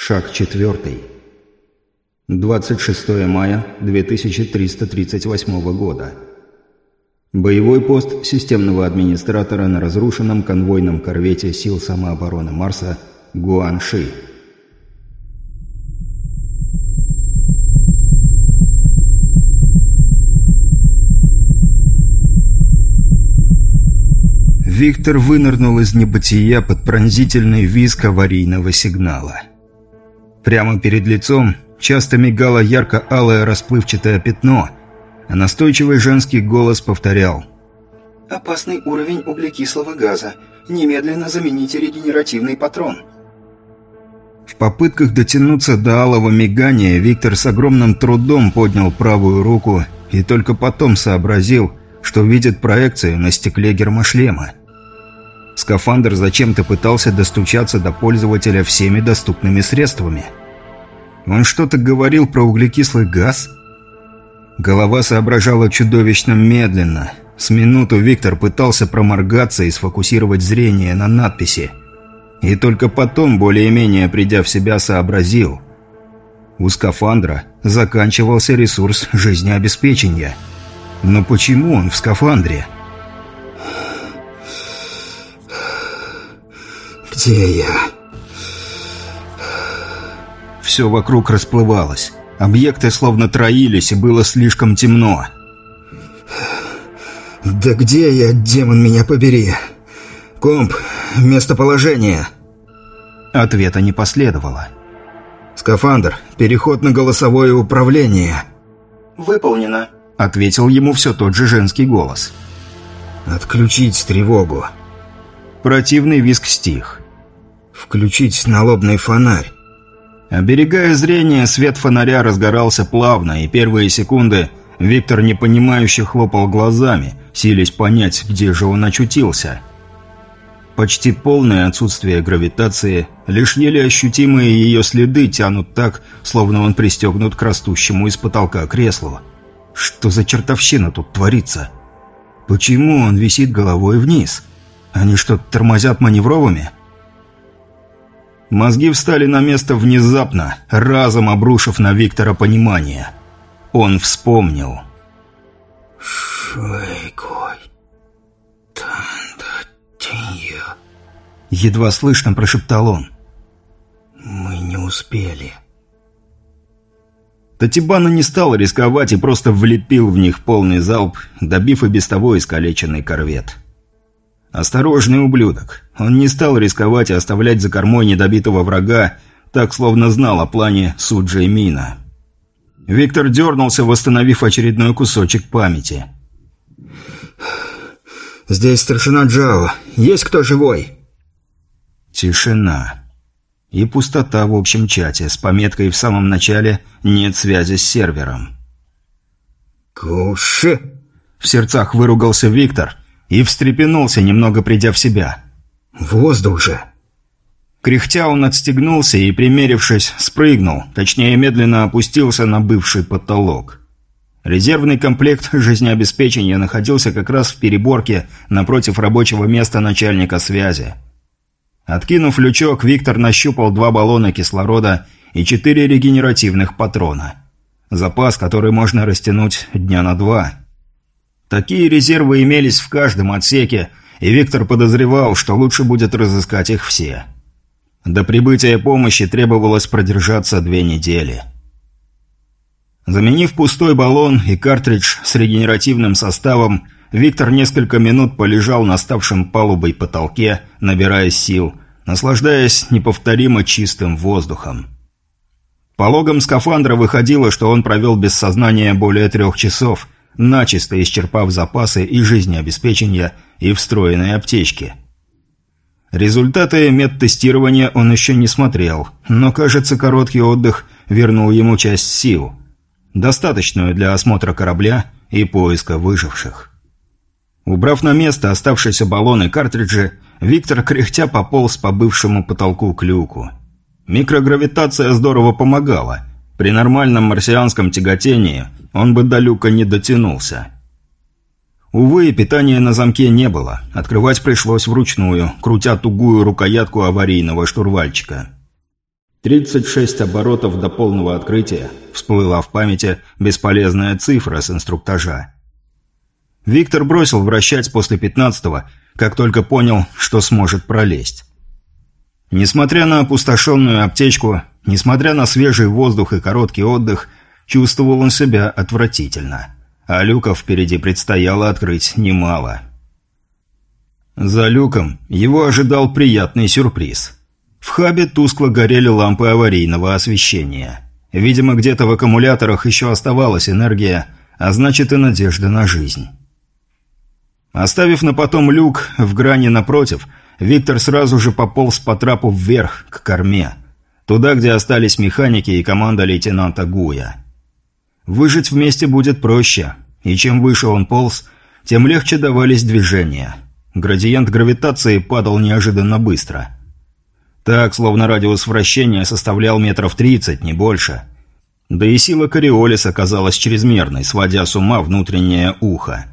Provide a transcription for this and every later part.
Шаг четвертый. 26 мая 2338 года. Боевой пост системного администратора на разрушенном конвойном корвете сил самообороны Марса Гуанши. Виктор вынырнул из небытия под пронзительный визг аварийного сигнала. Прямо перед лицом часто мигало ярко-алое расплывчатое пятно, а настойчивый женский голос повторял «Опасный уровень углекислого газа. Немедленно замените регенеративный патрон». В попытках дотянуться до алого мигания Виктор с огромным трудом поднял правую руку и только потом сообразил, что видит проекцию на стекле гермошлема. Скафандр зачем-то пытался достучаться до пользователя всеми доступными средствами. Он что-то говорил про углекислый газ? Голова соображала чудовищно медленно. С минуту Виктор пытался проморгаться и сфокусировать зрение на надписи. И только потом, более-менее придя в себя, сообразил. У скафандра заканчивался ресурс жизнеобеспечения. Но почему он в скафандре? «Где я?» Все вокруг расплывалось. Объекты словно троились, и было слишком темно. «Да где я, демон меня побери? Комп, местоположение?» Ответа не последовало. «Скафандр, переход на голосовое управление». «Выполнено», — ответил ему все тот же женский голос. «Отключить тревогу». Противный визг стих. Включить налобный фонарь. Оберегая зрение, свет фонаря разгорался плавно, и первые секунды Виктор непонимающе хлопал глазами, силясь понять, где же он очутился. Почти полное отсутствие гравитации, лишь еле ощутимые ее следы тянут так, словно он пристегнут к растущему из потолка креслу. Что за чертовщина тут творится? Почему он висит головой вниз? Они что, тормозят маневровыми? Мозги встали на место внезапно, разом обрушив на Виктора понимание. Он вспомнил. «Шойгой, Тандатинья...» Едва слышно прошептал он. «Мы не успели». Татибана не стал рисковать и просто влепил в них полный залп, добив и без того искалеченный корвет. Осторожный ублюдок. Он не стал рисковать и оставлять за кормой недобитого врага, так словно знал о плане Суджи Мина. Виктор дернулся, восстановив очередной кусочек памяти. «Здесь старшина Джао. Есть кто живой?» Тишина. И пустота в общем чате с пометкой в самом начале «Нет связи с сервером». «Куши!» В сердцах выругался Виктор – и встрепенулся, немного придя в себя. «Воздух же!» Кряхтя он отстегнулся и, примерившись, спрыгнул, точнее медленно опустился на бывший потолок. Резервный комплект жизнеобеспечения находился как раз в переборке напротив рабочего места начальника связи. Откинув лючок, Виктор нащупал два баллона кислорода и четыре регенеративных патрона. Запас, который можно растянуть дня на два – Такие резервы имелись в каждом отсеке, и Виктор подозревал, что лучше будет разыскать их все. До прибытия помощи требовалось продержаться две недели. Заменив пустой баллон и картридж с регенеративным составом, Виктор несколько минут полежал на ставшем палубой потолке, набирая сил, наслаждаясь неповторимо чистым воздухом. По логам скафандра выходило, что он провел без сознания более трех часов – начисто исчерпав запасы и жизнеобеспечения, и встроенные аптечки. Результаты медтестирования он еще не смотрел, но, кажется, короткий отдых вернул ему часть сил, достаточную для осмотра корабля и поиска выживших. Убрав на место оставшиеся баллоны картриджи, Виктор кряхтя пополз по бывшему потолку к люку. Микрогравитация здорово помогала. При нормальном марсианском тяготении он бы до люка не дотянулся. Увы, питания на замке не было. Открывать пришлось вручную, крутя тугую рукоятку аварийного штурвальчика. 36 оборотов до полного открытия. Всплыла в памяти бесполезная цифра с инструктажа. Виктор бросил вращать после 15-го, как только понял, что сможет пролезть. Несмотря на опустошенную аптечку, несмотря на свежий воздух и короткий отдых, чувствовал он себя отвратительно. А люков впереди предстояло открыть немало. За люком его ожидал приятный сюрприз. В хабе тускло горели лампы аварийного освещения. Видимо, где-то в аккумуляторах еще оставалась энергия, а значит и надежда на жизнь. Оставив на потом люк в грани напротив, Виктор сразу же пополз по трапу вверх, к корме. Туда, где остались механики и команда лейтенанта Гуя. Выжить вместе будет проще, и чем выше он полз, тем легче давались движения. Градиент гравитации падал неожиданно быстро. Так, словно радиус вращения составлял метров тридцать, не больше. Да и сила Кориолиса казалась чрезмерной, сводя с ума внутреннее ухо.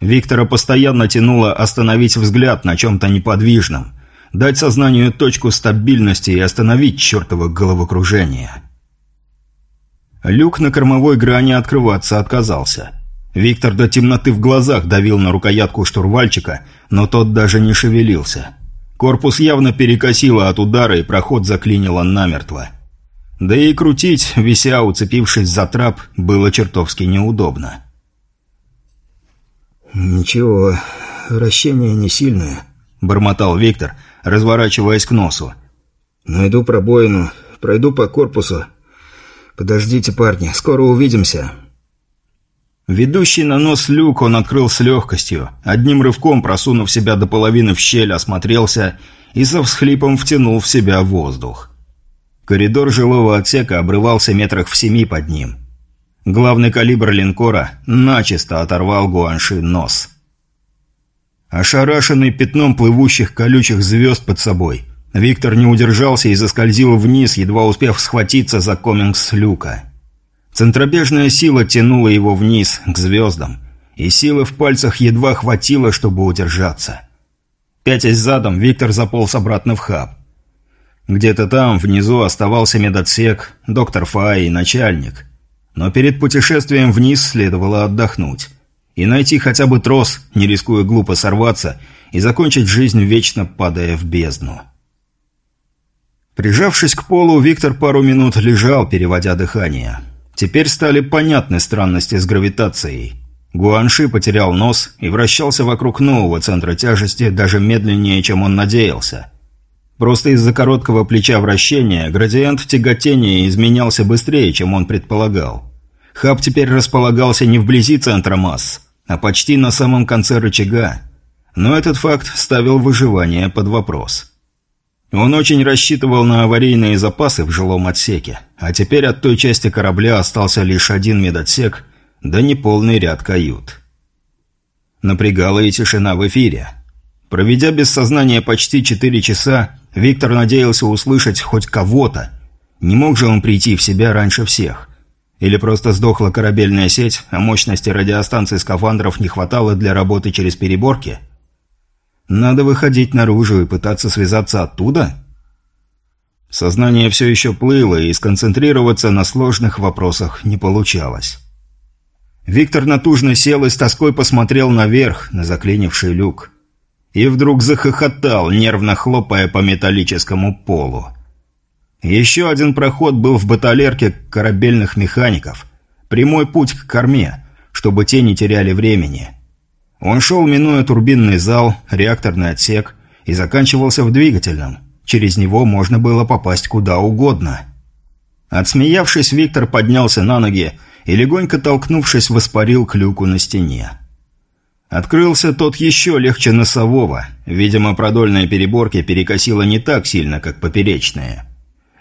Виктора постоянно тянуло остановить взгляд на чем-то неподвижном, дать сознанию точку стабильности и остановить чертово головокружение. Люк на кормовой грани открываться отказался. Виктор до темноты в глазах давил на рукоятку штурвальчика, но тот даже не шевелился. Корпус явно перекосило от удара, и проход заклинило намертво. Да и крутить, вися уцепившись за трап, было чертовски неудобно. «Ничего, вращение не сильное», — бормотал Виктор, разворачиваясь к носу. «Найду пробоину, пройду по корпусу. Подождите, парни, скоро увидимся». Ведущий на нос люк он открыл с легкостью, одним рывком просунув себя до половины в щель, осмотрелся и со всхлипом втянул в себя воздух. Коридор жилого отсека обрывался метрах в семи под ним. Главный калибр линкора начисто оторвал Гуанши нос. Ошарашенный пятном плывущих колючих звезд под собой, Виктор не удержался и заскользил вниз, едва успев схватиться за комингс люка. Центробежная сила тянула его вниз, к звездам, и силы в пальцах едва хватило, чтобы удержаться. Пятясь задом, Виктор заполз обратно в хаб. Где-то там, внизу, оставался медотсек, доктор Фай и начальник – но перед путешествием вниз следовало отдохнуть. И найти хотя бы трос, не рискуя глупо сорваться, и закончить жизнь вечно падая в бездну. Прижавшись к полу, Виктор пару минут лежал, переводя дыхание. Теперь стали понятны странности с гравитацией. Гуанши потерял нос и вращался вокруг нового центра тяжести даже медленнее, чем он надеялся. Просто из-за короткого плеча вращения градиент тяготения изменялся быстрее, чем он предполагал. Хаб теперь располагался не вблизи центра масс, а почти на самом конце рычага. Но этот факт ставил выживание под вопрос. Он очень рассчитывал на аварийные запасы в жилом отсеке, а теперь от той части корабля остался лишь один медотсек, да неполный ряд кают. Напрягала и тишина в эфире. Проведя без сознания почти четыре часа, Виктор надеялся услышать хоть кого-то. Не мог же он прийти в себя раньше всех. Или просто сдохла корабельная сеть, а мощности радиостанции скафандров не хватало для работы через переборки? Надо выходить наружу и пытаться связаться оттуда? Сознание все еще плыло, и сконцентрироваться на сложных вопросах не получалось. Виктор натужно сел и с тоской посмотрел наверх, на заклинивший люк и вдруг захохотал, нервно хлопая по металлическому полу. Еще один проход был в баталерке корабельных механиков. Прямой путь к корме, чтобы те не теряли времени. Он шел, минуя турбинный зал, реакторный отсек, и заканчивался в двигательном. Через него можно было попасть куда угодно. Отсмеявшись, Виктор поднялся на ноги и, легонько толкнувшись, воспарил к люку на стене. Открылся тот еще легче носового. Видимо, продольные переборки перекосило не так сильно, как поперечные.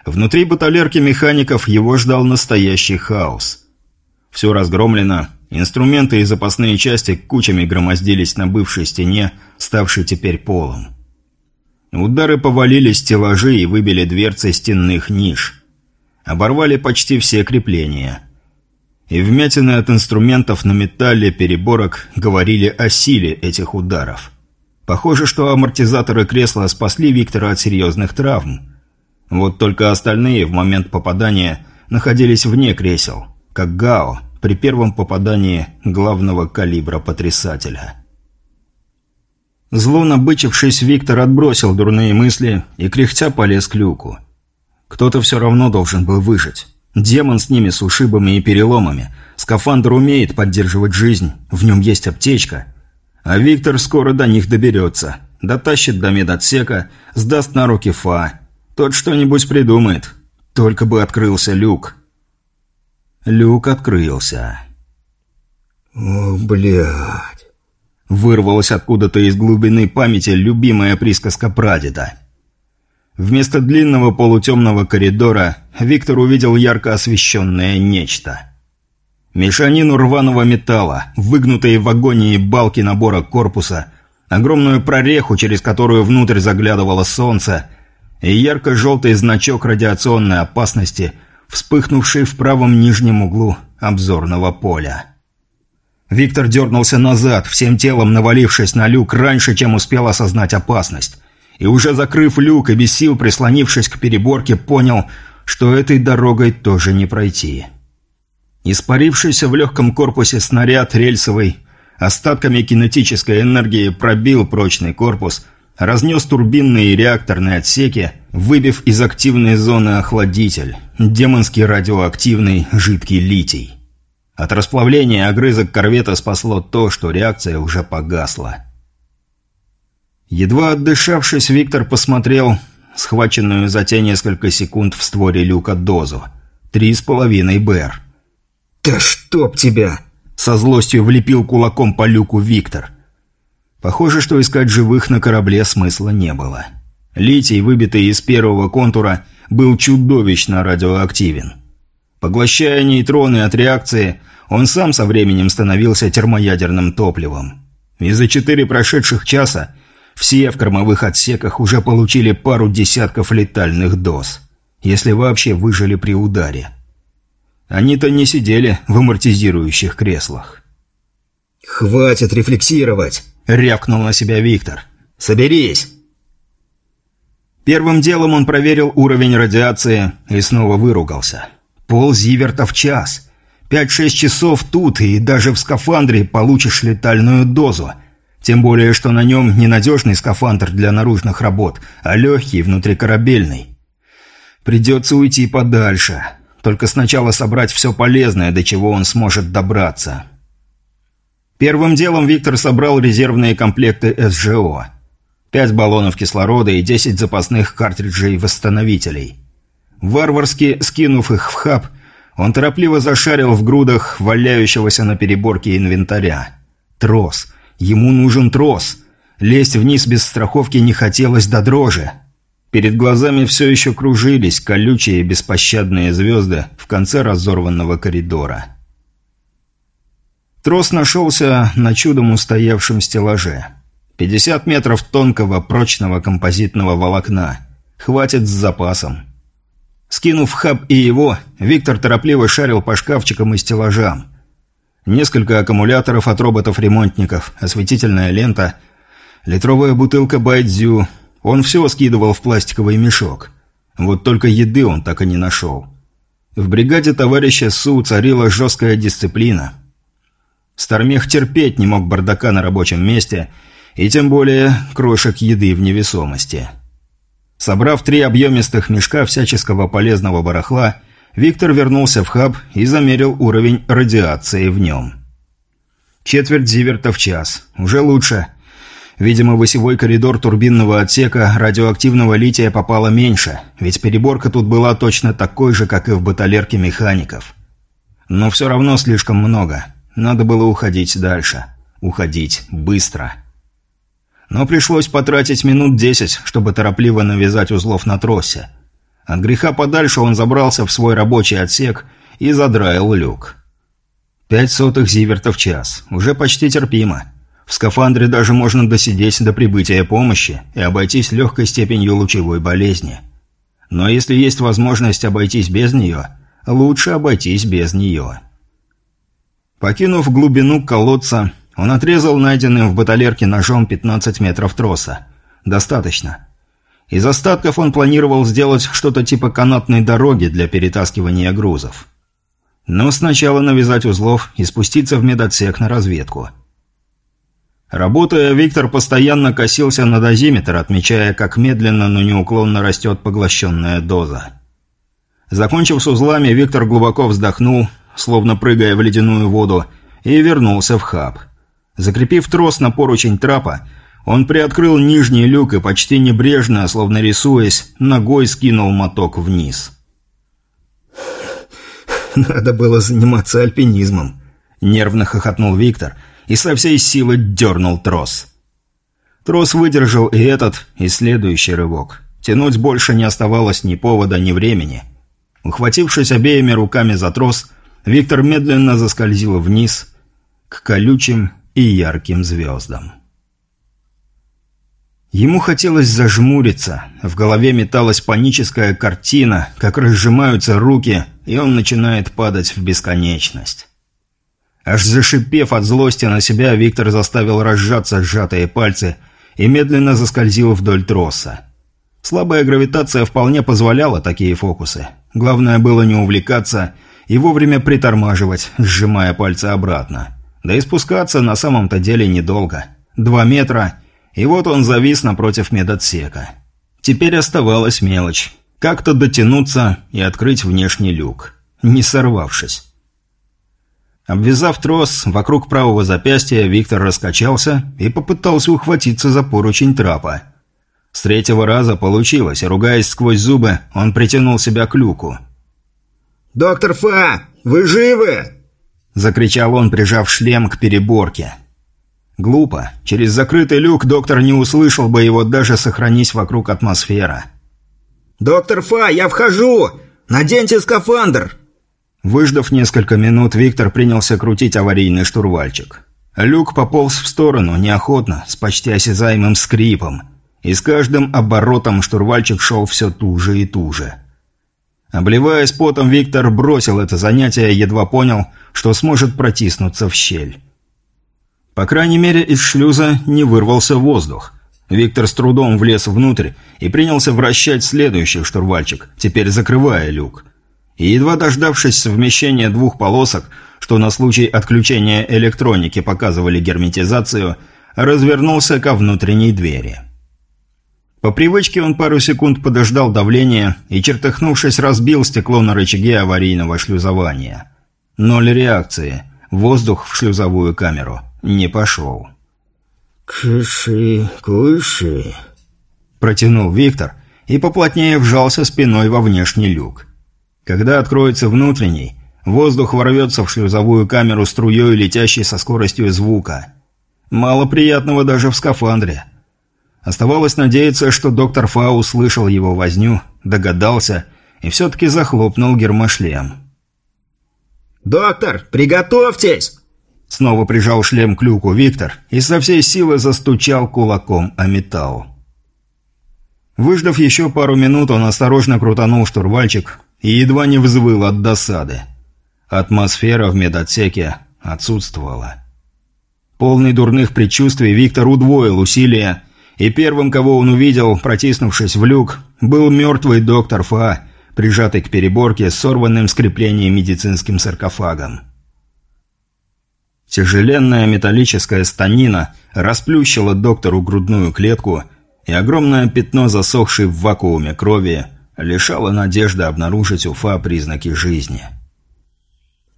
Внутри баталерки механиков его ждал настоящий хаос. Все разгромлено, инструменты и запасные части кучами громоздились на бывшей стене, ставшей теперь полом. Удары повалили стеллажи и выбили дверцы стенных ниш. Оборвали почти все крепления – и вмятины от инструментов на металле переборок говорили о силе этих ударов. Похоже, что амортизаторы кресла спасли Виктора от серьезных травм. Вот только остальные в момент попадания находились вне кресел, как Гао при первом попадании главного калибра потрясателя. Зло набычившись, Виктор отбросил дурные мысли и кряхтя полез к люку. Кто-то все равно должен был выжить. Демон с ними, с ушибами и переломами. Скафандр умеет поддерживать жизнь, в нем есть аптечка. А Виктор скоро до них доберется. Дотащит до медотсека, сдаст на руки Фа. Тот что-нибудь придумает. Только бы открылся люк. Люк открылся. «О, блядь!» Вырвалась откуда-то из глубины памяти любимая присказка прадеда. Вместо длинного полутемного коридора Виктор увидел ярко освещенное нечто. Мешанину рваного металла, выгнутые в агонии балки набора корпуса, огромную прореху, через которую внутрь заглядывало солнце, и ярко-желтый значок радиационной опасности, вспыхнувший в правом нижнем углу обзорного поля. Виктор дернулся назад, всем телом навалившись на люк раньше, чем успел осознать опасность. И уже закрыв люк и без сил прислонившись к переборке, понял, что этой дорогой тоже не пройти. Испарившийся в легком корпусе снаряд рельсовый остатками кинетической энергии пробил прочный корпус, разнес турбинные и реакторные отсеки, выбив из активной зоны охладитель, демонский радиоактивный жидкий литий. От расплавления огрызок корвета спасло то, что реакция уже погасла. Едва отдышавшись, Виктор посмотрел схваченную за те несколько секунд в створе люка дозу. Три с половиной БР. «Да чтоб тебя!» Со злостью влепил кулаком по люку Виктор. Похоже, что искать живых на корабле смысла не было. Литий, выбитый из первого контура, был чудовищно радиоактивен. Поглощая нейтроны от реакции, он сам со временем становился термоядерным топливом. И за четыре прошедших часа все в кормовых отсеках уже получили пару десятков летальных доз, если вообще выжили при ударе. Они-то не сидели в амортизирующих креслах. «Хватит рефлексировать!» — рявкнул на себя Виктор. «Соберись!» Первым делом он проверил уровень радиации и снова выругался. Пол Зиверта в час. Пять-шесть часов тут, и даже в скафандре получишь летальную дозу. Тем более, что на нем ненадежный скафандр для наружных работ, а легкий, внутрикорабельный. Придется уйти подальше. Только сначала собрать все полезное, до чего он сможет добраться. Первым делом Виктор собрал резервные комплекты СЖО. Пять баллонов кислорода и десять запасных картриджей-восстановителей. Варварски скинув их в хаб, он торопливо зашарил в грудах валяющегося на переборке инвентаря. Трос. Ему нужен трос. Лезть вниз без страховки не хотелось до дрожи. Перед глазами все еще кружились колючие беспощадные звезды в конце разорванного коридора. Трос нашелся на чудом устоявшем стеллаже. 50 метров тонкого прочного композитного волокна. Хватит с запасом. Скинув хаб и его, Виктор торопливо шарил по шкафчикам и стеллажам. Несколько аккумуляторов от роботов-ремонтников, осветительная лента, литровая бутылка байдзю. Он все скидывал в пластиковый мешок. Вот только еды он так и не нашел. В бригаде товарища Су царила жесткая дисциплина. Стармех терпеть не мог бардака на рабочем месте, и тем более крошек еды в невесомости. Собрав три объемистых мешка всяческого полезного барахла, Виктор вернулся в хаб и замерил уровень радиации в нем. Четверть зиверта в час. Уже лучше. Видимо, в осевой коридор турбинного отсека радиоактивного лития попало меньше, ведь переборка тут была точно такой же, как и в баталерке механиков. Но все равно слишком много. Надо было уходить дальше. Уходить быстро. Но пришлось потратить минут десять, чтобы торопливо навязать узлов на тросе. От греха подальше он забрался в свой рабочий отсек и задраил люк. Пять сотых зиверта в час. Уже почти терпимо. В скафандре даже можно досидеть до прибытия помощи и обойтись легкой степенью лучевой болезни. Но если есть возможность обойтись без нее, лучше обойтись без нее. Покинув глубину колодца, он отрезал найденным в баталерке ножом 15 метров троса. Достаточно. Из остатков он планировал сделать что-то типа канатной дороги для перетаскивания грузов. Но сначала навязать узлов и спуститься в медотсек на разведку. Работая, Виктор постоянно косился на дозиметр, отмечая, как медленно, но неуклонно растет поглощенная доза. Закончив с узлами, Виктор глубоко вздохнул, словно прыгая в ледяную воду, и вернулся в хаб. Закрепив трос на поручень трапа, он приоткрыл нижний люк и почти небрежно, словно рисуясь, ногой скинул моток вниз. «Надо было заниматься альпинизмом», — нервно хохотнул Виктор и со всей силы дернул трос. Трос выдержал и этот, и следующий рывок. Тянуть больше не оставалось ни повода, ни времени. Ухватившись обеими руками за трос, Виктор медленно заскользил вниз к колючим и ярким звездам. Ему хотелось зажмуриться. В голове металась паническая картина, как разжимаются руки, и он начинает падать в бесконечность. Аж зашипев от злости на себя, Виктор заставил разжаться сжатые пальцы и медленно заскользил вдоль троса. Слабая гравитация вполне позволяла такие фокусы. Главное было не увлекаться и вовремя притормаживать, сжимая пальцы обратно. Да и спускаться на самом-то деле недолго. Два метра, и вот он завис напротив медотсека. Теперь оставалась мелочь. Как-то дотянуться и открыть внешний люк, не сорвавшись. Обвязав трос вокруг правого запястья, Виктор раскачался и попытался ухватиться за поручень трапа. С третьего раза получилось, ругаясь сквозь зубы, он притянул себя к люку. «Доктор Фа, вы живы?» – закричал он, прижав шлем к переборке. Глупо. Через закрытый люк доктор не услышал бы его, даже сохранись вокруг атмосфера. «Доктор Фа, я вхожу! Наденьте скафандр!» Выждав несколько минут, Виктор принялся крутить аварийный штурвальчик. Люк пополз в сторону, неохотно, с почти осязаемым скрипом. И с каждым оборотом штурвальчик шел все туже и туже. Обливаясь потом, Виктор бросил это занятие, едва понял, что сможет протиснуться в щель. По крайней мере, из шлюза не вырвался воздух. Виктор с трудом влез внутрь и принялся вращать следующий штурвальчик, теперь закрывая люк. И едва дождавшись совмещения двух полосок, что на случай отключения электроники показывали герметизацию, развернулся ко внутренней двери. По привычке он пару секунд подождал давления и, чертыхнувшись, разбил стекло на рычаге аварийного шлюзования. Ноль реакции. Воздух в шлюзовую камеру не пошел. «Кыши, кыши», – протянул Виктор и поплотнее вжался спиной во внешний люк. Когда откроется внутренний, воздух ворвется в шлюзовую камеру струей, летящей со скоростью звука. Мало приятного даже в скафандре. Оставалось надеяться, что доктор Фау услышал его возню, догадался и все-таки захлопнул гермошлем. «Доктор, приготовьтесь!» Снова прижал шлем к люку Виктор и со всей силы застучал кулаком о металл. Выждав еще пару минут, он осторожно крутанул штурвальчик и едва не взвыл от досады. Атмосфера в медотсеке отсутствовала. Полный дурных предчувствий Виктор удвоил усилия, и первым, кого он увидел, протиснувшись в люк, был мертвый доктор Фа, прижатый к переборке с сорванным скреплением медицинским саркофагом. Тяжеленная металлическая станина расплющила доктору грудную клетку, и огромное пятно, засохшей в вакууме крови, лишало надежды обнаружить у Фа признаки жизни.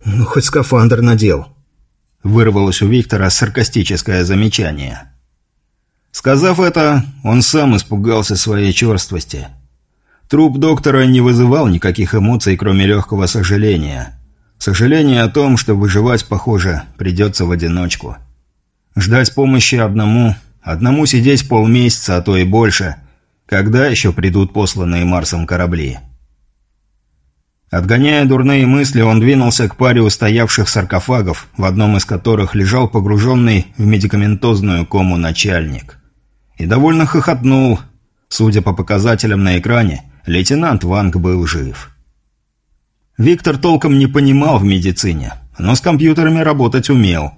«Ну, хоть скафандр надел», — вырвалось у Виктора саркастическое замечание. Сказав это, он сам испугался своей черствости. Труп доктора не вызывал никаких эмоций, кроме легкого сожаления. Сожаление о том, что выживать, похоже, придется в одиночку. Ждать помощи одному, одному сидеть полмесяца, а то и больше. Когда еще придут посланные Марсом корабли? Отгоняя дурные мысли, он двинулся к паре устоявших саркофагов, в одном из которых лежал погруженный в медикаментозную кому начальник. И довольно хохотнул. Судя по показателям на экране, лейтенант Ванг был жив. Виктор толком не понимал в медицине, но с компьютерами работать умел.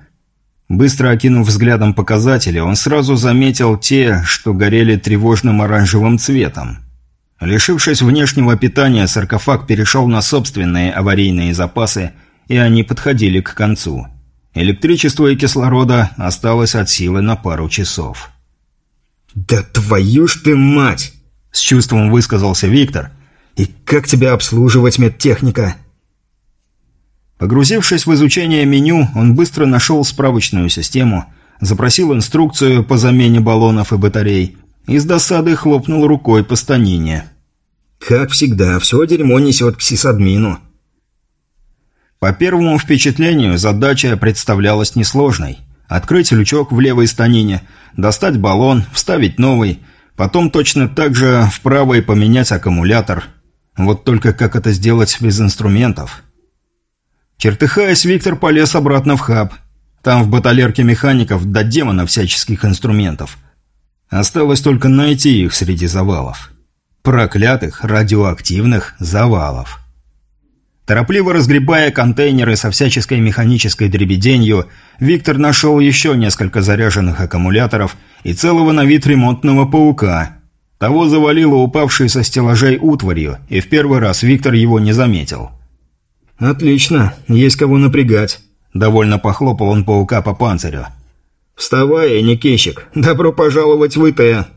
Быстро окинув взглядом показатели, он сразу заметил те, что горели тревожным оранжевым цветом. Лишившись внешнего питания, саркофаг перешел на собственные аварийные запасы, и они подходили к концу. Электричества и кислорода осталось от силы на пару часов. «Да твою ж ты мать!» – с чувством высказался Виктор. «И как тебя обслуживать, медтехника?» Погрузившись в изучение меню, он быстро нашел справочную систему, запросил инструкцию по замене баллонов и батарей и с досадой хлопнул рукой по станине. «Как всегда, все дерьмо несет к сисадмину». По первому впечатлению задача представлялась несложной. Открыть лючок в левой станине, достать баллон, вставить новый, потом точно так же в правой поменять аккумулятор. Вот только как это сделать без инструментов? Чертыхаясь, Виктор полез обратно в хаб. Там в баталерке механиков до демона всяческих инструментов. Осталось только найти их среди завалов. Проклятых радиоактивных завалов. Торопливо разгребая контейнеры со всяческой механической дребеденью, Виктор нашел еще несколько заряженных аккумуляторов и целого на вид ремонтного паука. Того завалило упавшей со стеллажей утварью, и в первый раз Виктор его не заметил. «Отлично, есть кого напрягать», – довольно похлопал он паука по панцирю. «Вставай, Никещик, добро пожаловать в ИТ!»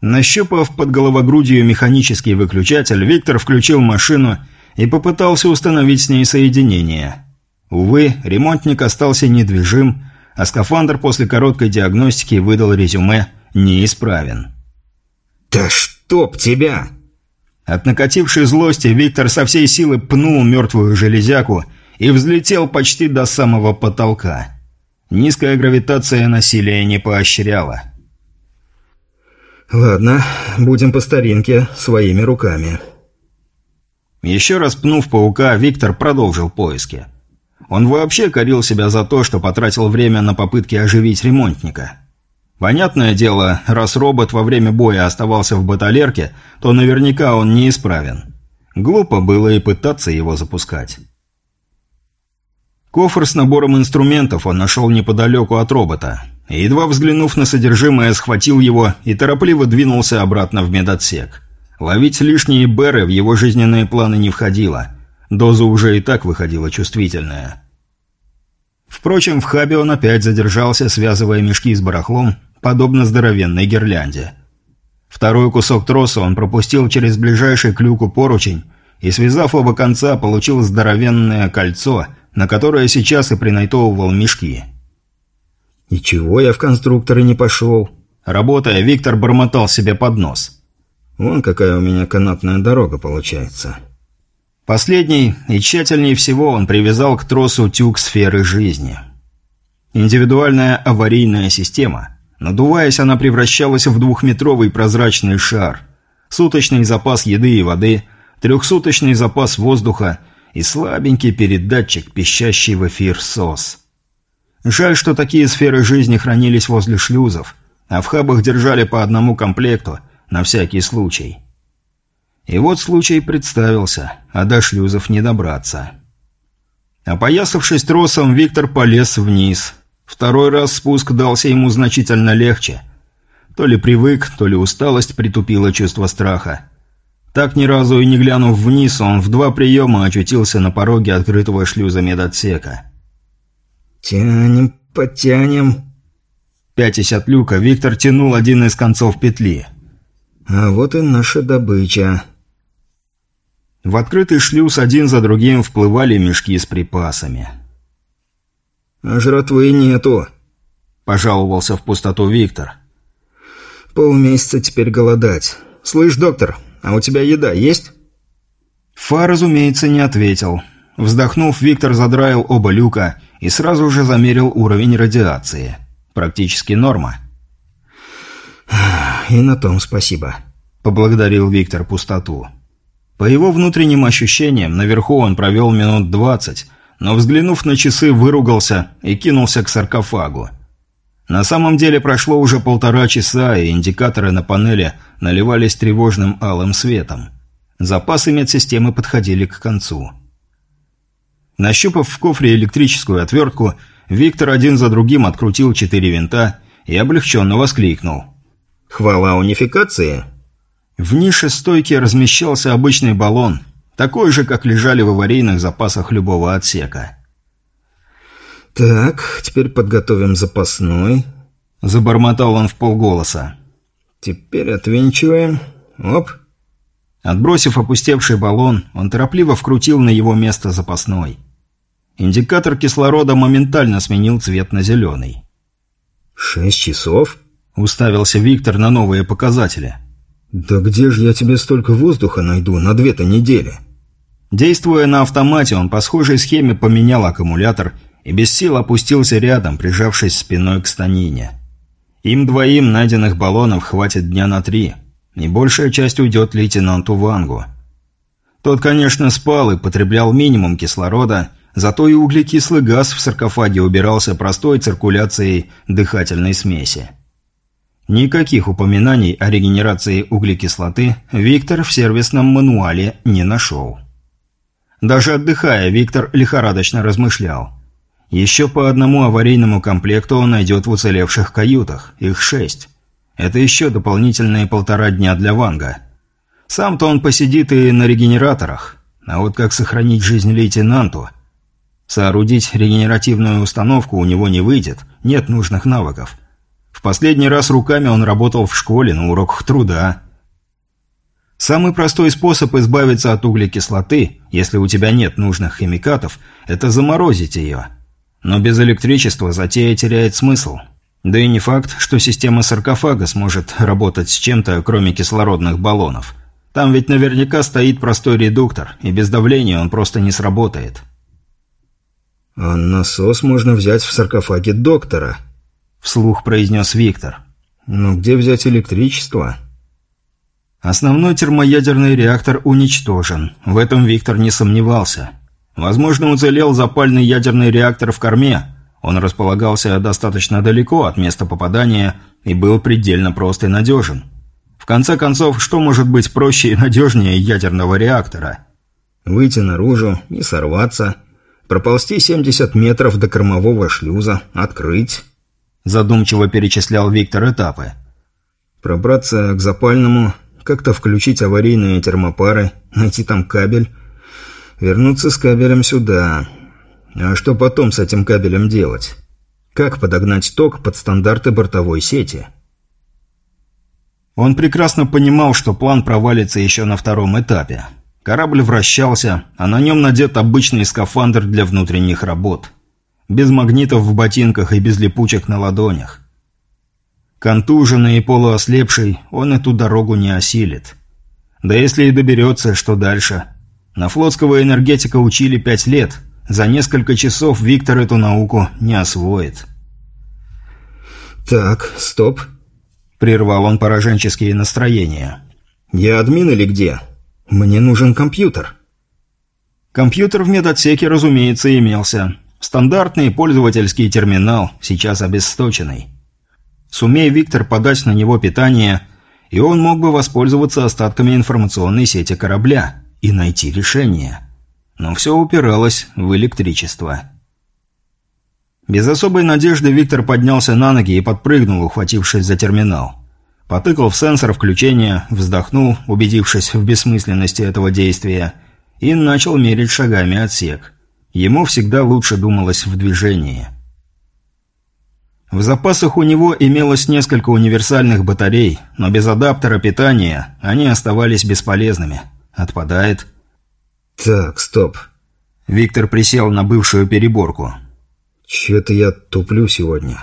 Нащупав под головогрудью механический выключатель, Виктор включил машину и попытался установить с ней соединение. Увы, ремонтник остался недвижим, а скафандр после короткой диагностики выдал резюме «неисправен». «Да чтоб тебя!» От накатившей злости Виктор со всей силы пнул мертвую железяку и взлетел почти до самого потолка. Низкая гравитация насилия не поощряла. «Ладно, будем по старинке, своими руками». Еще раз пнув паука, Виктор продолжил поиски. Он вообще корил себя за то, что потратил время на попытки оживить ремонтника. Понятное дело, раз робот во время боя оставался в баталерке, то наверняка он неисправен. Глупо было и пытаться его запускать. Кофр с набором инструментов он нашел неподалеку от робота. Едва взглянув на содержимое, схватил его и торопливо двинулся обратно в медотсек. Ловить лишние беры в его жизненные планы не входило. Доза уже и так выходила чувствительная. Впрочем, в хабе он опять задержался, связывая мешки с барахлом, подобно здоровенной гирлянде. Второй кусок троса он пропустил через ближайший к люку поручень и, связав оба конца, получил здоровенное кольцо, на которое сейчас и принайтовывал мешки. «И чего я в конструкторы не пошел?» Работая, Виктор бормотал себе под нос. «Вон какая у меня канатная дорога получается». Последний и тщательнее всего он привязал к тросу тюк сферы жизни. Индивидуальная аварийная система. Надуваясь, она превращалась в двухметровый прозрачный шар. Суточный запас еды и воды, трехсуточный запас воздуха и слабенький передатчик, пищащий в эфир СОС. Жаль, что такие сферы жизни хранились возле шлюзов, а в хабах держали по одному комплекту, на всякий случай. И вот случай представился, а до шлюзов не добраться. Опоясавшись тросом, Виктор полез вниз. Второй раз спуск дался ему значительно легче. То ли привык, то ли усталость притупила чувство страха. Так ни разу и не глянув вниз, он в два приема очутился на пороге открытого шлюза медотсека. «Тянем, потянем». Пятясь от люка, Виктор тянул один из концов петли. «А вот и наша добыча». В открытый шлюз один за другим вплывали мешки с припасами. «А жратвы нету», – пожаловался в пустоту Виктор. «Полмесяца теперь голодать. Слышь, доктор, а у тебя еда есть?» Фа, разумеется, не ответил. Вздохнув, Виктор задраил оба люка и сразу же замерил уровень радиации. Практически норма. «И на том спасибо», – поблагодарил Виктор пустоту. По его внутренним ощущениям, наверху он провел минут двадцать, но, взглянув на часы, выругался и кинулся к саркофагу. На самом деле прошло уже полтора часа, и индикаторы на панели наливались тревожным алым светом. Запасы медсистемы подходили к концу. Нащупав в кофре электрическую отвертку, Виктор один за другим открутил четыре винта и облегченно воскликнул. «Хвала унификации!» В нише стойки размещался обычный баллон, такой же, как лежали в аварийных запасах любого отсека. «Так, теперь подготовим запасной», – забормотал он в полголоса. «Теперь отвинчиваем. Оп». Отбросив опустевший баллон, он торопливо вкрутил на его место запасной. Индикатор кислорода моментально сменил цвет на зеленый. «Шесть часов?» – уставился Виктор на новые показатели. «Да где же я тебе столько воздуха найду на две-то недели?» Действуя на автомате, он по схожей схеме поменял аккумулятор и без сил опустился рядом, прижавшись спиной к станине. Им двоим найденных баллонов хватит дня на три, и большая часть уйдет лейтенанту Вангу. Тот, конечно, спал и потреблял минимум кислорода – Зато и углекислый газ в саркофаге убирался простой циркуляцией дыхательной смеси. Никаких упоминаний о регенерации углекислоты Виктор в сервисном мануале не нашел. Даже отдыхая, Виктор лихорадочно размышлял. Еще по одному аварийному комплекту он найдет в уцелевших каютах, их шесть. Это еще дополнительные полтора дня для Ванга. Сам-то он посидит и на регенераторах. А вот как сохранить жизнь лейтенанту – Соорудить регенеративную установку у него не выйдет, нет нужных навыков. В последний раз руками он работал в школе на уроках труда. Самый простой способ избавиться от углекислоты, если у тебя нет нужных химикатов, это заморозить ее. Но без электричества затея теряет смысл. Да и не факт, что система саркофага сможет работать с чем-то, кроме кислородных баллонов. Там ведь наверняка стоит простой редуктор, и без давления он просто не сработает. «А насос можно взять в саркофаге доктора», — вслух произнес Виктор. «Но где взять электричество?» Основной термоядерный реактор уничтожен. В этом Виктор не сомневался. Возможно, уцелел запальный ядерный реактор в корме. Он располагался достаточно далеко от места попадания и был предельно прост и надежен. В конце концов, что может быть проще и надежнее ядерного реактора? Выйти наружу и сорваться, Проползти 70 метров до кормового шлюза, открыть. Задумчиво перечислял Виктор этапы. Пробраться к запальному, как-то включить аварийные термопары, найти там кабель. Вернуться с кабелем сюда. А что потом с этим кабелем делать? Как подогнать ток под стандарты бортовой сети? Он прекрасно понимал, что план провалится еще на втором этапе. Корабль вращался, а на нем надет обычный скафандр для внутренних работ. Без магнитов в ботинках и без липучек на ладонях. Контуженный и полуослепший, он эту дорогу не осилит. Да если и доберется, что дальше? На флотского энергетика учили пять лет. За несколько часов Виктор эту науку не освоит. «Так, стоп», — прервал он пораженческие настроения. «Я админ или где?» «Мне нужен компьютер». Компьютер в медотсеке, разумеется, имелся. Стандартный пользовательский терминал, сейчас обесточенный. Сумей Виктор подать на него питание, и он мог бы воспользоваться остатками информационной сети корабля и найти решение. Но все упиралось в электричество. Без особой надежды Виктор поднялся на ноги и подпрыгнул, ухватившись за терминал. Потыкал в сенсор включения, вздохнул, убедившись в бессмысленности этого действия, и начал мерить шагами отсек. Ему всегда лучше думалось в движении. В запасах у него имелось несколько универсальных батарей, но без адаптера питания они оставались бесполезными. Отпадает. «Так, стоп». Виктор присел на бывшую переборку. «Чё-то я туплю сегодня».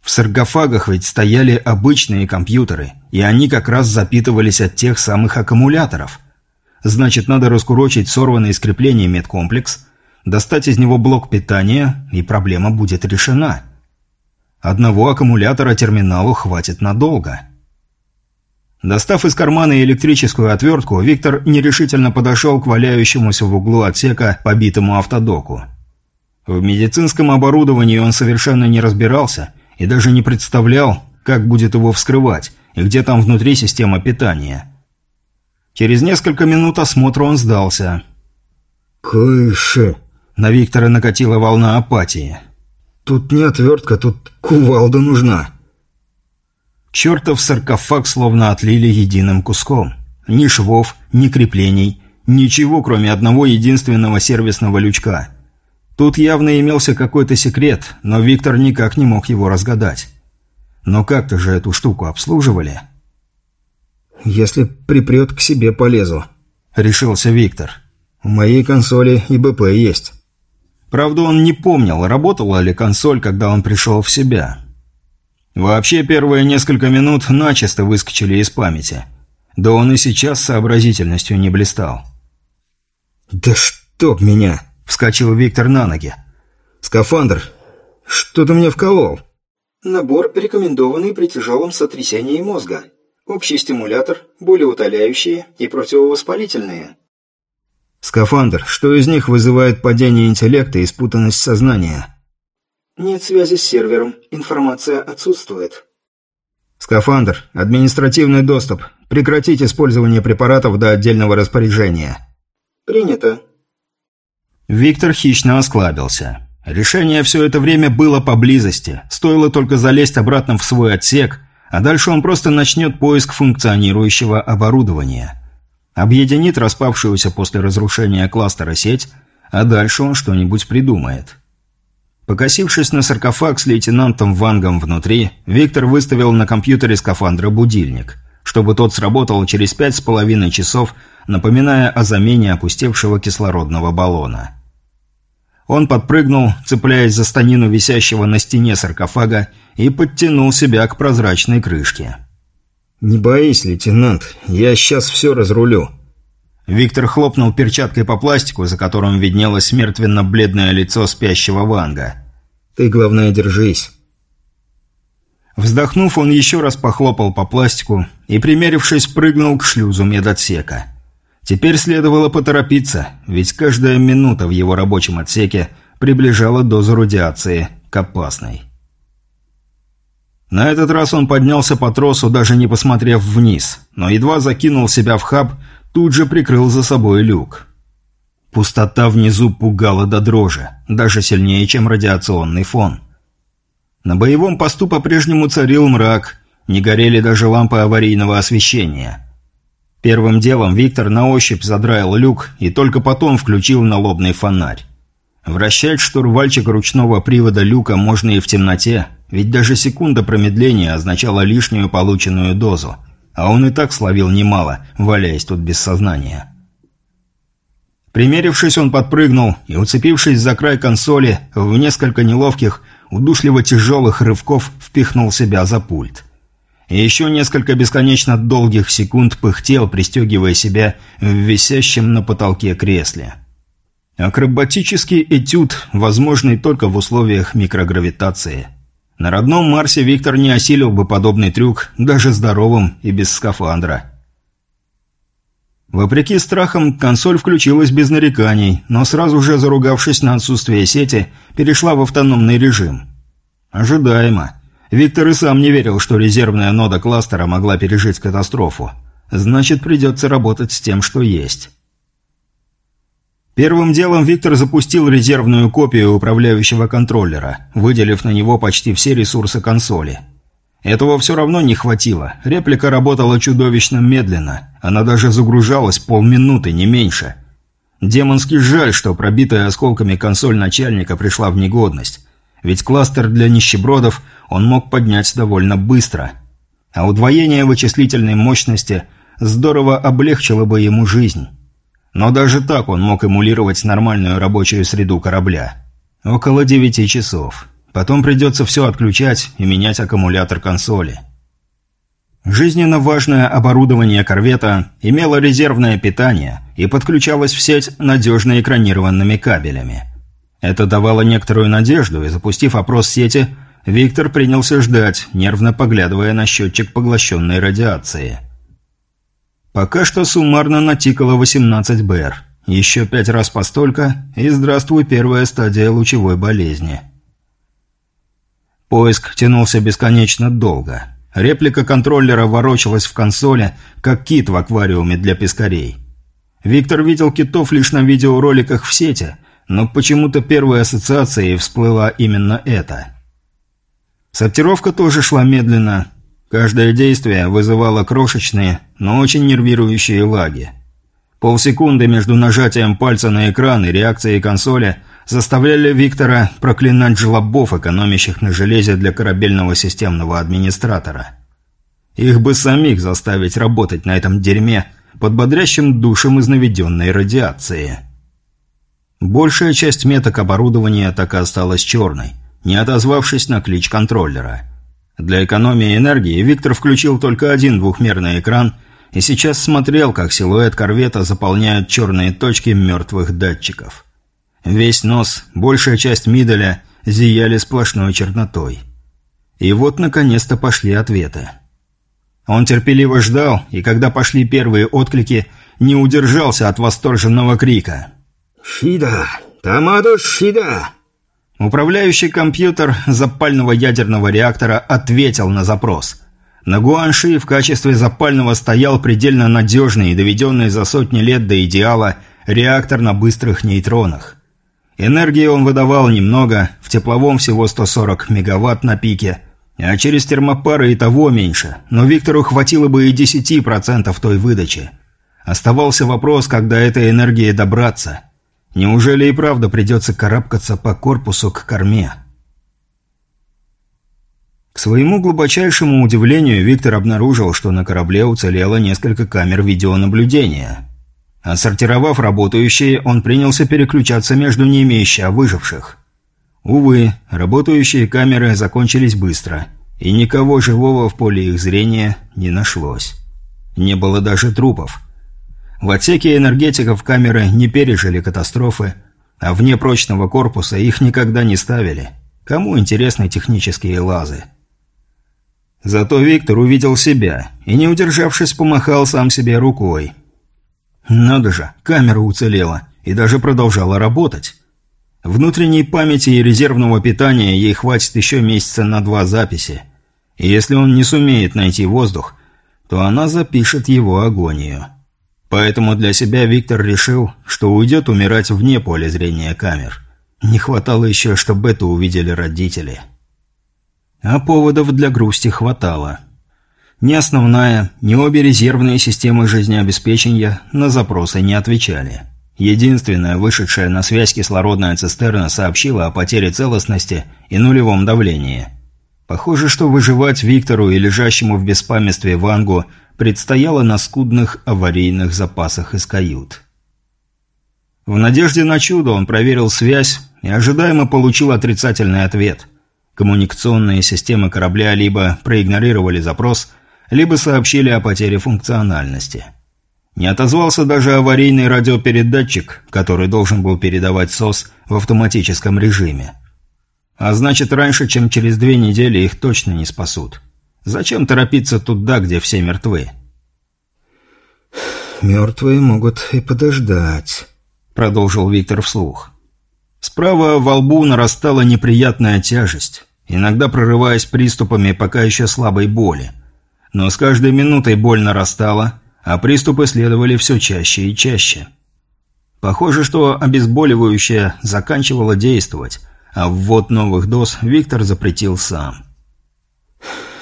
В саркофагах ведь стояли обычные компьютеры, и они как раз запитывались от тех самых аккумуляторов. Значит, надо раскурочить сорванный из крепления медкомплекс, достать из него блок питания, и проблема будет решена. Одного аккумулятора терминалу хватит надолго. Достав из кармана электрическую отвертку, Виктор нерешительно подошел к валяющемуся в углу отсека побитому автодоку. В медицинском оборудовании он совершенно не разбирался – и даже не представлял, как будет его вскрывать и где там внутри система питания. Через несколько минут осмотра он сдался. «Кыше!» На Виктора накатила волна апатии. «Тут не отвертка, тут кувалда нужна». Чертов саркофаг словно отлили единым куском. Ни швов, ни креплений, ничего, кроме одного единственного сервисного лючка. Тут явно имелся какой-то секрет, но Виктор никак не мог его разгадать. Но как-то же эту штуку обслуживали. «Если припрет, к себе полезу», — решился Виктор. «У моей консоли и БП есть». Правда, он не помнил, работала ли консоль, когда он пришел в себя. Вообще, первые несколько минут начисто выскочили из памяти. Да он и сейчас сообразительностью не блистал. «Да чтоб меня!» – вскочил Виктор на ноги. «Скафандр! Что ты мне вколол?» «Набор, рекомендованный при тяжелом сотрясении мозга. Общий стимулятор, болеутоляющие и противовоспалительные». «Скафандр, что из них вызывает падение интеллекта и спутанность сознания?» «Нет связи с сервером, информация отсутствует». «Скафандр, административный доступ. Прекратить использование препаратов до отдельного распоряжения». «Принято». Виктор хищно осклабился. Решение все это время было поблизости. Стоило только залезть обратно в свой отсек, а дальше он просто начнет поиск функционирующего оборудования объединит распавшуюся после разрушения кластера сеть, а дальше он что-нибудь придумает. Покосившись на саркофаг с лейтенантом Вангом внутри, Виктор выставил на компьютере скафандра будильник, чтобы тот сработал через пять с половиной часов, напоминая о замене опустевшего кислородного баллона. Он подпрыгнул, цепляясь за станину висящего на стене саркофага, и подтянул себя к прозрачной крышке. «Не боись, лейтенант, я сейчас все разрулю». Виктор хлопнул перчаткой по пластику, за которым виднелось мертвенно-бледное лицо спящего Ванга. «Ты, главное, держись». Вздохнув, он еще раз похлопал по пластику и, примерившись, прыгнул к шлюзу медотсека. Теперь следовало поторопиться, ведь каждая минута в его рабочем отсеке приближала дозу радиации к опасной. На этот раз он поднялся по тросу, даже не посмотрев вниз, но едва закинул себя в хаб, тут же прикрыл за собой люк. Пустота внизу пугала до дрожи, даже сильнее, чем радиационный фон. На боевом посту по-прежнему царил мрак, не горели даже лампы аварийного освещения. Первым делом Виктор на ощупь задраил люк и только потом включил налобный фонарь. Вращать штурвальчик ручного привода люка можно и в темноте, ведь даже секунда промедления означала лишнюю полученную дозу, а он и так словил немало, валяясь тут без сознания. Примерившись, он подпрыгнул и, уцепившись за край консоли, в несколько неловких, удушливо тяжелых рывков впихнул себя за пульт. И еще несколько бесконечно долгих секунд пыхтел, пристегивая себя в висящем на потолке кресле. Акробатический этюд, возможный только в условиях микрогравитации. На родном Марсе Виктор не осилил бы подобный трюк, даже здоровым и без скафандра. Вопреки страхам, консоль включилась без нареканий, но сразу же, заругавшись на отсутствие сети, перешла в автономный режим. Ожидаемо. Виктор и сам не верил, что резервная нода кластера могла пережить катастрофу. Значит, придется работать с тем, что есть. Первым делом Виктор запустил резервную копию управляющего контроллера, выделив на него почти все ресурсы консоли. Этого все равно не хватило. Реплика работала чудовищно медленно. Она даже загружалась полминуты, не меньше. Демонски жаль, что пробитая осколками консоль начальника пришла в негодность. Ведь кластер для нищебродов он мог поднять довольно быстро. А удвоение вычислительной мощности здорово облегчило бы ему жизнь. Но даже так он мог эмулировать нормальную рабочую среду корабля. Около девяти часов. Потом придется все отключать и менять аккумулятор консоли. Жизненно важное оборудование корвета имело резервное питание и подключалось в сеть надежно экранированными кабелями. Это давало некоторую надежду, и запустив опрос сети, Виктор принялся ждать, нервно поглядывая на счетчик поглощенной радиации – Пока что суммарно натикало 18 БР. Еще пять раз по столько, и здравствуй первая стадия лучевой болезни. Поиск тянулся бесконечно долго. Реплика контроллера ворочалась в консоли, как кит в аквариуме для пескарей. Виктор видел китов лишь на видеороликах в сети, но почему-то первой ассоциацией всплыла именно это. Сортировка тоже шла медленно. Каждое действие вызывало крошечные, но очень нервирующие лаги. Полсекунды между нажатием пальца на экран и реакцией консоли заставляли Виктора проклинать жлобов, экономящих на железе для корабельного системного администратора. Их бы самих заставить работать на этом дерьме под бодрящим душем из наведенной радиации. Большая часть меток оборудования так и осталась черной, не отозвавшись на клич контроллера. Для экономии энергии Виктор включил только один двухмерный экран и сейчас смотрел, как силуэт корвета заполняют черные точки мертвых датчиков. Весь нос, большая часть миделя зияли сплошной чернотой. И вот, наконец-то, пошли ответы. Он терпеливо ждал, и когда пошли первые отклики, не удержался от восторженного крика. «Шида! Тамадо Шида!» Управляющий компьютер запального ядерного реактора ответил на запрос. На Гуанши в качестве запального стоял предельно надежный и доведенный за сотни лет до идеала реактор на быстрых нейтронах. Энергии он выдавал немного, в тепловом всего 140 мегаватт на пике – а через термопары и того меньше, но Виктору хватило бы и 10% той выдачи. Оставался вопрос, когда этой энергии добраться. Неужели и правда придется карабкаться по корпусу к корме? К своему глубочайшему удивлению, Виктор обнаружил, что на корабле уцелело несколько камер видеонаблюдения. Отсортировав работающие, он принялся переключаться между ними, ища выживших. Увы, работающие камеры закончились быстро, и никого живого в поле их зрения не нашлось. Не было даже трупов. В отсеке энергетиков камеры не пережили катастрофы, а вне прочного корпуса их никогда не ставили. Кому интересны технические лазы? Зато Виктор увидел себя и, не удержавшись, помахал сам себе рукой. Надо же, камера уцелела и даже продолжала работать. Внутренней памяти и резервного питания ей хватит еще месяца на два записи. И если он не сумеет найти воздух, то она запишет его агонию. Поэтому для себя Виктор решил, что уйдет умирать вне поля зрения камер. Не хватало еще, чтобы это увидели родители. А поводов для грусти хватало. Ни основная, ни обе резервные системы жизнеобеспечения на запросы не отвечали. Единственная вышедшая на связь кислородная цистерна сообщила о потере целостности и нулевом давлении. Похоже, что выживать Виктору и лежащему в беспамятстве Вангу предстояло на скудных аварийных запасах из кают. В надежде на чудо он проверил связь и ожидаемо получил отрицательный ответ. Коммуникационные системы корабля либо проигнорировали запрос, либо сообщили о потере функциональности. Не отозвался даже аварийный радиопередатчик, который должен был передавать СОС в автоматическом режиме. А значит, раньше, чем через две недели их точно не спасут. Зачем торопиться туда, где все мертвы? «Мертвые могут и подождать», — продолжил Виктор вслух. Справа во лбу нарастала неприятная тяжесть, иногда прорываясь приступами пока еще слабой боли. Но с каждой минутой боль нарастала, а приступы следовали все чаще и чаще. Похоже, что обезболивающее заканчивало действовать, а ввод новых доз Виктор запретил сам.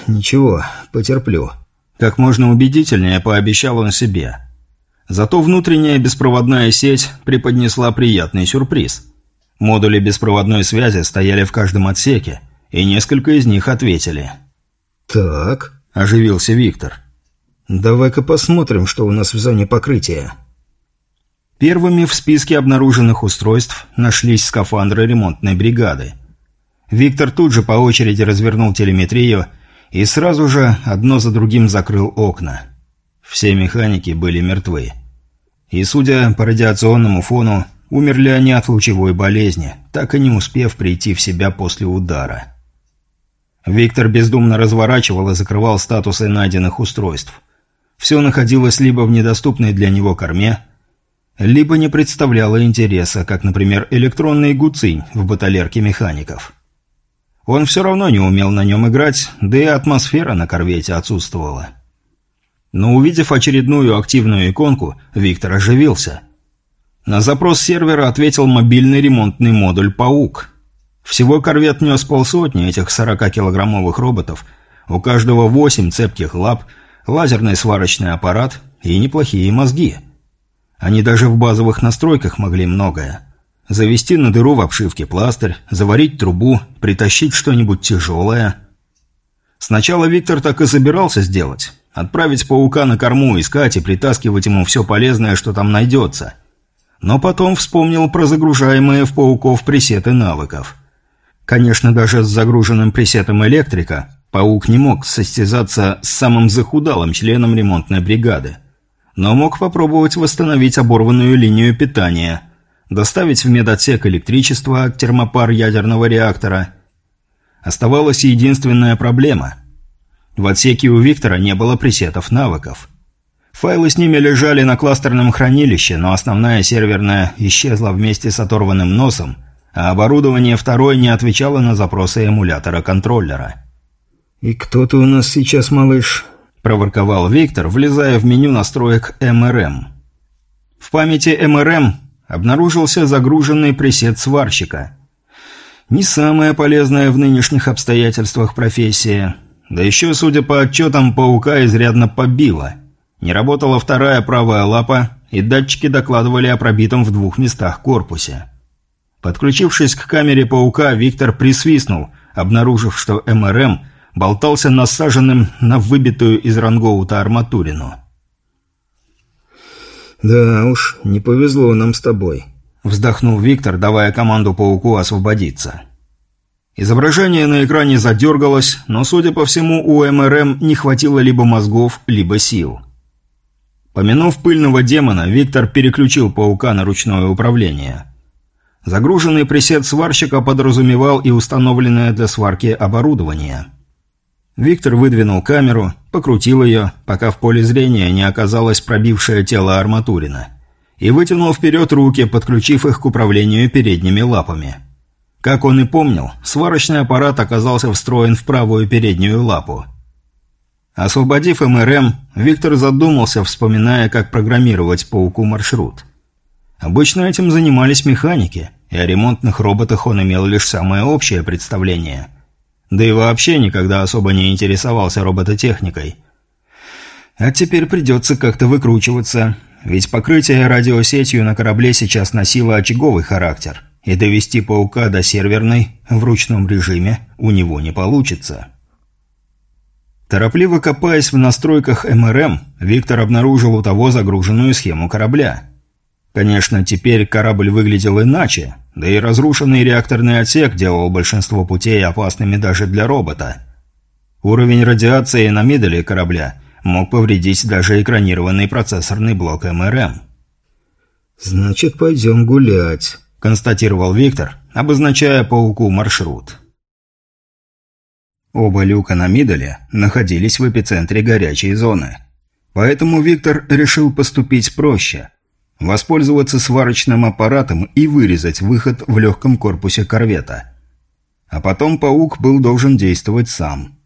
«Ничего, потерплю», – как можно убедительнее пообещал он себе. Зато внутренняя беспроводная сеть преподнесла приятный сюрприз. Модули беспроводной связи стояли в каждом отсеке, и несколько из них ответили. «Так», – оживился Виктор. «Давай-ка посмотрим, что у нас в зоне покрытия». Первыми в списке обнаруженных устройств нашлись скафандры ремонтной бригады. Виктор тут же по очереди развернул телеметрию и сразу же одно за другим закрыл окна. Все механики были мертвы. И, судя по радиационному фону, умерли они от лучевой болезни, так и не успев прийти в себя после удара. Виктор бездумно разворачивал и закрывал статусы найденных устройств. Все находилось либо в недоступной для него корме, либо не представляло интереса, как, например, электронный гуцинь в баталерке механиков. Он все равно не умел на нем играть, да и атмосфера на корвете отсутствовала. Но увидев очередную активную иконку, Виктор оживился. На запрос сервера ответил мобильный ремонтный модуль «Паук». Всего корвет нес полсотни этих 40-килограммовых роботов, у каждого 8 цепких лап, лазерный сварочный аппарат и неплохие мозги. Они даже в базовых настройках могли многое. Завести на дыру в обшивке пластырь, заварить трубу, притащить что-нибудь тяжелое. Сначала Виктор так и собирался сделать. Отправить паука на корму, искать и притаскивать ему все полезное, что там найдется. Но потом вспомнил про загружаемые в пауков пресеты навыков. Конечно, даже с загруженным пресетом электрика паук не мог состязаться с самым захудалым членом ремонтной бригады. Но мог попробовать восстановить оборванную линию питания, доставить в медотсек электричество от термопар ядерного реактора. Оставалась единственная проблема. В отсеке у Виктора не было пресетов навыков. Файлы с ними лежали на кластерном хранилище, но основная серверная исчезла вместе с оторванным носом – а оборудование второй не отвечало на запросы эмулятора контроллера. «И кто ты у нас сейчас, малыш?» – проворковал Виктор, влезая в меню настроек МРМ. В памяти МРМ обнаружился загруженный пресет сварщика. Не самая полезная в нынешних обстоятельствах профессия. Да еще, судя по отчетам, паука изрядно побила. Не работала вторая правая лапа, и датчики докладывали о пробитом в двух местах корпусе. Подключившись к камере паука, Виктор присвистнул, обнаружив, что МРМ болтался насаженным на выбитую из рангоута арматурину. «Да уж, не повезло нам с тобой», – вздохнул Виктор, давая команду пауку освободиться. Изображение на экране задергалось, но, судя по всему, у МРМ не хватило либо мозгов, либо сил. Помянув пыльного демона, Виктор переключил паука на ручное управление – Загруженный пресет сварщика подразумевал и установленное для сварки оборудование. Виктор выдвинул камеру, покрутил ее, пока в поле зрения не оказалось пробившее тело арматурина, и вытянул вперед руки, подключив их к управлению передними лапами. Как он и помнил, сварочный аппарат оказался встроен в правую переднюю лапу. Освободив МРМ, Виктор задумался, вспоминая, как программировать пауку маршрут – Обычно этим занимались механики, и о ремонтных роботах он имел лишь самое общее представление. Да и вообще никогда особо не интересовался робототехникой. А теперь придется как-то выкручиваться, ведь покрытие радиосетью на корабле сейчас носило очаговый характер, и довести паука до серверной в ручном режиме у него не получится. Торопливо копаясь в настройках МРМ, Виктор обнаружил у того загруженную схему корабля – Конечно, теперь корабль выглядел иначе, да и разрушенный реакторный отсек делал большинство путей опасными даже для робота. Уровень радиации на мидоле корабля мог повредить даже экранированный процессорный блок МРМ. «Значит, пойдем гулять», – констатировал Виктор, обозначая пауку маршрут. Оба люка на мидоле находились в эпицентре горячей зоны. Поэтому Виктор решил поступить проще – воспользоваться сварочным аппаратом и вырезать выход в легком корпусе корвета. А потом паук был должен действовать сам.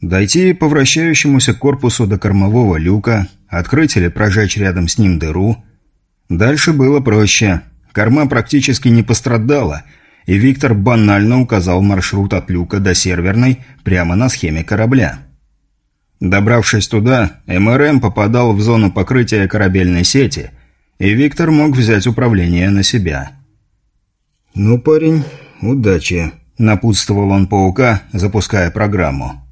Дойти по вращающемуся корпусу до кормового люка, открыть или прожечь рядом с ним дыру. Дальше было проще. Корма практически не пострадала, и Виктор банально указал маршрут от люка до серверной прямо на схеме корабля. Добравшись туда, МРМ попадал в зону покрытия корабельной сети, и Виктор мог взять управление на себя. «Ну, парень, удачи», – напутствовал он паука, запуская программу.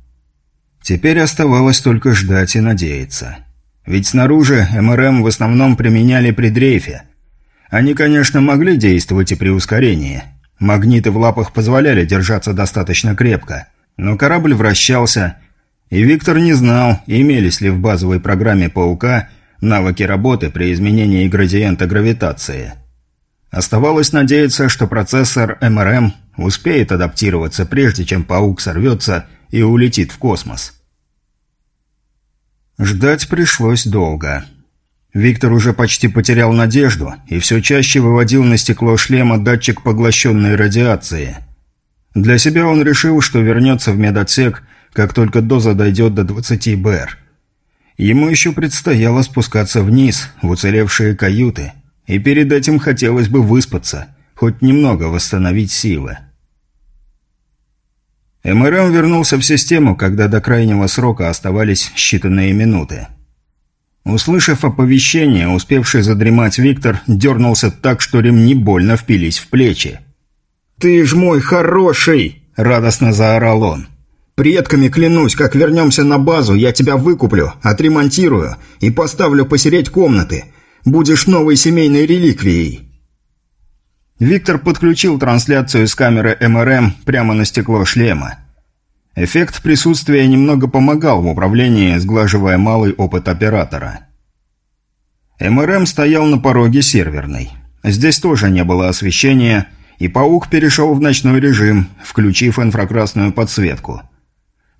Теперь оставалось только ждать и надеяться. Ведь снаружи МРМ в основном применяли при дрейфе. Они, конечно, могли действовать и при ускорении. Магниты в лапах позволяли держаться достаточно крепко. Но корабль вращался, и Виктор не знал, имелись ли в базовой программе «Паука» навыки работы при изменении градиента гравитации. Оставалось надеяться, что процессор МРМ успеет адаптироваться, прежде чем «Паук» сорвется и улетит в космос. Ждать пришлось долго. Виктор уже почти потерял надежду и все чаще выводил на стекло шлема датчик поглощенной радиации. Для себя он решил, что вернется в медотсек – как только доза дойдет до 20 БР. Ему еще предстояло спускаться вниз, в уцелевшие каюты, И перед этим хотелось бы выспаться, хоть немного восстановить силы. МРМ вернулся в систему, когда до крайнего срока оставались считанные минуты. Услышав оповещение, успевший задремать Виктор дернулся так, что ремни больно впились в плечи. «Ты ж мой хороший!» – радостно заорал он. «Предками клянусь, как вернемся на базу, я тебя выкуплю, отремонтирую и поставлю посереть комнаты. Будешь новой семейной реликвией». Виктор подключил трансляцию с камеры МРМ прямо на стекло шлема. Эффект присутствия немного помогал в управлении, сглаживая малый опыт оператора. МРМ стоял на пороге серверной. Здесь тоже не было освещения, и паук перешел в ночной режим, включив инфракрасную подсветку.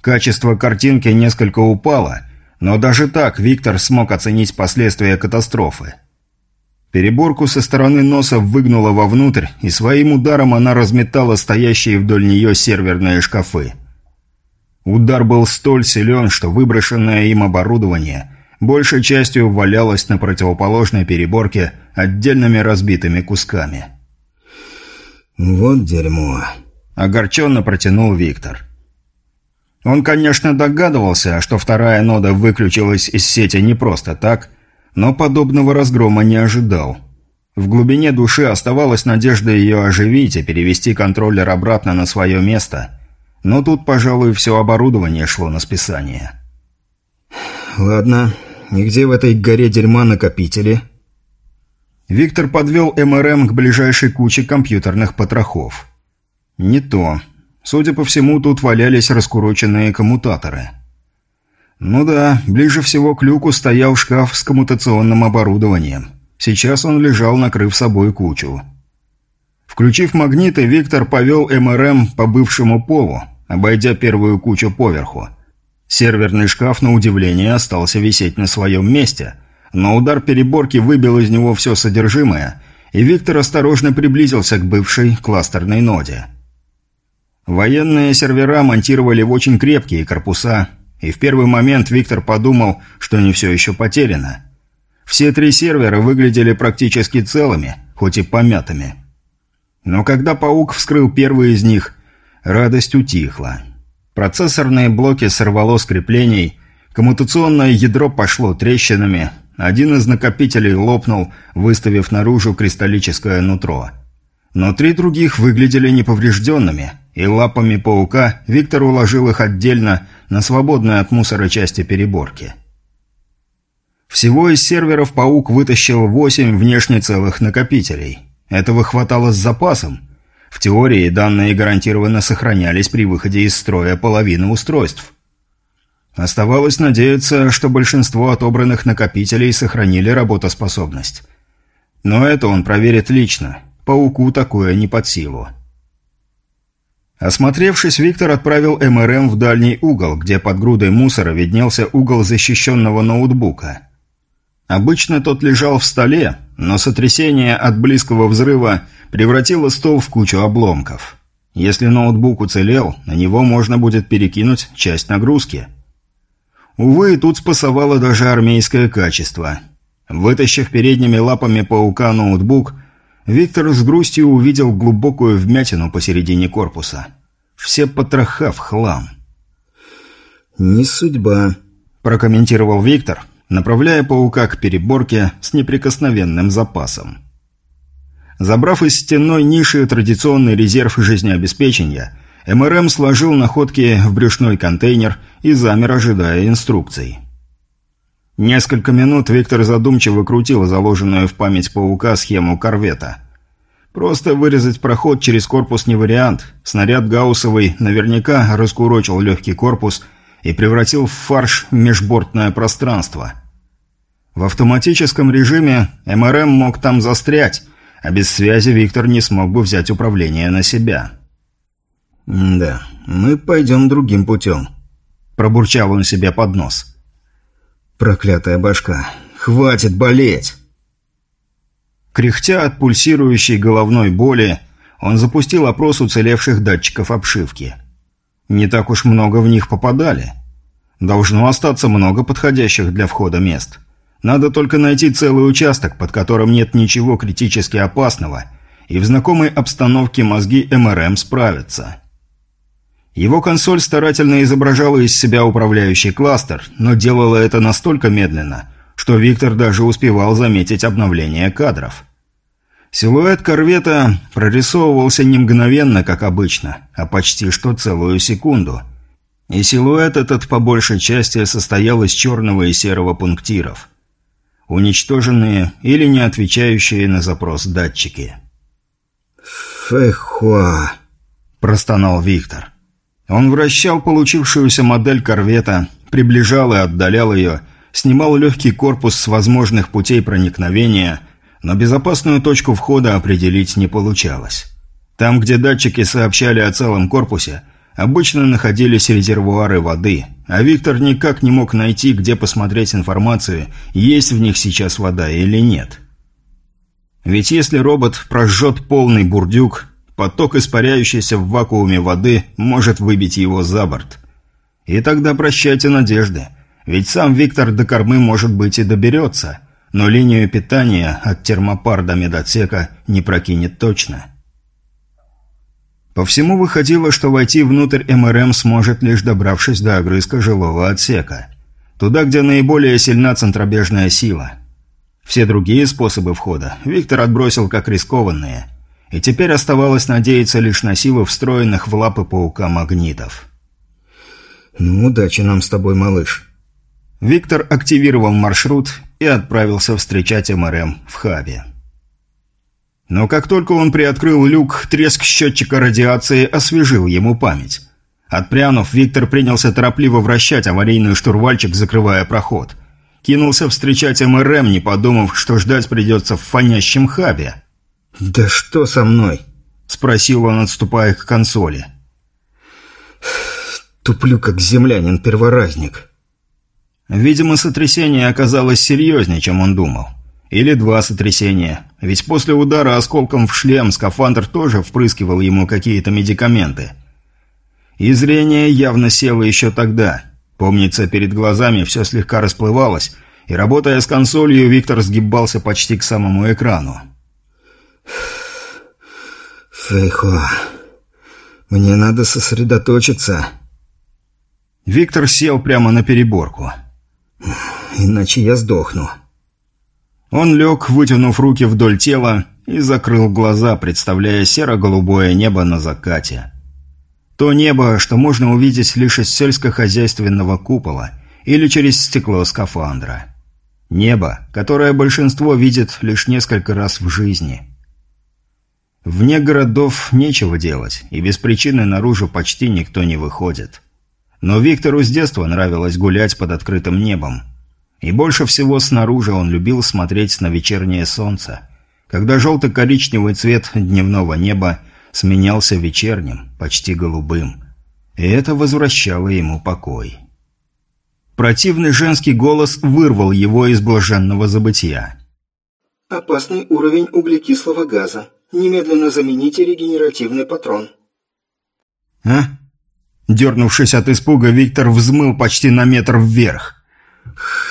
Качество картинки несколько упало, но даже так Виктор смог оценить последствия катастрофы. Переборку со стороны носа выгнула вовнутрь, и своим ударом она разметала стоящие вдоль нее серверные шкафы. Удар был столь силен, что выброшенное им оборудование большей частью валялось на противоположной переборке отдельными разбитыми кусками. «Вот дерьмо», – огорченно протянул Виктор. Он, конечно, догадывался, что вторая нода выключилась из сети не просто так, но подобного разгрома не ожидал. В глубине души оставалась надежда ее оживить и перевести контроллер обратно на свое место – но тут, пожалуй, все оборудование шло на списание. «Ладно, нигде в этой горе дерьма накопители?» Виктор подвел МРМ к ближайшей куче компьютерных потрохов. «Не то. Судя по всему, тут валялись раскуроченные коммутаторы». «Ну да, ближе всего к люку стоял шкаф с коммутационным оборудованием. Сейчас он лежал, накрыв собой кучу». Включив магниты, Виктор повел МРМ по бывшему полу, обойдя первую кучу поверху. Серверный шкаф, на удивление, остался висеть на своем месте, но удар переборки выбил из него все содержимое, и Виктор осторожно приблизился к бывшей кластерной ноде. Военные сервера монтировали в очень крепкие корпуса, и в первый момент Виктор подумал, что не все еще потеряно. Все три сервера выглядели практически целыми, хоть и помятыми. Но когда паук вскрыл первый из них, Радость утихла. Процессорные блоки сорвало с креплений, коммутационное ядро пошло трещинами, один из накопителей лопнул, выставив наружу кристаллическое нутро. Но три других выглядели неповрежденными, и лапами паука Виктор уложил их отдельно на свободные от мусора части переборки. Всего из серверов паук вытащил восемь внешне целых накопителей. Этого хватало с запасом – в теории данные гарантированно сохранялись при выходе из строя половины устройств. Оставалось надеяться, что большинство отобранных накопителей сохранили работоспособность. Но это он проверит лично. Пауку такое не под силу. Осмотревшись, Виктор отправил МРМ в дальний угол, где под грудой мусора виднелся угол защищенного ноутбука. Обычно тот лежал в столе, но сотрясение от близкого взрыва превратило стол в кучу обломков. Если ноутбук уцелел, на него можно будет перекинуть часть нагрузки. Увы, тут спасовало даже армейское качество. Вытащив передними лапами паука ноутбук, Виктор с грустью увидел глубокую вмятину посередине корпуса. Все потроха в хлам. «Не судьба», – прокомментировал Виктор, направляя паука к переборке с неприкосновенным запасом. Забрав из стенной ниши традиционный резерв жизнеобеспечения, МРМ сложил находки в брюшной контейнер и замер, ожидая инструкций. Несколько минут Виктор задумчиво крутил заложенную в память паука схему корвета. Просто вырезать проход через корпус не вариант. Снаряд Гауссовый наверняка раскурочил легкий корпус и превратил в фарш межбортное пространство. В автоматическом режиме МРМ мог там застрять, а без связи Виктор не смог бы взять управление на себя. «Да, мы пойдем другим путем», – пробурчал он себе под нос. «Проклятая башка! Хватит болеть!» Кряхтя от пульсирующей головной боли, он запустил опрос уцелевших датчиков обшивки. Не так уж много в них попадали. Должно остаться много подходящих для входа мест – Надо только найти целый участок, под которым нет ничего критически опасного, и в знакомой обстановке мозги МРМ справятся. Его консоль старательно изображала из себя управляющий кластер, но делала это настолько медленно, что Виктор даже успевал заметить обновление кадров. Силуэт корвета прорисовывался не мгновенно, как обычно, а почти что целую секунду. И силуэт этот по большей части состоял из черного и серого пунктиров. Уничтоженные или не отвечающие на запрос датчики. «Фэхуа», – простонал Виктор. Он вращал получившуюся модель корвета, приближал и отдалял ее, снимал легкий корпус с возможных путей проникновения, но безопасную точку входа определить не получалось. Там, где датчики сообщали о целом корпусе, обычно находились резервуары воды, а Виктор никак не мог найти, где посмотреть информацию, есть в них сейчас вода или нет. Ведь если робот прожжет полный бурдюк, Поток, испаряющийся в вакууме воды, может выбить его за борт. И тогда прощайте надежды. Ведь сам Виктор до кормы, может быть, и доберется. Но линию питания от термопар до медотсека не прокинет точно. По всему выходило, что войти внутрь МРМ сможет лишь добравшись до огрызка жилого отсека. Туда, где наиболее сильна центробежная сила. Все другие способы входа Виктор отбросил как рискованные – и теперь оставалось надеяться лишь на силы встроенных в лапы паука магнитов. «Ну, удачи нам с тобой, малыш». Виктор активировал маршрут и отправился встречать МРМ в хабе. Но как только он приоткрыл люк, треск счетчика радиации освежил ему память. Отпрянув, Виктор принялся торопливо вращать аварийный штурвальчик, закрывая проход. Кинулся встречать МРМ, не подумав, что ждать придется в фонящем хабе. «Да что со мной?» – спросил он, отступая к консоли. «Туплю, как землянин-перворазник». Видимо, сотрясение оказалось серьезнее, чем он думал. Или два сотрясения. Ведь после удара осколком в шлем скафандр тоже впрыскивал ему какие-то медикаменты. И зрение явно село еще тогда. Помнится, перед глазами все слегка расплывалось, и, работая с консолью, Виктор сгибался почти к самому экрану. Фейхо, мне надо сосредоточиться. Виктор сел прямо на переборку. Иначе я сдохну. Он лег, вытянув руки вдоль тела, и закрыл глаза, представляя серо-голубое небо на закате. То небо, что можно увидеть лишь из сельскохозяйственного купола или через стекло скафандра. Небо, которое большинство видит лишь несколько раз в жизни – Вне городов нечего делать, и без причины наружу почти никто не выходит. Но Виктору с детства нравилось гулять под открытым небом. И больше всего снаружи он любил смотреть на вечернее солнце, когда желто-коричневый цвет дневного неба сменялся вечерним, почти голубым. И это возвращало ему покой. Противный женский голос вырвал его из блаженного забытия. «Опасный уровень углекислого газа. Немедленно замените регенеративный патрон. А? Дернувшись от испуга, Виктор взмыл почти на метр вверх.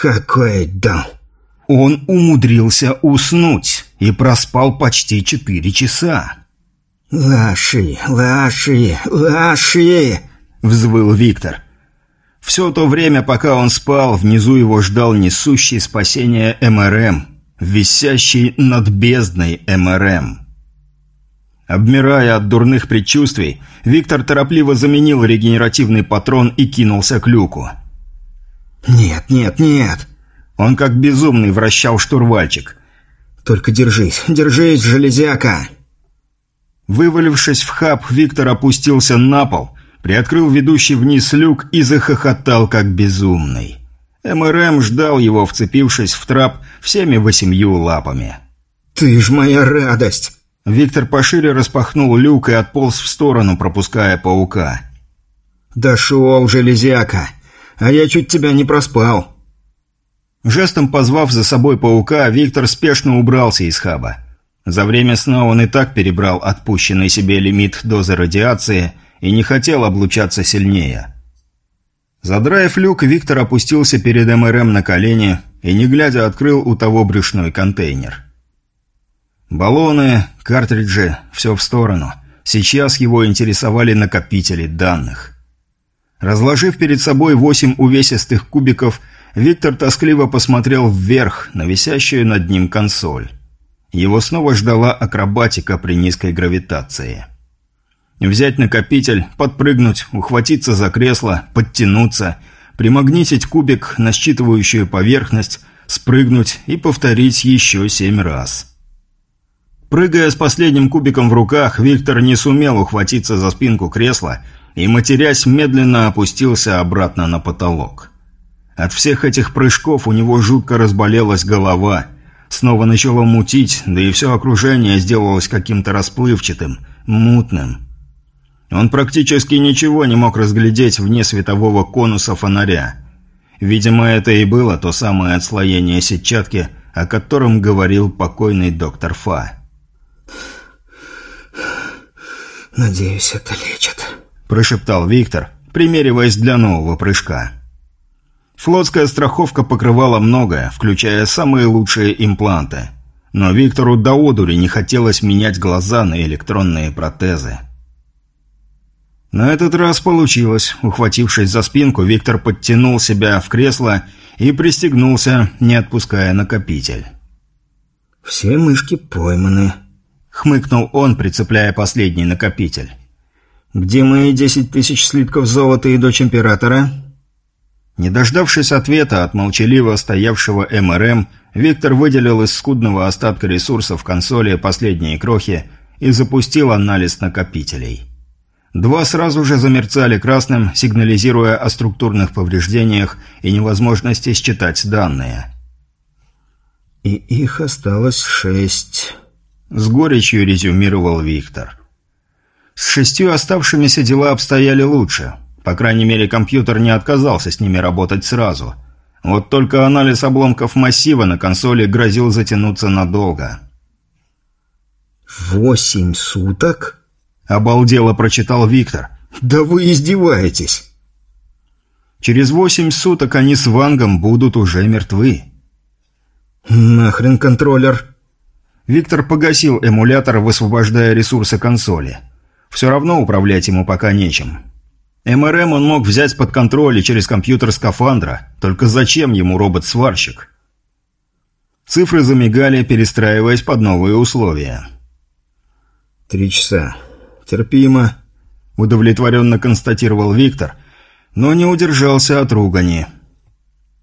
Какой да? Он умудрился уснуть и проспал почти четыре часа. «Лаши, лаши, лаши!» – взвыл Виктор. Все то время, пока он спал, внизу его ждал несущий спасение МРМ, висящий над бездной МРМ. Обмирая от дурных предчувствий, Виктор торопливо заменил регенеративный патрон и кинулся к люку. «Нет, нет, нет!» Он как безумный вращал штурвальчик. «Только держись, держись, железяка!» Вывалившись в хаб, Виктор опустился на пол, приоткрыл ведущий вниз люк и захохотал как безумный. МРМ ждал его, вцепившись в трап всеми восемью лапами. «Ты ж моя радость!» Виктор пошире распахнул люк и отполз в сторону, пропуская паука. «Дошел, железяка! А я чуть тебя не проспал!» Жестом позвав за собой паука, Виктор спешно убрался из хаба. За время сна он и так перебрал отпущенный себе лимит дозы радиации и не хотел облучаться сильнее. Задраив люк, Виктор опустился перед МРМ на колени и, не глядя, открыл у того брюшной контейнер. Баллоны, картриджи – все в сторону. Сейчас его интересовали накопители данных. Разложив перед собой восемь увесистых кубиков, Виктор тоскливо посмотрел вверх на висящую над ним консоль. Его снова ждала акробатика при низкой гравитации. Взять накопитель, подпрыгнуть, ухватиться за кресло, подтянуться, примагнитить кубик на считывающую поверхность, спрыгнуть и повторить еще семь раз. Прыгая с последним кубиком в руках, Виктор не сумел ухватиться за спинку кресла и, матерясь, медленно опустился обратно на потолок. От всех этих прыжков у него жутко разболелась голова, снова начало мутить, да и все окружение сделалось каким-то расплывчатым, мутным. Он практически ничего не мог разглядеть вне светового конуса фонаря. Видимо, это и было то самое отслоение сетчатки, о котором говорил покойный доктор Фа. «Надеюсь, это лечит», – прошептал Виктор, примериваясь для нового прыжка. Флотская страховка покрывала многое, включая самые лучшие импланты. Но Виктору до одури не хотелось менять глаза на электронные протезы. На этот раз получилось. Ухватившись за спинку, Виктор подтянул себя в кресло и пристегнулся, не отпуская накопитель. «Все мышки пойманы», — хмыкнул он, прицепляя последний накопитель. «Где мои десять тысяч слитков золота и дочь императора?» Не дождавшись ответа от молчаливо стоявшего МРМ, Виктор выделил из скудного остатка ресурсов консоли последние крохи и запустил анализ накопителей. Два сразу же замерцали красным, сигнализируя о структурных повреждениях и невозможности считать данные. «И их осталось шесть», — с горечью резюмировал Виктор. С шестью оставшимися дела обстояли лучше. По крайней мере, компьютер не отказался с ними работать сразу. Вот только анализ обломков массива на консоли грозил затянуться надолго. «Восемь суток?» Обалдело прочитал Виктор. «Да вы издеваетесь!» Через восемь суток они с Вангом будут уже мертвы. «Нахрен контроллер!» Виктор погасил эмулятор, высвобождая ресурсы консоли. Все равно управлять ему пока нечем. МРМ он мог взять под контроль и через компьютер скафандра, только зачем ему робот-сварщик? Цифры замигали, перестраиваясь под новые условия. «Три часа. «Терпимо», – удовлетворенно констатировал Виктор, но не удержался от ругани.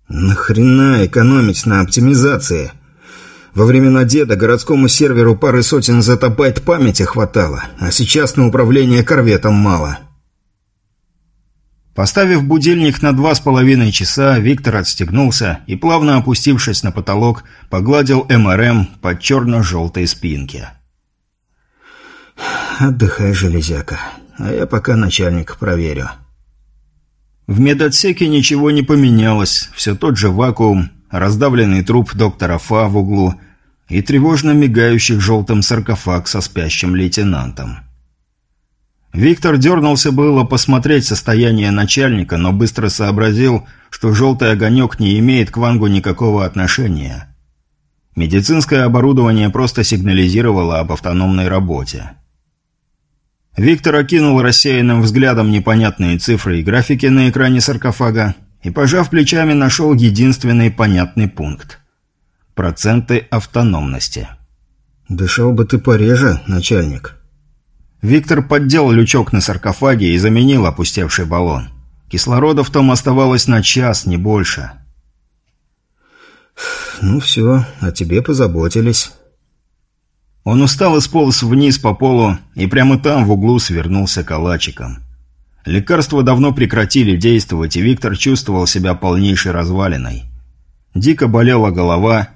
«Нахрена экономить на оптимизации? Во времена деда городскому серверу пары сотен зетабайт памяти хватало, а сейчас на управление корветом мало». Поставив будильник на два с половиной часа, Виктор отстегнулся и, плавно опустившись на потолок, погладил МРМ по черно-желтой спинке. «Отдыхай, железяка, а я пока начальник проверю». В медотсеке ничего не поменялось, все тот же вакуум, раздавленный труп доктора Фа в углу и тревожно мигающий желтым саркофаг со спящим лейтенантом. Виктор дернулся было посмотреть состояние начальника, но быстро сообразил, что желтый огонек не имеет к Вангу никакого отношения. Медицинское оборудование просто сигнализировало об автономной работе. Виктор окинул рассеянным взглядом непонятные цифры и графики на экране саркофага и, пожав плечами, нашел единственный понятный пункт. Проценты автономности. «Дышал бы ты пореже, начальник». Виктор поддел лючок на саркофаге и заменил опустевший баллон. Кислорода в том оставалось на час, не больше. «Ну все, о тебе позаботились». Он устал и сполз вниз по полу и прямо там в углу свернулся калачиком. Лекарства давно прекратили действовать, и Виктор чувствовал себя полнейшей развалиной. Дико болела голова,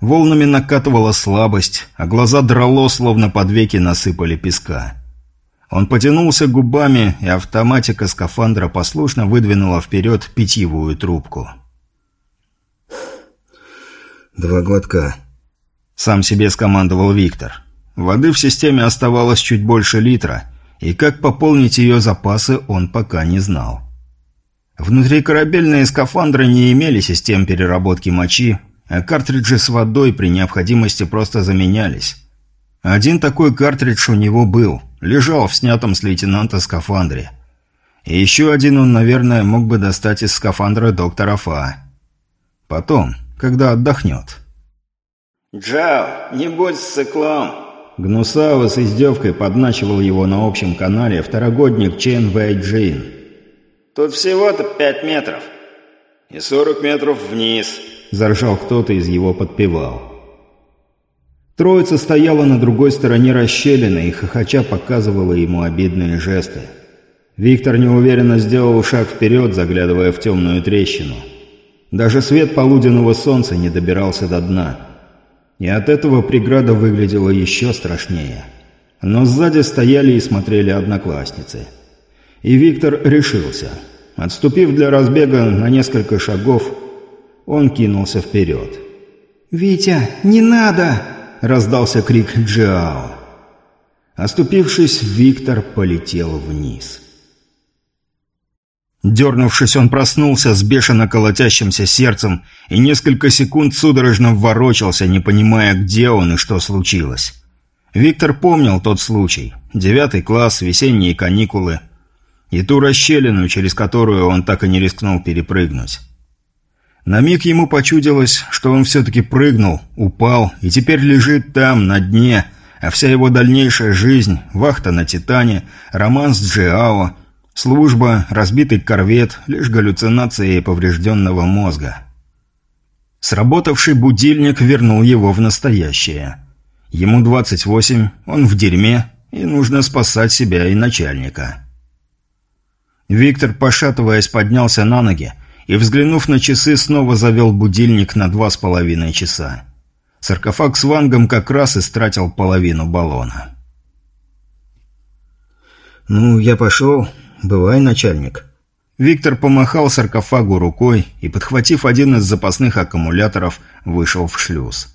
волнами накатывала слабость, а глаза драло, словно под веки насыпали песка. Он потянулся губами, и автоматика скафандра послушно выдвинула вперед питьевую трубку. «Два глотка», сам себе скомандовал Виктор. Воды в системе оставалось чуть больше литра, и как пополнить ее запасы он пока не знал. Внутрикорабельные скафандры не имели систем переработки мочи, а картриджи с водой при необходимости просто заменялись. Один такой картридж у него был, лежал в снятом с лейтенанта скафандре. И еще один он, наверное, мог бы достать из скафандра доктора Фа. Потом, когда отдохнет. «Джао, не будь циклом!» Гнусава с издевкой подначивал его на общем канале второгодник Чен Вэй Джин. «Тут всего-то пять метров. И сорок метров вниз», – заржал кто-то из его подпевал. Троица стояла на другой стороне расщелины и хохоча показывала ему обидные жесты. Виктор неуверенно сделал шаг вперед, заглядывая в темную трещину. Даже свет полуденного солнца не добирался до дна. И от этого преграда выглядела еще страшнее. Но сзади стояли и смотрели одноклассницы. И Виктор решился. Отступив для разбега на несколько шагов, он кинулся вперед. «Витя, не надо!» раздался крик Джао. Оступившись, Виктор полетел вниз. Дернувшись, он проснулся с бешено колотящимся сердцем и несколько секунд судорожно ворочался, не понимая, где он и что случилось. Виктор помнил тот случай. Девятый класс, весенние каникулы. И ту расщелину, через которую он так и не рискнул перепрыгнуть. На миг ему почудилось, что он все-таки прыгнул, упал и теперь лежит там, на дне, а вся его дальнейшая жизнь, вахта на «Титане», роман с Джиао, служба, разбитый корвет, лишь галлюцинации поврежденного мозга. Сработавший будильник вернул его в настоящее. Ему 28, он в дерьме, и нужно спасать себя и начальника. Виктор, пошатываясь, поднялся на ноги, и, взглянув на часы, снова завел будильник на два с половиной часа. Саркофаг с вангом как раз истратил половину баллона. «Ну, я пошел. Бывай, начальник». Виктор помахал саркофагу рукой и, подхватив один из запасных аккумуляторов, вышел в шлюз.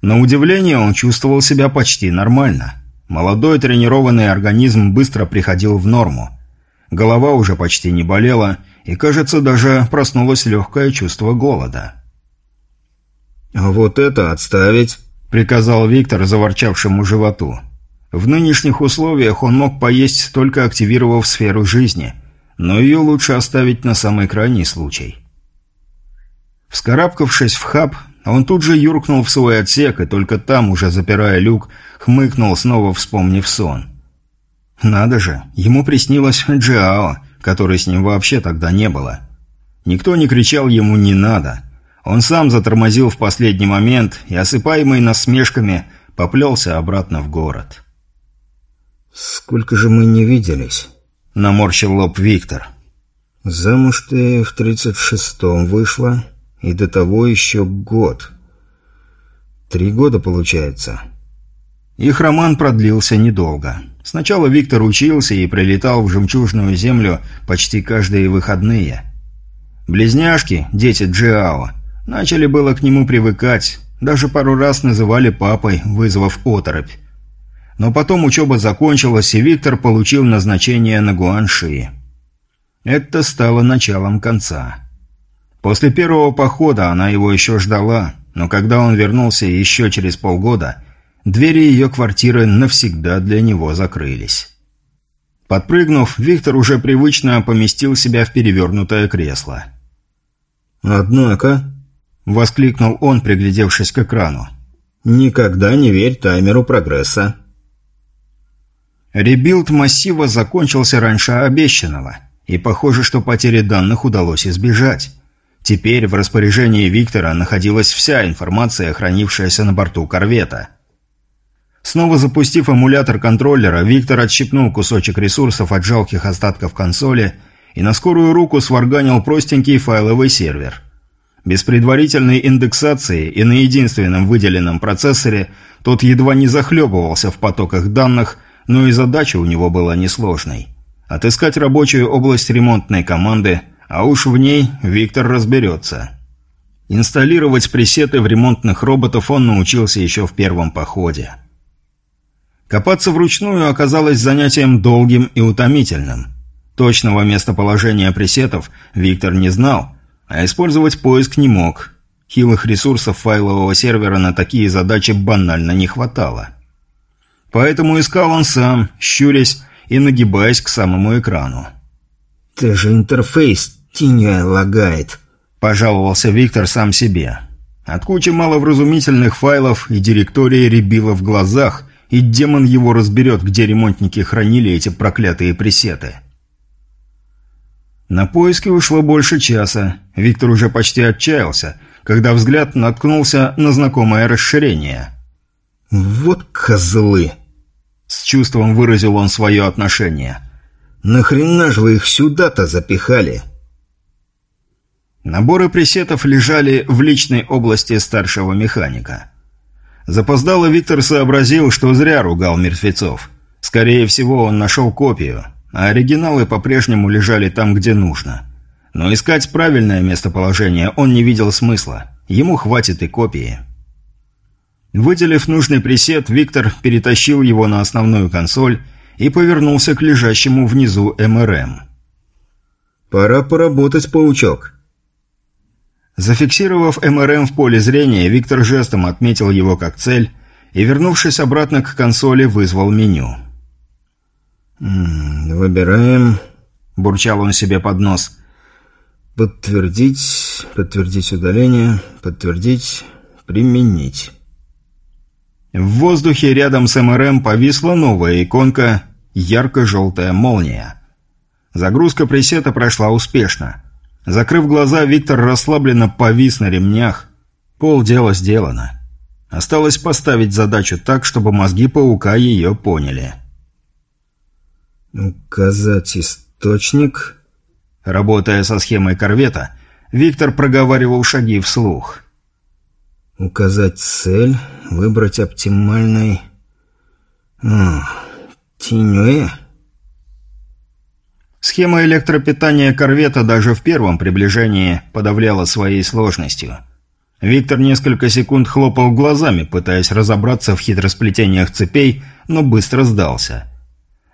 На удивление он чувствовал себя почти нормально. Молодой тренированный организм быстро приходил в норму. Голова уже почти не болела, и, кажется, даже проснулось легкое чувство голода. «А вот это отставить!» – приказал Виктор заворчавшему животу. В нынешних условиях он мог поесть, только активировав сферу жизни, но ее лучше оставить на самый крайний случай. Вскарабкавшись в хаб, он тут же юркнул в свой отсек, и только там, уже запирая люк, хмыкнул, снова вспомнив сон. Надо же, ему приснилось Джиао – которой с ним вообще тогда не было. Никто не кричал ему «не надо». Он сам затормозил в последний момент и, осыпаемый насмешками, поплелся обратно в город. «Сколько же мы не виделись?» – наморщил лоб Виктор. «Замуж ты в тридцать шестом вышла, и до того еще год. Три года, получается». Их роман продлился недолго. Сначала Виктор учился и прилетал в жемчужную землю почти каждые выходные. Близняшки, дети Джиао, начали было к нему привыкать, даже пару раз называли папой, вызвав оторопь. Но потом учеба закончилась, и Виктор получил назначение на Гуанши. Это стало началом конца. После первого похода она его еще ждала, но когда он вернулся еще через полгода – Двери ее квартиры навсегда для него закрылись. Подпрыгнув, Виктор уже привычно поместил себя в перевернутое кресло. «Однако», — воскликнул он, приглядевшись к экрану, — «никогда не верь таймеру прогресса». Ребилд массива закончился раньше обещанного, и похоже, что потери данных удалось избежать. Теперь в распоряжении Виктора находилась вся информация, хранившаяся на борту корвета — Снова запустив эмулятор контроллера, Виктор отщипнул кусочек ресурсов от жалких остатков консоли и на скорую руку сварганил простенький файловый сервер. Без предварительной индексации и на единственном выделенном процессоре тот едва не захлебывался в потоках данных, но и задача у него была несложной. Отыскать рабочую область ремонтной команды, а уж в ней Виктор разберется. Инсталлировать пресеты в ремонтных роботов он научился еще в первом походе. Копаться вручную оказалось занятием долгим и утомительным. Точного местоположения пресетов Виктор не знал, а использовать поиск не мог. Хилых ресурсов файлового сервера на такие задачи банально не хватало. Поэтому искал он сам, щурясь и нагибаясь к самому экрану. «Ты же интерфейс тенью лагает», – пожаловался Виктор сам себе. От кучи маловразумительных файлов и директории рябило в глазах, и демон его разберет, где ремонтники хранили эти проклятые пресеты. На поиски ушло больше часа. Виктор уже почти отчаялся, когда взгляд наткнулся на знакомое расширение. «Вот козлы!» С чувством выразил он свое отношение. «Нахрена же вы их сюда-то запихали?» Наборы пресетов лежали в личной области старшего механика. Запоздало Виктор сообразил, что зря ругал мертвецов. Скорее всего, он нашел копию, а оригиналы по-прежнему лежали там, где нужно. Но искать правильное местоположение он не видел смысла. Ему хватит и копии. Выделив нужный пресет, Виктор перетащил его на основную консоль и повернулся к лежащему внизу МРМ. «Пора поработать, паучок». Зафиксировав МРМ в поле зрения, Виктор жестом отметил его как цель и, вернувшись обратно к консоли, вызвал меню. «Выбираем...» – бурчал он себе под нос. «Подтвердить, подтвердить удаление, подтвердить, применить». В воздухе рядом с МРМ повисла новая иконка «Ярко-желтая молния». Загрузка пресета прошла успешно. Закрыв глаза, Виктор расслабленно повис на ремнях. Пол дела сделано. Осталось поставить задачу так, чтобы мозги паука ее поняли. «Указать источник...» Работая со схемой корвета, Виктор проговаривал шаги вслух. «Указать цель...» Выбрать оптимальный... А, Тинюэ? Схема электропитания корвета даже в первом приближении подавляла своей сложностью. Виктор несколько секунд хлопал глазами, пытаясь разобраться в хитросплетениях цепей, но быстро сдался.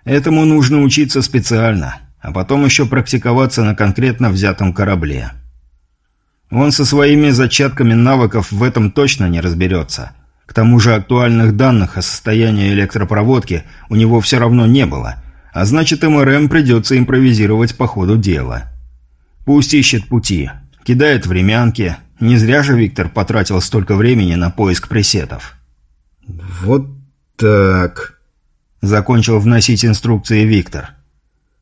Этому нужно учиться специально, а потом еще практиковаться на конкретно взятом корабле. Он со своими зачатками навыков в этом точно не разберется. К тому же актуальных данных о состоянии электропроводки у него все равно не было, а значит МРМ придется импровизировать по ходу дела. Пусть ищет пути, кидает времянки, не зря же Виктор потратил столько времени на поиск пресетов. «Вот так», — закончил вносить инструкции Виктор.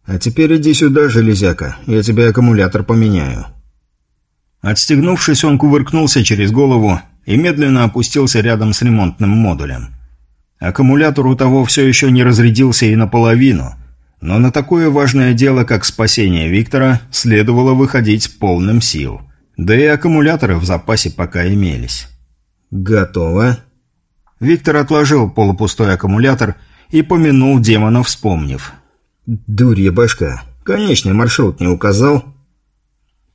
«А теперь иди сюда, железяка, я тебе аккумулятор поменяю». Отстегнувшись, он кувыркнулся через голову и медленно опустился рядом с ремонтным модулем. Аккумулятор у того все еще не разрядился и наполовину, но на такое важное дело, как спасение Виктора, следовало выходить полным сил. Да и аккумуляторы в запасе пока имелись. «Готово». Виктор отложил полупустой аккумулятор и помянул демона, вспомнив. «Дурья башка. Конечный маршрут не указал?»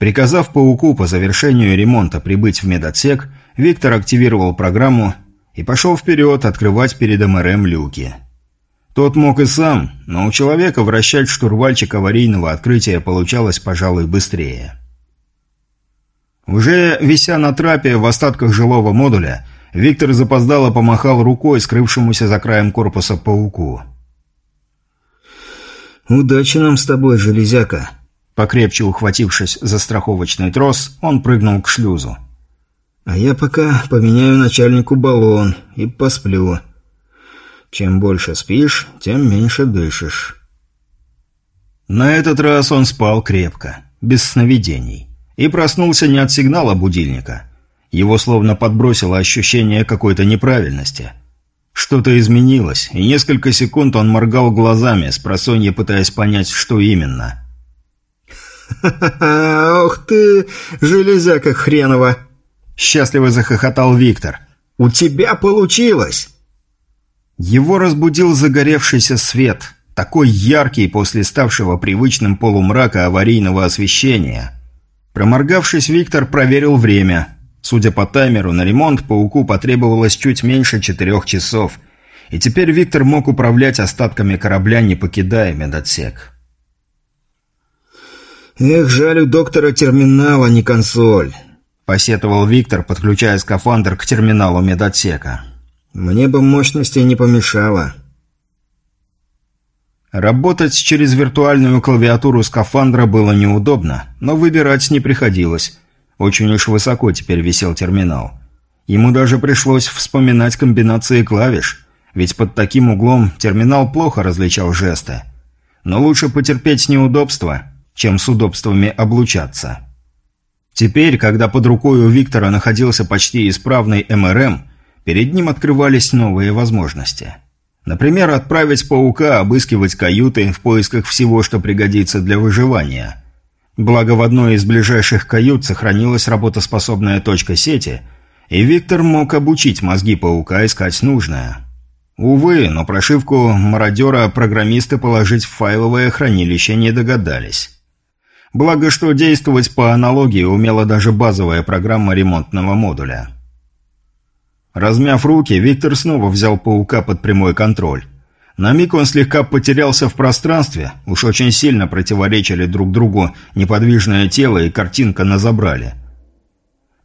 Приказав пауку по завершению ремонта прибыть в медотсек, Виктор активировал программу и пошел вперед открывать перед МРМ люки. Тот мог и сам, но у человека вращать штурвальчик аварийного открытия получалось, пожалуй, быстрее. Уже вися на трапе в остатках жилого модуля, Виктор запоздало помахал рукой скрывшемуся за краем корпуса пауку. «Удачи нам с тобой, железяка!» Покрепче ухватившись за страховочный трос, он прыгнул к шлюзу. А я пока поменяю начальнику баллон и посплю. Чем больше спишь, тем меньше дышишь. На этот раз он спал крепко, без сновидений, и проснулся не от сигнала будильника. Его словно подбросило ощущение какой-то неправильности. Что-то изменилось, и несколько секунд он моргал глазами, с просонья пытаясь понять, что именно. «Ха-ха-ха! Ух ты, железяка хренова!» Счастливо захохотал Виктор. «У тебя получилось!» Его разбудил загоревшийся свет, такой яркий после ставшего привычным полумрака аварийного освещения. Проморгавшись, Виктор проверил время. Судя по таймеру, на ремонт пауку потребовалось чуть меньше четырех часов, и теперь Виктор мог управлять остатками корабля, не покидая медотсек. «Эх, жаль, у доктора терминал, а не консоль», – посетовал Виктор, подключая скафандр к терминалу медотсека. «Мне бы мощности не помешало». Работать через виртуальную клавиатуру скафандра было неудобно, но выбирать не приходилось. Очень уж высоко теперь висел терминал. Ему даже пришлось вспоминать комбинации клавиш, ведь под таким углом терминал плохо различал жесты. Но лучше потерпеть неудобства, чем с удобствами облучаться. Теперь, когда под рукой у Виктора находился почти исправный МРМ, перед ним открывались новые возможности – Например, отправить паука обыскивать каюты в поисках всего, что пригодится для выживания. Благо, в одной из ближайших кают сохранилась работоспособная точка сети, и Виктор мог обучить мозги паука искать нужное. Увы, но прошивку мародера программисты положить в файловое хранилище не догадались. Благо, что действовать по аналогии умела даже базовая программа ремонтного модуля. Размяв руки, Виктор снова взял паука под прямой контроль. На миг он слегка потерялся в пространстве, уж очень сильно противоречили друг другу неподвижное тело и картинка на забрале.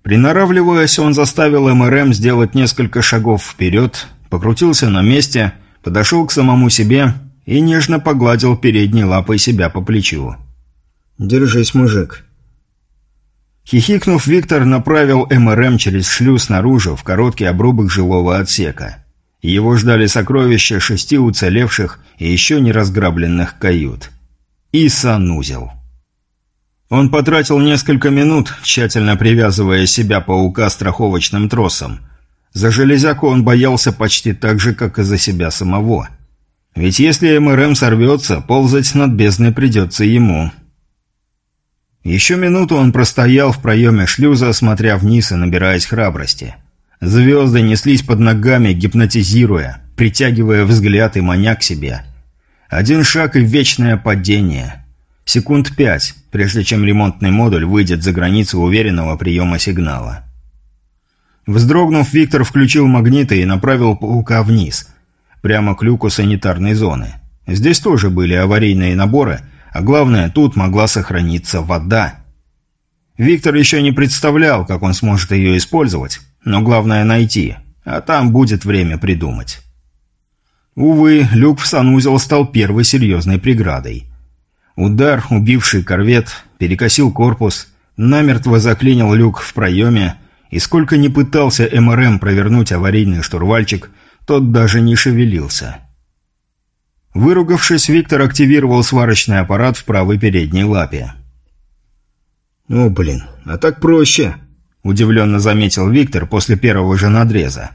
Приноравливаясь, он заставил МРМ сделать несколько шагов вперед, покрутился на месте, подошел к самому себе и нежно погладил передней лапой себя по плечу. «Держись, мужик. Хихикнув, Виктор направил МРМ через шлюз наружу в короткий обрубок жилого отсека. Его ждали сокровища шести уцелевших и еще не разграбленных кают. И санузел. Он потратил несколько минут, тщательно привязывая себя паука страховочным тросом. За железяку он боялся почти так же, как и за себя самого. Ведь если МРМ сорвется, ползать над бездной придется ему – еще минуту он простоял в проеме шлюза, смотря вниз и набираясь храбрости. Звезды неслись под ногами, гипнотизируя, притягивая взгляд и маня к себе. Один шаг и вечное падение. Секунд пять, прежде чем ремонтный модуль выйдет за границу уверенного приема сигнала. Вздрогнув, Виктор включил магниты и направил паука вниз, прямо к люку санитарной зоны. Здесь тоже были аварийные наборы – а главное, тут могла сохраниться вода. Виктор еще не представлял, как он сможет ее использовать, но главное найти, а там будет время придумать. Увы, люк в санузел стал первой серьезной преградой. Удар, убивший корвет, перекосил корпус, намертво заклинил люк в проеме, и сколько ни пытался МРМ провернуть аварийный штурвальчик, тот даже не шевелился. Выругавшись, Виктор активировал сварочный аппарат в правой передней лапе. «О, блин, а так проще!» – удивленно заметил Виктор после первого же надреза.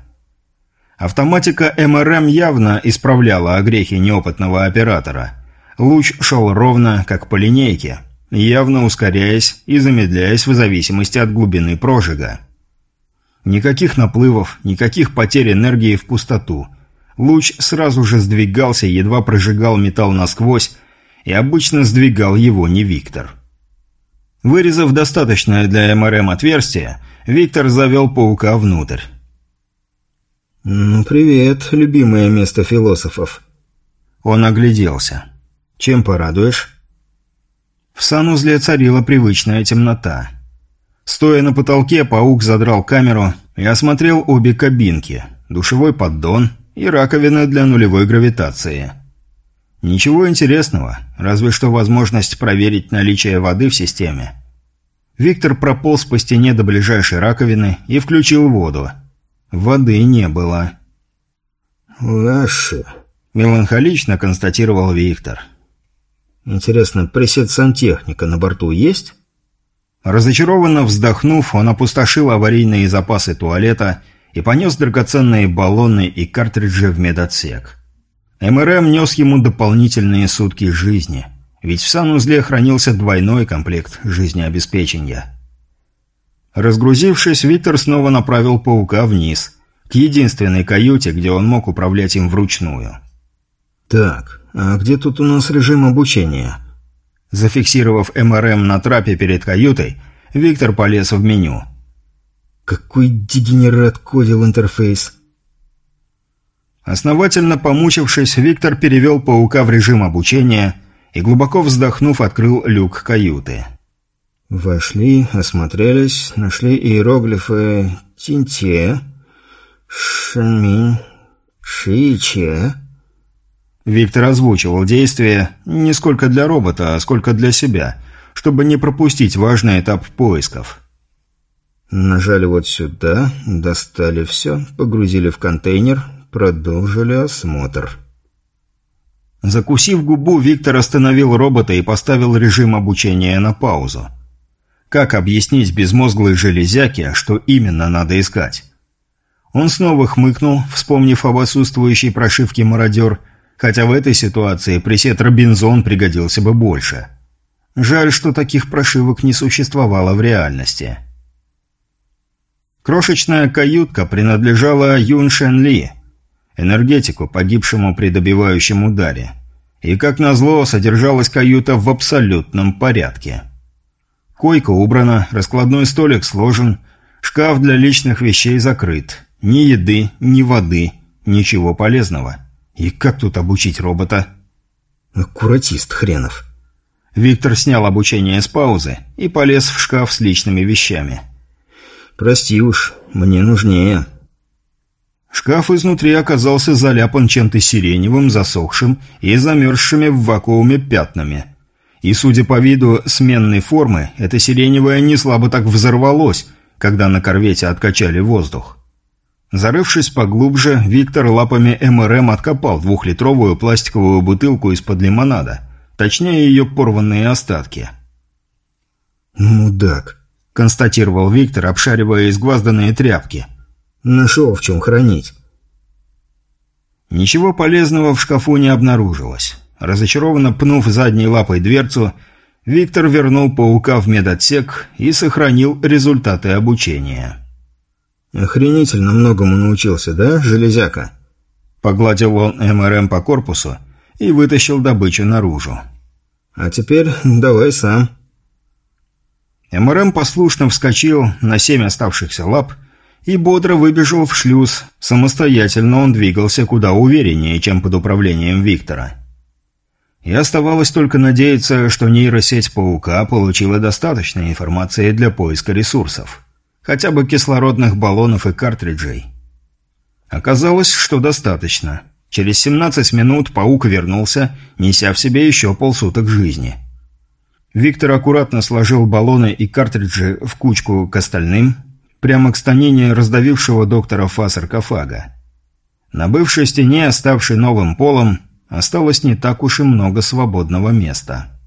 Автоматика МРМ явно исправляла огрехи неопытного оператора. Луч шел ровно, как по линейке, явно ускоряясь и замедляясь в зависимости от глубины прожига. Никаких наплывов, никаких потерь энергии в пустоту – Луч сразу же сдвигался, едва прожигал металл насквозь, и обычно сдвигал его не Виктор. Вырезав достаточное для МРМ отверстие, Виктор завел паука внутрь. «Ну, привет, любимое место философов». Он огляделся. «Чем порадуешь?» В санузле царила привычная темнота. Стоя на потолке, паук задрал камеру и осмотрел обе кабинки. Душевой поддон, и раковина для нулевой гравитации. Ничего интересного, разве что возможность проверить наличие воды в системе. Виктор прополз по стене до ближайшей раковины и включил воду. Воды не было. «Наши», – меланхолично констатировал Виктор. «Интересно, пресет сантехника на борту есть?» Разочарованно вздохнув, он опустошил аварийные запасы туалета и понес драгоценные баллоны и картриджи в медотсек. МРМ нес ему дополнительные сутки жизни, ведь в санузле хранился двойной комплект жизнеобеспечения. Разгрузившись, Виктор снова направил паука вниз, к единственной каюте, где он мог управлять им вручную. «Так, а где тут у нас режим обучения?» Зафиксировав МРМ на трапе перед каютой, Виктор полез в меню – какой дегенерат кодил интерфейс? Основательно помучившись, Виктор перевел паука в режим обучения и, глубоко вздохнув, открыл люк каюты. Вошли, осмотрелись, нашли иероглифы «Тинте», «Шанминь», «Шиче». Виктор озвучивал действия не сколько для робота, а сколько для себя, чтобы не пропустить важный этап поисков. Нажали вот сюда, достали все, погрузили в контейнер, продолжили осмотр. Закусив губу, Виктор остановил робота и поставил режим обучения на паузу. Как объяснить безмозглой железяке, что именно надо искать? Он снова хмыкнул, вспомнив об отсутствующей прошивке «Мародер», хотя в этой ситуации пресет «Робинзон» пригодился бы больше. Жаль, что таких прошивок не существовало в реальности. Крошечная каютка принадлежала Юн Шен Ли – энергетику, погибшему при добивающем ударе. И, как назло, содержалась каюта в абсолютном порядке. Койка убрана, раскладной столик сложен, шкаф для личных вещей закрыт. Ни еды, ни воды, ничего полезного. И как тут обучить робота? Аккуратист хренов. Виктор снял обучение с паузы и полез в шкаф с личными вещами. «Прости уж, мне нужнее». Шкаф изнутри оказался заляпан чем-то сиреневым, засохшим и замерзшими в вакууме пятнами. И, судя по виду сменной формы, это сиреневое не слабо так взорвалось, когда на корвете откачали воздух. Зарывшись поглубже, Виктор лапами МРМ откопал двухлитровую пластиковую бутылку из-под лимонада, точнее ее порванные остатки. «Мудак», — констатировал Виктор, обшаривая изгвазданные тряпки — Нашел в чем хранить. Ничего полезного в шкафу не обнаружилось. Разочарованно пнув задней лапой дверцу, Виктор вернул паука в медотсек и сохранил результаты обучения. «Охренительно многому научился, да, железяка?» Погладил он МРМ по корпусу и вытащил добычу наружу. «А теперь давай сам». МРМ послушно вскочил на семь оставшихся лап и бодро выбежал в шлюз. Самостоятельно он двигался куда увереннее, чем под управлением Виктора. И оставалось только надеяться, что нейросеть паука получила достаточно информации для поиска ресурсов. Хотя бы кислородных баллонов и картриджей. Оказалось, что достаточно. Через 17 минут паук вернулся, неся в себе еще полсуток жизни. Виктор аккуратно сложил баллоны и картриджи в кучку к остальным – прямо к станине раздавившего доктора Фа саркофага. На бывшей стене, оставшей новым полом, осталось не так уж и много свободного места.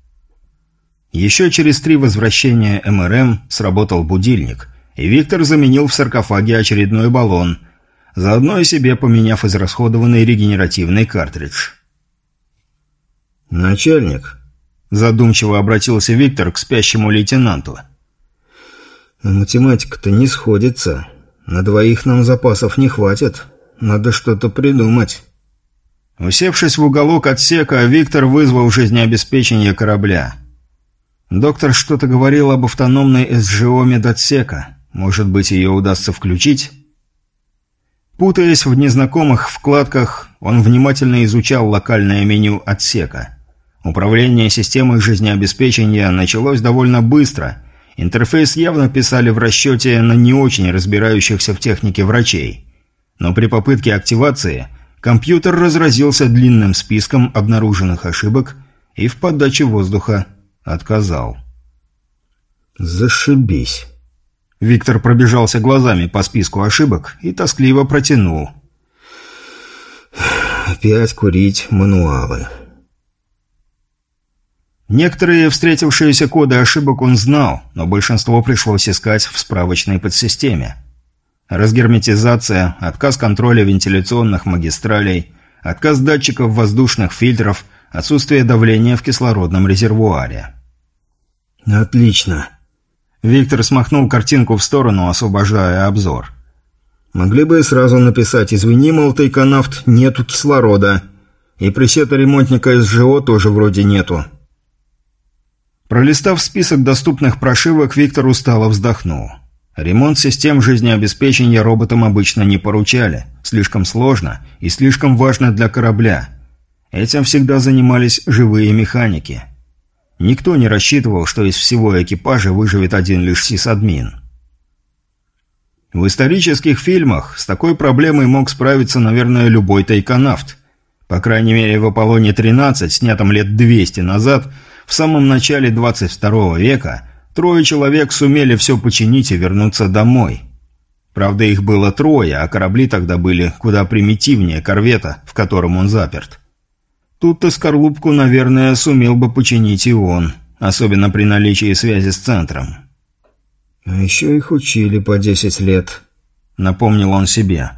Еще через три возвращения МРМ сработал будильник, и Виктор заменил в саркофаге очередной баллон, заодно и себе поменяв израсходованный регенеративный картридж. «Начальник», – задумчиво обратился Виктор к спящему лейтенанту – «Математика-то не сходится. На двоих нам запасов не хватит. Надо что-то придумать». Усевшись в уголок отсека, Виктор вызвал жизнеобеспечение корабля. Доктор что-то говорил об автономной СЖО медотсека. Может быть, ее удастся включить? Путаясь в незнакомых вкладках, он внимательно изучал локальное меню отсека. Управление системой жизнеобеспечения началось довольно быстро – Интерфейс явно писали в расчете на не очень разбирающихся в технике врачей. Но при попытке активации компьютер разразился длинным списком обнаруженных ошибок и в подаче воздуха отказал. «Зашибись!» Виктор пробежался глазами по списку ошибок и тоскливо протянул. «Опять курить мануалы». Некоторые встретившиеся коды ошибок он знал, но большинство пришлось искать в справочной подсистеме. Разгерметизация, отказ контроля вентиляционных магистралей, отказ датчиков воздушных фильтров, отсутствие давления в кислородном резервуаре. «Отлично!» Виктор смахнул картинку в сторону, освобождая обзор. «Могли бы сразу написать «Извини, мол, тайконавт, нету кислорода». И пресета ремонтника СЖО тоже вроде нету. Пролистав список доступных прошивок, Виктор устало вздохнул. Ремонт систем жизнеобеспечения роботам обычно не поручали. Слишком сложно и слишком важно для корабля. Этим всегда занимались живые механики. Никто не рассчитывал, что из всего экипажа выживет один лишь сисадмин. В исторических фильмах с такой проблемой мог справиться, наверное, любой тайконавт. По крайней мере, в «Аполлоне-13», снятом лет 200 назад, в самом начале 22 века, трое человек сумели все починить и вернуться домой. Правда, их было трое, а корабли тогда были куда примитивнее корвета, в котором он заперт. Тут-то скорлупку, наверное, сумел бы починить и он, особенно при наличии связи с центром. А еще их учили по десять лет. Напомнил он себе.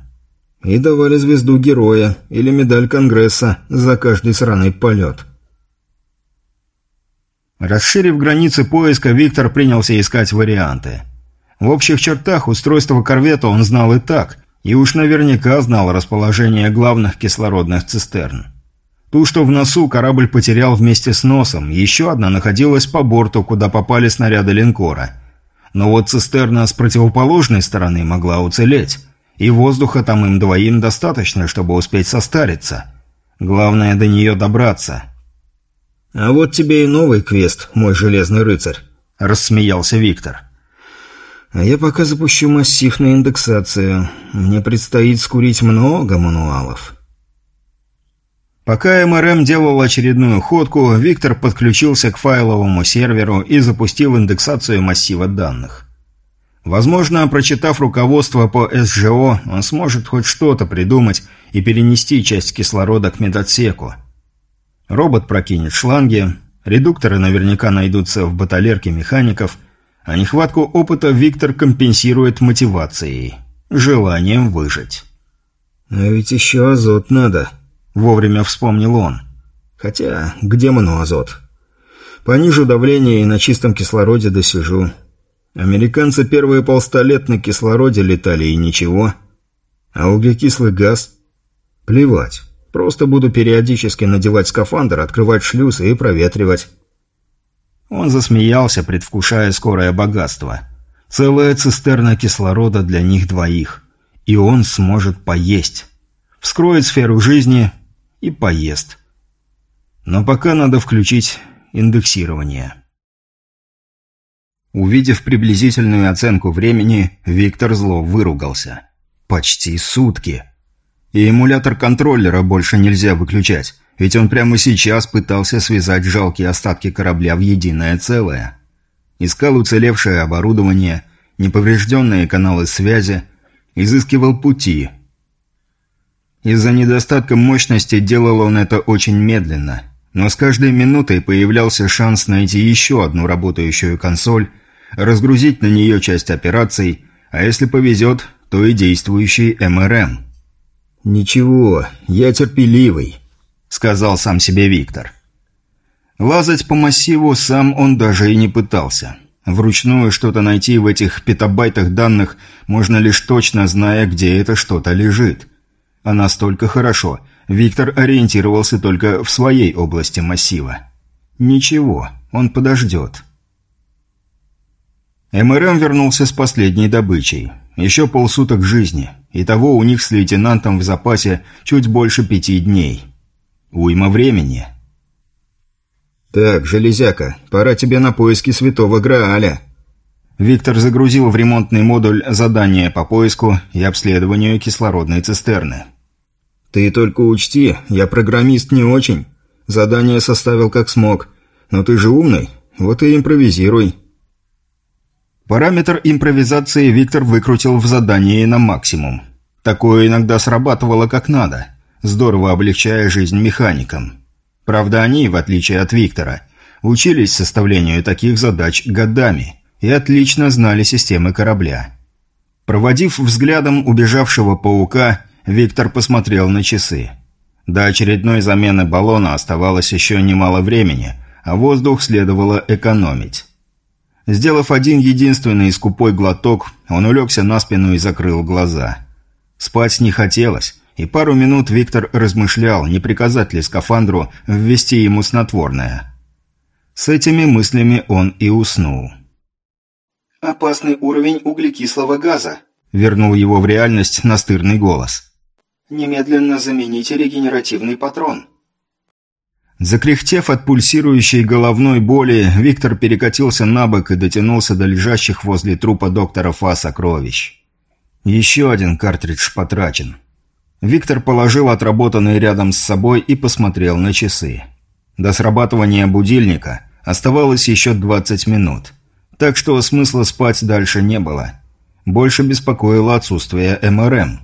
И давали звезду героя или медаль Конгресса за каждый сраный полет. Расширив границы поиска, Виктор принялся искать варианты. В общих чертах устройство корвета он знал и так, и уж наверняка знал расположение главных кислородных цистерн. Ту, что в носу, корабль потерял вместе с носом, еще одна находилась по борту, куда попали снаряды линкора – но вот цистерна с противоположной стороны могла уцелеть, и воздуха там им двоим достаточно, чтобы успеть состариться. Главное до нее добраться. «А вот тебе и новый квест, мой железный рыцарь», – рассмеялся Виктор. «А я пока запущу массив на индексацию. Мне предстоит скурить много мануалов». Пока МРМ делал очередную ходку, Виктор подключился к файловому серверу и запустил индексацию массива данных. Возможно, прочитав руководство по СЖО, он сможет хоть что-то придумать и перенести часть кислорода к медотсеку. Робот прокинет шланги, редукторы наверняка найдутся в баталерке механиков, а нехватку опыта Виктор компенсирует мотивацией, желанием выжить. «А ведь еще азот надо», Вовремя вспомнил он. Хотя, где демону азот? Понижу давление и на чистом кислороде досижу. Американцы первые полста лет на кислороде летали и ничего. А углекислый газ? Плевать. Просто буду периодически надевать скафандр, открывать шлюзы и проветривать. Он засмеялся, предвкушая скорое богатство. Целая цистерна кислорода для них двоих. И он сможет поесть. Вскроет сферу жизни и поест. Но пока надо включить индексирование. Увидев приблизительную оценку времени, Виктор зло выругался. Почти сутки. И эмулятор контроллера больше нельзя выключать, ведь он прямо сейчас пытался связать жалкие остатки корабля в единое целое. Искал уцелевшее оборудование, неповрежденные каналы связи, изыскивал пути, из-за недостатка мощности делал он это очень медленно. Но с каждой минутой появлялся шанс найти еще одну работающую консоль, разгрузить на нее часть операций, а если повезет, то и действующий МРМ. «Ничего, я терпеливый», — сказал сам себе Виктор. Лазать по массиву сам он даже и не пытался. Вручную что-то найти в этих петабайтах данных можно лишь точно зная, где это что-то лежит а настолько хорошо. Виктор ориентировался только в своей области массива. Ничего, он подождет. МРМ вернулся с последней добычей. Еще полсуток жизни. Итого у них с лейтенантом в запасе чуть больше пяти дней. Уйма времени. «Так, железяка, пора тебе на поиски святого Грааля». Виктор загрузил в ремонтный модуль задание по поиску и обследованию кислородной цистерны. «Ты только учти, я программист не очень. Задание составил как смог. Но ты же умный, вот и импровизируй». Параметр импровизации Виктор выкрутил в задании на максимум. Такое иногда срабатывало как надо, здорово облегчая жизнь механикам. Правда, они, в отличие от Виктора, учились составлению таких задач годами и отлично знали системы корабля. Проводив взглядом убежавшего паука, Виктор посмотрел на часы. До очередной замены баллона оставалось еще немало времени, а воздух следовало экономить. Сделав один единственный скупой глоток, он улегся на спину и закрыл глаза. Спать не хотелось, и пару минут Виктор размышлял, не приказать ли скафандру ввести ему снотворное. С этими мыслями он и уснул. «Опасный уровень углекислого газа», — вернул его в реальность настырный голос. Немедленно замените регенеративный патрон. Закряхтев от пульсирующей головной боли, Виктор перекатился на бок и дотянулся до лежащих возле трупа доктора Фа сокровищ. Еще один картридж потрачен. Виктор положил отработанный рядом с собой и посмотрел на часы. До срабатывания будильника оставалось еще 20 минут. Так что смысла спать дальше не было. Больше беспокоило отсутствие МРМ.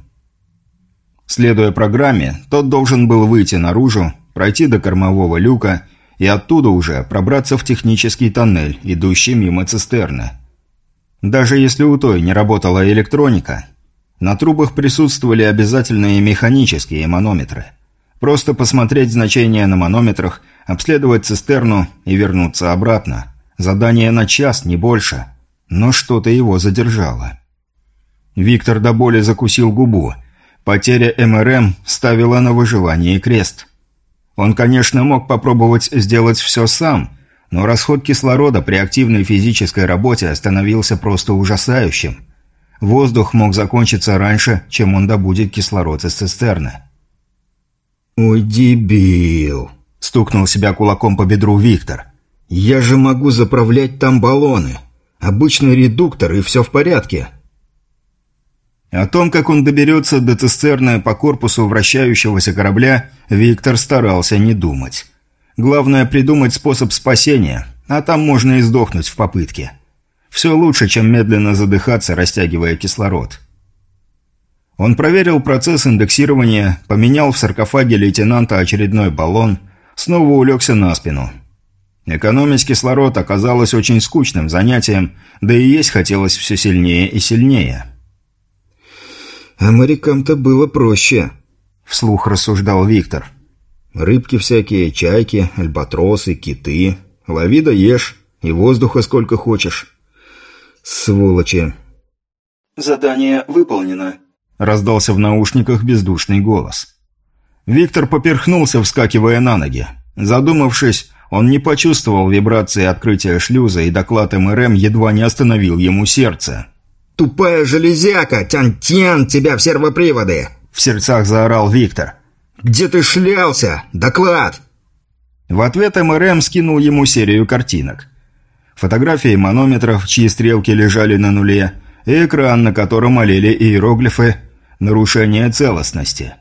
Следуя программе, тот должен был выйти наружу, пройти до кормового люка и оттуда уже пробраться в технический тоннель, идущий мимо цистерны. Даже если у той не работала электроника, на трубах присутствовали обязательные механические манометры. Просто посмотреть значения на манометрах, обследовать цистерну и вернуться обратно. Задание на час, не больше. Но что-то его задержало. Виктор до боли закусил губу. Потеря МРМ ставила на выживание крест. Он, конечно, мог попробовать сделать все сам, но расход кислорода при активной физической работе становился просто ужасающим. Воздух мог закончиться раньше, чем он добудет кислород из цистерны. «Ой, дебил!» – стукнул себя кулаком по бедру Виктор. «Я же могу заправлять там баллоны. Обычный редуктор, и все в порядке». О том, как он доберется до цистерны по корпусу вращающегося корабля, Виктор старался не думать. Главное придумать способ спасения, а там можно и сдохнуть в попытке. Все лучше, чем медленно задыхаться, растягивая кислород. Он проверил процесс индексирования, поменял в саркофаге лейтенанта очередной баллон, снова улегся на спину. Экономить кислород оказалось очень скучным занятием, да и есть хотелось все сильнее и сильнее. «А морякам-то было проще», — вслух рассуждал Виктор. «Рыбки всякие, чайки, альбатросы, киты. Лови да ешь, и воздуха сколько хочешь. Сволочи!» «Задание выполнено», — раздался в наушниках бездушный голос. Виктор поперхнулся, вскакивая на ноги. Задумавшись, он не почувствовал вибрации открытия шлюза, и доклад МРМ едва не остановил ему сердце. «Тупая железяка! Тян-тян тебя в сервоприводы!» В сердцах заорал Виктор. «Где ты шлялся? Доклад!» В ответ МРМ скинул ему серию картинок. Фотографии манометров, чьи стрелки лежали на нуле, и экран, на котором олели иероглифы «Нарушение целостности».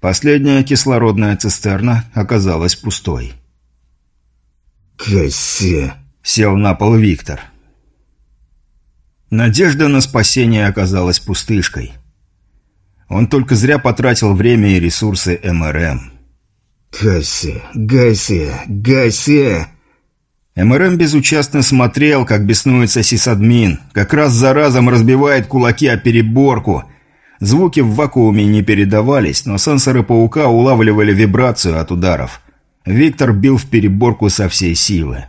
Последняя кислородная цистерна оказалась пустой. «Кайсе!» – сел на пол Виктор. Надежда на спасение оказалась пустышкой. Он только зря потратил время и ресурсы МРМ. «Гайсе! Гайсе! Гайсе!» МРМ безучастно смотрел, как беснуется сисадмин, как раз за разом разбивает кулаки о переборку. Звуки в вакууме не передавались, но сенсоры паука улавливали вибрацию от ударов. Виктор бил в переборку со всей силы.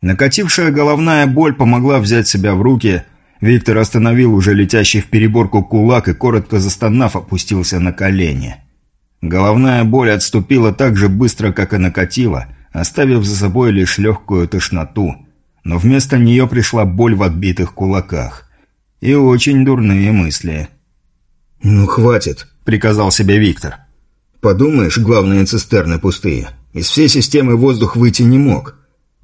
Накатившая головная боль помогла взять себя в руки. Виктор остановил уже летящий в переборку кулак и, коротко застонав, опустился на колени. Головная боль отступила так же быстро, как и накатила, оставив за собой лишь легкую тошноту. Но вместо нее пришла боль в отбитых кулаках. И очень дурные мысли. «Ну, хватит», — приказал себе Виктор. «Подумаешь, главные цистерны пустые. Из всей системы воздух выйти не мог.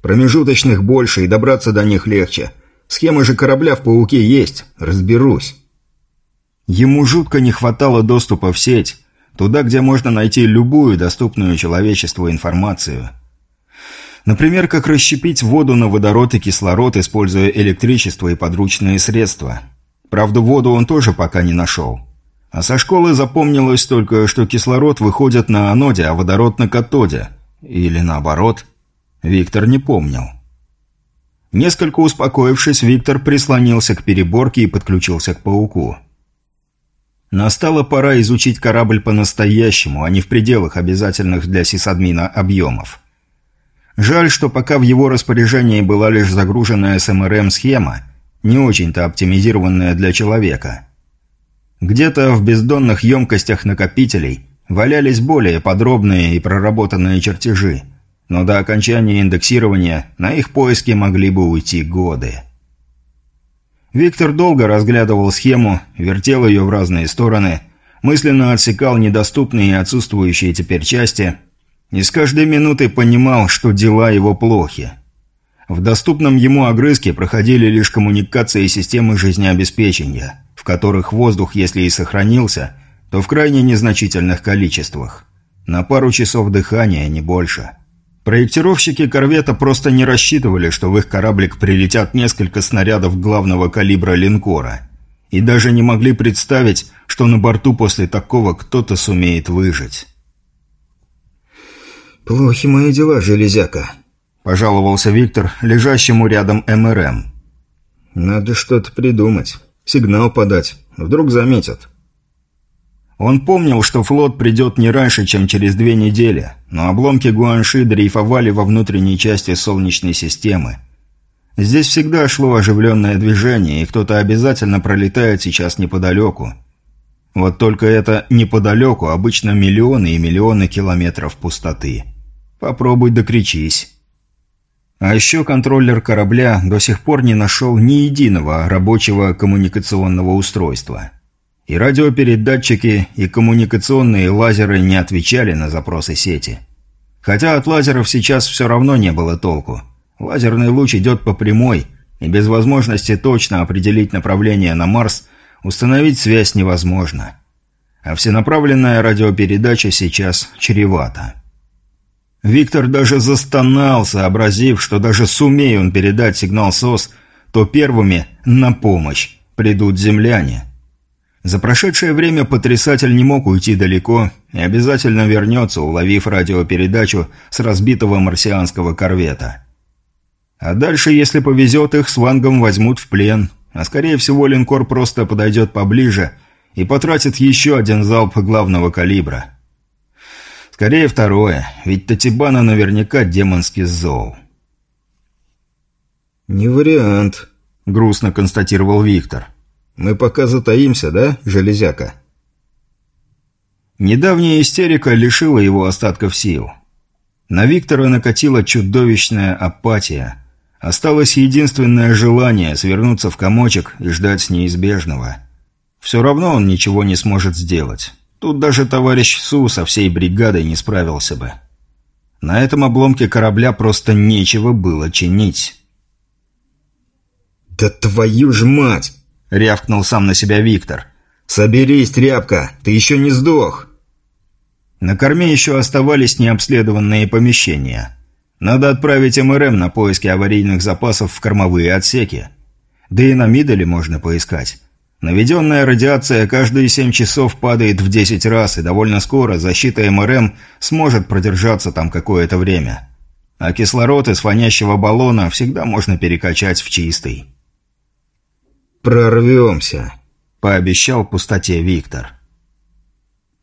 Промежуточных больше и добраться до них легче. Схема же корабля в «Пауке» есть. Разберусь. Ему жутко не хватало доступа в сеть, туда, где можно найти любую доступную человечеству информацию. Например, как расщепить воду на водород и кислород, используя электричество и подручные средства. Правда, воду он тоже пока не нашел. А со школы запомнилось только, что кислород выходит на аноде, а водород на катоде. Или наоборот – Виктор не помнил. Несколько успокоившись, Виктор прислонился к переборке и подключился к пауку. Настала пора изучить корабль по-настоящему, а не в пределах обязательных для сисадмина объемов. Жаль, что пока в его распоряжении была лишь загруженная СМРМ-схема, не очень-то оптимизированная для человека. Где-то в бездонных емкостях накопителей валялись более подробные и проработанные чертежи – но до окончания индексирования на их поиски могли бы уйти годы. Виктор долго разглядывал схему, вертел ее в разные стороны, мысленно отсекал недоступные и отсутствующие теперь части, И с каждой минутой понимал, что дела его плохи. В доступном ему огрызке проходили лишь коммуникации системы жизнеобеспечения, в которых воздух, если и сохранился, то в крайне незначительных количествах. На пару часов дыхания, не больше. Проектировщики корвета просто не рассчитывали, что в их кораблик прилетят несколько снарядов главного калибра линкора. И даже не могли представить, что на борту после такого кто-то сумеет выжить. «Плохи мои дела, железяка», – пожаловался Виктор, лежащему рядом МРМ. «Надо что-то придумать. Сигнал подать. Вдруг заметят». Он помнил, что флот придет не раньше, чем через две недели, но обломки Гуанши дрейфовали во внутренней части Солнечной системы. Здесь всегда шло оживленное движение, и кто-то обязательно пролетает сейчас неподалеку. Вот только это неподалеку обычно миллионы и миллионы километров пустоты. Попробуй докричись. А еще контроллер корабля до сих пор не нашел ни единого рабочего коммуникационного устройства. И радиопередатчики, и коммуникационные лазеры не отвечали на запросы сети. Хотя от лазеров сейчас все равно не было толку. Лазерный луч идет по прямой, и без возможности точно определить направление на Марс установить связь невозможно. А всенаправленная радиопередача сейчас чревата. Виктор даже застонал, сообразив, что даже сумея он передать сигнал СОС, то первыми на помощь придут земляне – за прошедшее время потрясатель не мог уйти далеко и обязательно вернется, уловив радиопередачу с разбитого марсианского корвета. А дальше, если повезет, их с Вангом возьмут в плен, а скорее всего линкор просто подойдет поближе и потратит еще один залп главного калибра. Скорее второе, ведь Татибана наверняка демонский зол. «Не вариант», — грустно констатировал Виктор. Мы пока затаимся, да, железяка?» Недавняя истерика лишила его остатков сил. На Виктора накатила чудовищная апатия. Осталось единственное желание свернуться в комочек и ждать неизбежного. Все равно он ничего не сможет сделать. Тут даже товарищ Су со всей бригадой не справился бы. На этом обломке корабля просто нечего было чинить. «Да твою ж мать!» — рявкнул сам на себя Виктор. «Соберись, тряпка, ты еще не сдох!» На корме еще оставались необследованные помещения. Надо отправить МРМ на поиски аварийных запасов в кормовые отсеки. Да и на Мидале можно поискать. Наведенная радиация каждые 7 часов падает в 10 раз, и довольно скоро защита МРМ сможет продержаться там какое-то время. А кислород из фонящего баллона всегда можно перекачать в чистый. «Прорвемся», – пообещал пустоте Виктор.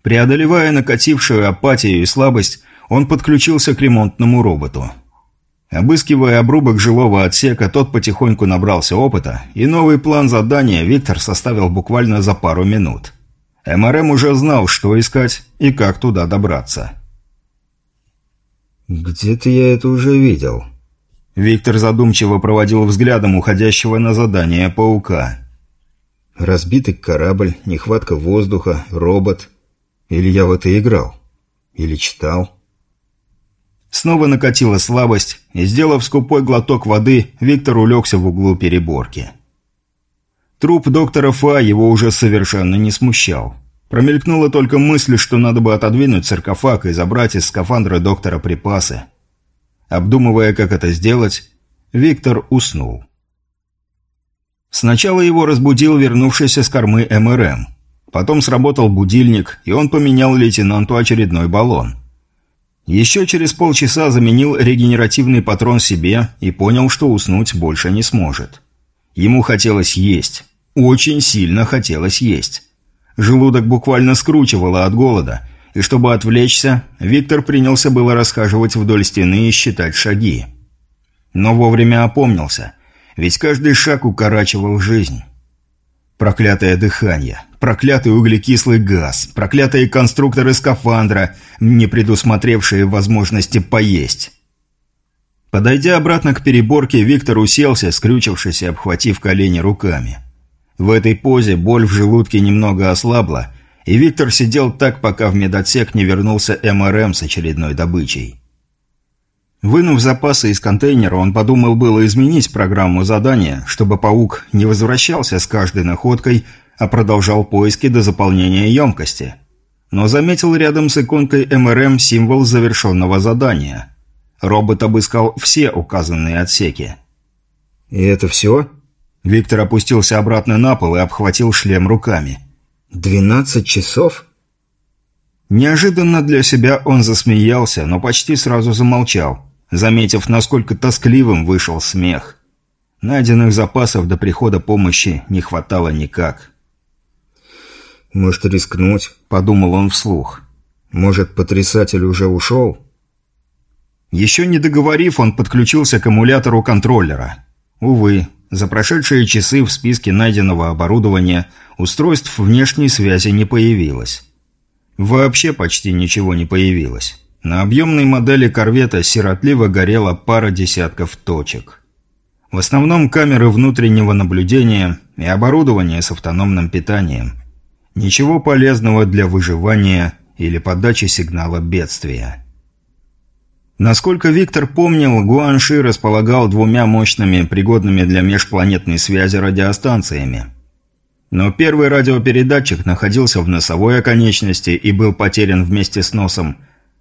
Преодолевая накатившую апатию и слабость, он подключился к ремонтному роботу. Обыскивая обрубок жилого отсека, тот потихоньку набрался опыта, и новый план задания Виктор составил буквально за пару минут. МРМ уже знал, что искать и как туда добраться. «Где-то я это уже видел», Виктор задумчиво проводил взглядом уходящего на задание паука. «Разбитый корабль, нехватка воздуха, робот. Или я в это играл? Или читал?» Снова накатила слабость, и, сделав скупой глоток воды, Виктор улегся в углу переборки. Труп доктора Фа его уже совершенно не смущал. Промелькнула только мысль, что надо бы отодвинуть саркофаг и забрать из скафандра доктора припасы. Обдумывая, как это сделать, Виктор уснул. Сначала его разбудил вернувшийся с кормы МРМ. Потом сработал будильник, и он поменял лейтенанту очередной баллон. Еще через полчаса заменил регенеративный патрон себе и понял, что уснуть больше не сможет. Ему хотелось есть. Очень сильно хотелось есть. Желудок буквально скручивало от голода, и чтобы отвлечься, Виктор принялся было расхаживать вдоль стены и считать шаги. Но вовремя опомнился, ведь каждый шаг укорачивал жизнь. Проклятое дыхание, проклятый углекислый газ, проклятые конструкторы скафандра, не предусмотревшие возможности поесть. Подойдя обратно к переборке, Виктор уселся, скрючившись и обхватив колени руками. В этой позе боль в желудке немного ослабла, И Виктор сидел так, пока в медотсек не вернулся МРМ с очередной добычей. Вынув запасы из контейнера, он подумал было изменить программу задания, чтобы паук не возвращался с каждой находкой, а продолжал поиски до заполнения емкости. Но заметил рядом с иконкой МРМ символ завершенного задания. Робот обыскал все указанные отсеки. «И это все?» Виктор опустился обратно на пол и обхватил шлем руками. «Двенадцать часов?» Неожиданно для себя он засмеялся, но почти сразу замолчал, заметив, насколько тоскливым вышел смех. Найденных запасов до прихода помощи не хватало никак. «Может, рискнуть?» – подумал он вслух. «Может, потрясатель уже ушел?» Еще не договорив, он подключился к аккумулятору контроллера. Увы, за прошедшие часы в списке найденного оборудования устройств внешней связи не появилось. Вообще почти ничего не появилось. На объемной модели корвета сиротливо горела пара десятков точек. В основном камеры внутреннего наблюдения и оборудование с автономным питанием. Ничего полезного для выживания или подачи сигнала бедствия. Насколько Виктор помнил, Гуанши располагал двумя мощными, пригодными для межпланетной связи радиостанциями. Но первый радиопередатчик находился в носовой оконечности и был потерян вместе с носом,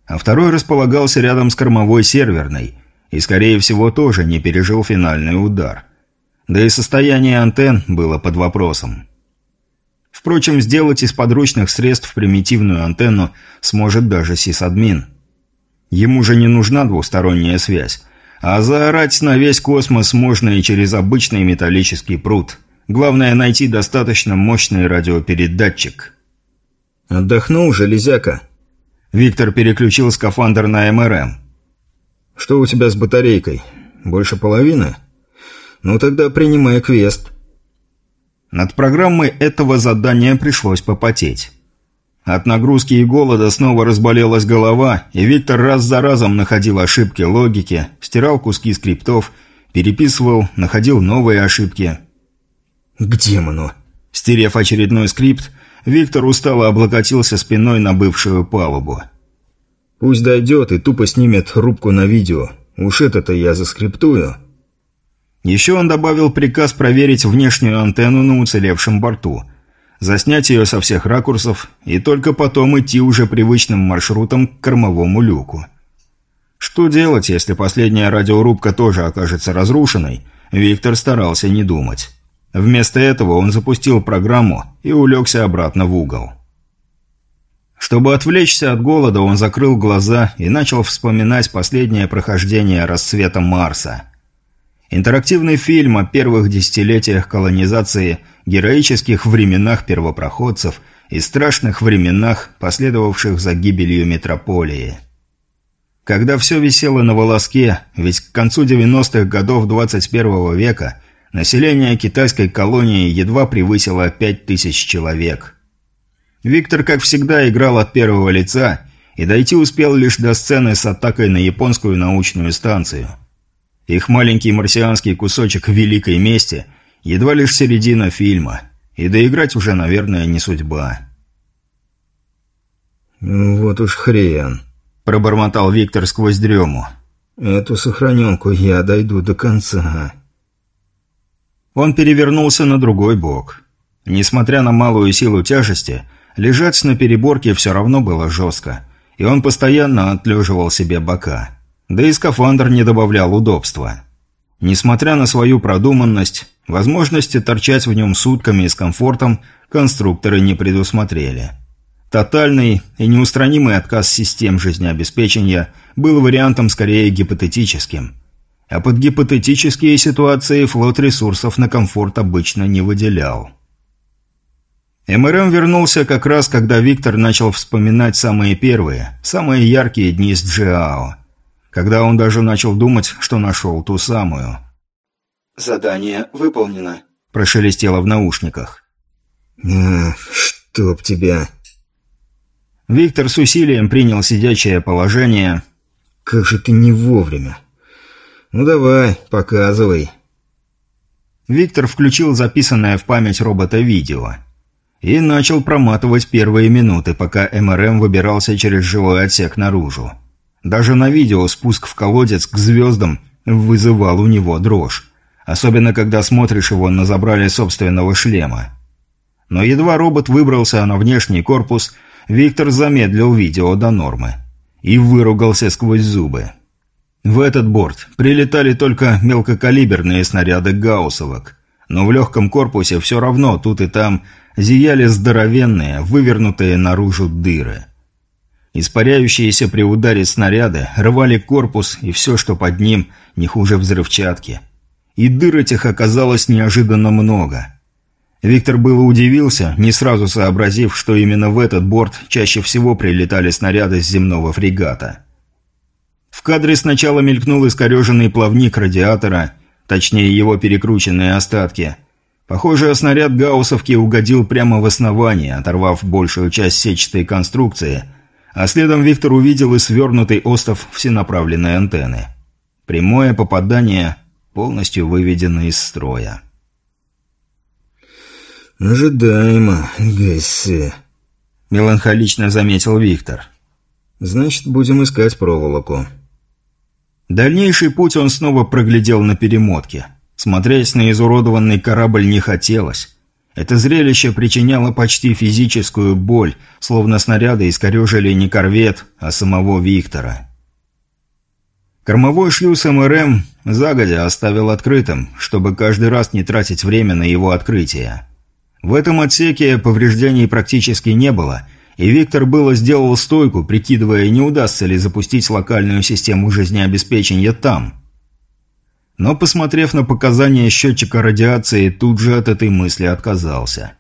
а второй располагался рядом с кормовой серверной и, скорее всего, тоже не пережил финальный удар. Да и состояние антенн было под вопросом. Впрочем, сделать из подручных средств примитивную антенну сможет даже сисадмин – Ему же не нужна двусторонняя связь. А заорать на весь космос можно и через обычный металлический пруд. Главное найти достаточно мощный радиопередатчик. «Отдохнул, железяка?» Виктор переключил скафандр на МРМ. «Что у тебя с батарейкой? Больше половины? Ну тогда принимай квест». Над программой этого задания пришлось попотеть. От нагрузки и голода снова разболелась голова, и Виктор раз за разом находил ошибки логики, стирал куски скриптов, переписывал, находил новые ошибки. «К демону!» Стерев очередной скрипт, Виктор устало облокотился спиной на бывшую палубу. «Пусть дойдет и тупо снимет рубку на видео. Уж это-то я заскриптую». Еще он добавил приказ проверить внешнюю антенну на уцелевшем борту – заснять ее со всех ракурсов и только потом идти уже привычным маршрутом к кормовому люку. Что делать, если последняя радиорубка тоже окажется разрушенной, Виктор старался не думать. Вместо этого он запустил программу и улегся обратно в угол. Чтобы отвлечься от голода, он закрыл глаза и начал вспоминать последнее прохождение расцвета Марса. Интерактивный фильм о первых десятилетиях колонизации – героических временах первопроходцев и страшных временах, последовавших за гибелью метрополии. Когда все висело на волоске, ведь к концу 90-х годов 21 века население китайской колонии едва превысило 5000 человек. Виктор, как всегда, играл от первого лица и дойти успел лишь до сцены с атакой на японскую научную станцию. Их маленький марсианский кусочек великой мести – Едва лишь середина фильма. И доиграть уже, наверное, не судьба. «Ну «Вот уж хрен», – пробормотал Виктор сквозь дрему. «Эту сохраненку я дойду до конца». Он перевернулся на другой бок. Несмотря на малую силу тяжести, лежать на переборке все равно было жестко, и он постоянно отлеживал себе бока. Да и скафандр не добавлял удобства. Несмотря на свою продуманность, возможности торчать в нем сутками и с комфортом конструкторы не предусмотрели. Тотальный и неустранимый отказ систем жизнеобеспечения был вариантом скорее гипотетическим. А под гипотетические ситуации флот ресурсов на комфорт обычно не выделял. МРМ вернулся как раз, когда Виктор начал вспоминать самые первые, самые яркие дни с Джиао когда он даже начал думать, что нашел ту самую. «Задание выполнено», – прошелестело в наушниках. «Ах, чтоб тебя!» Виктор с усилием принял сидячее положение. «Как же ты не вовремя! Ну давай, показывай!» Виктор включил записанное в память робота видео. и начал проматывать первые минуты, пока МРМ выбирался через жилой отсек наружу. Даже на видео спуск в колодец к звездам вызывал у него дрожь, особенно когда смотришь его на забрали собственного шлема. Но едва робот выбрался на внешний корпус, Виктор замедлил видео до нормы и выругался сквозь зубы. В этот борт прилетали только мелкокалиберные снаряды гауссовок, но в легком корпусе все равно тут и там зияли здоровенные, вывернутые наружу дыры. Испаряющиеся при ударе снаряды рвали корпус и все, что под ним, не хуже взрывчатки. И дыр этих оказалось неожиданно много. Виктор было удивился, не сразу сообразив, что именно в этот борт чаще всего прилетали снаряды с земного фрегата. В кадре сначала мелькнул искореженный плавник радиатора, точнее его перекрученные остатки. Похоже, снаряд гауссовки угодил прямо в основание, оторвав большую часть сетчатой конструкции, а следом Виктор увидел и свернутый остов всенаправленной антенны. Прямое попадание полностью выведено из строя. «Ожидаемо, Гесси», — меланхолично заметил Виктор. «Значит, будем искать проволоку». Дальнейший путь он снова проглядел на перемотке. Смотреть на изуродованный корабль не хотелось. Это зрелище причиняло почти физическую боль, словно снаряды искорежили не корвет, а самого Виктора. Кормовой шлюз МРМ загодя оставил открытым, чтобы каждый раз не тратить время на его открытие. В этом отсеке повреждений практически не было – и Виктор было сделал стойку, прикидывая, не удастся ли запустить локальную систему жизнеобеспечения там. Но, посмотрев на показания счетчика радиации, тут же от этой мысли отказался.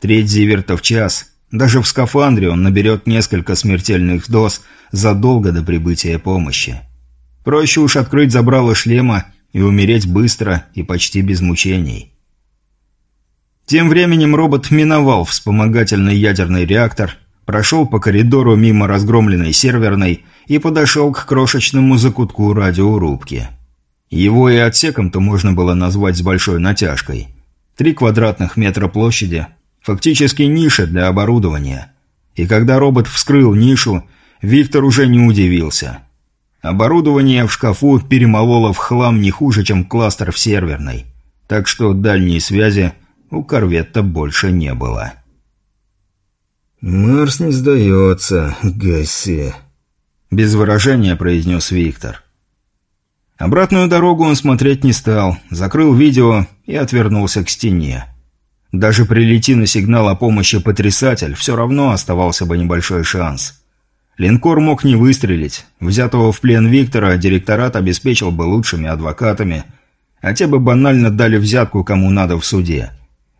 Треть зиверта в час. Даже в скафандре он наберет несколько смертельных доз задолго до прибытия помощи. Проще уж открыть забрало шлема и умереть быстро и почти без мучений. Тем временем робот миновал вспомогательный ядерный реактор прошел по коридору мимо разгромленной серверной и подошел к крошечному закутку радиорубки. Его и отсеком-то можно было назвать с большой натяжкой. Три квадратных метра площади, фактически ниша для оборудования. И когда робот вскрыл нишу, Виктор уже не удивился. Оборудование в шкафу перемололо в хлам не хуже, чем кластер в серверной. Так что дальней связи у корветта больше не было. «Марс не сдается, Гасси», — без выражения произнес Виктор. Обратную дорогу он смотреть не стал, закрыл видео и отвернулся к стене. Даже прилети на сигнал о помощи потрясатель, все равно оставался бы небольшой шанс. Линкор мог не выстрелить, взятого в плен Виктора директорат обеспечил бы лучшими адвокатами, а те бы банально дали взятку кому надо в суде.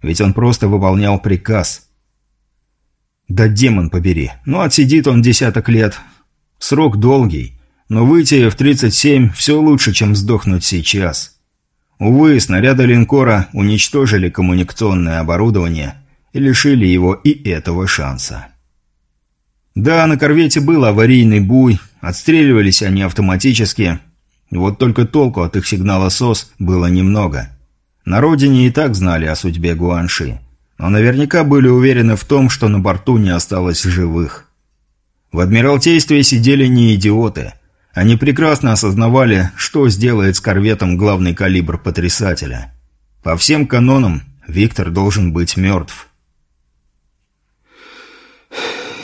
Ведь он просто выполнял приказ – да демон побери. Ну, отсидит он десяток лет. Срок долгий. Но выйти в 37 все лучше, чем сдохнуть сейчас. Увы, снаряды линкора уничтожили коммуникационное оборудование и лишили его и этого шанса. Да, на корвете был аварийный буй, отстреливались они автоматически. Вот только толку от их сигнала СОС было немного. На родине и так знали о судьбе Гуанши но наверняка были уверены в том, что на борту не осталось живых. В Адмиралтействе сидели не идиоты. Они прекрасно осознавали, что сделает с корветом главный калибр потрясателя. По всем канонам Виктор должен быть мертв.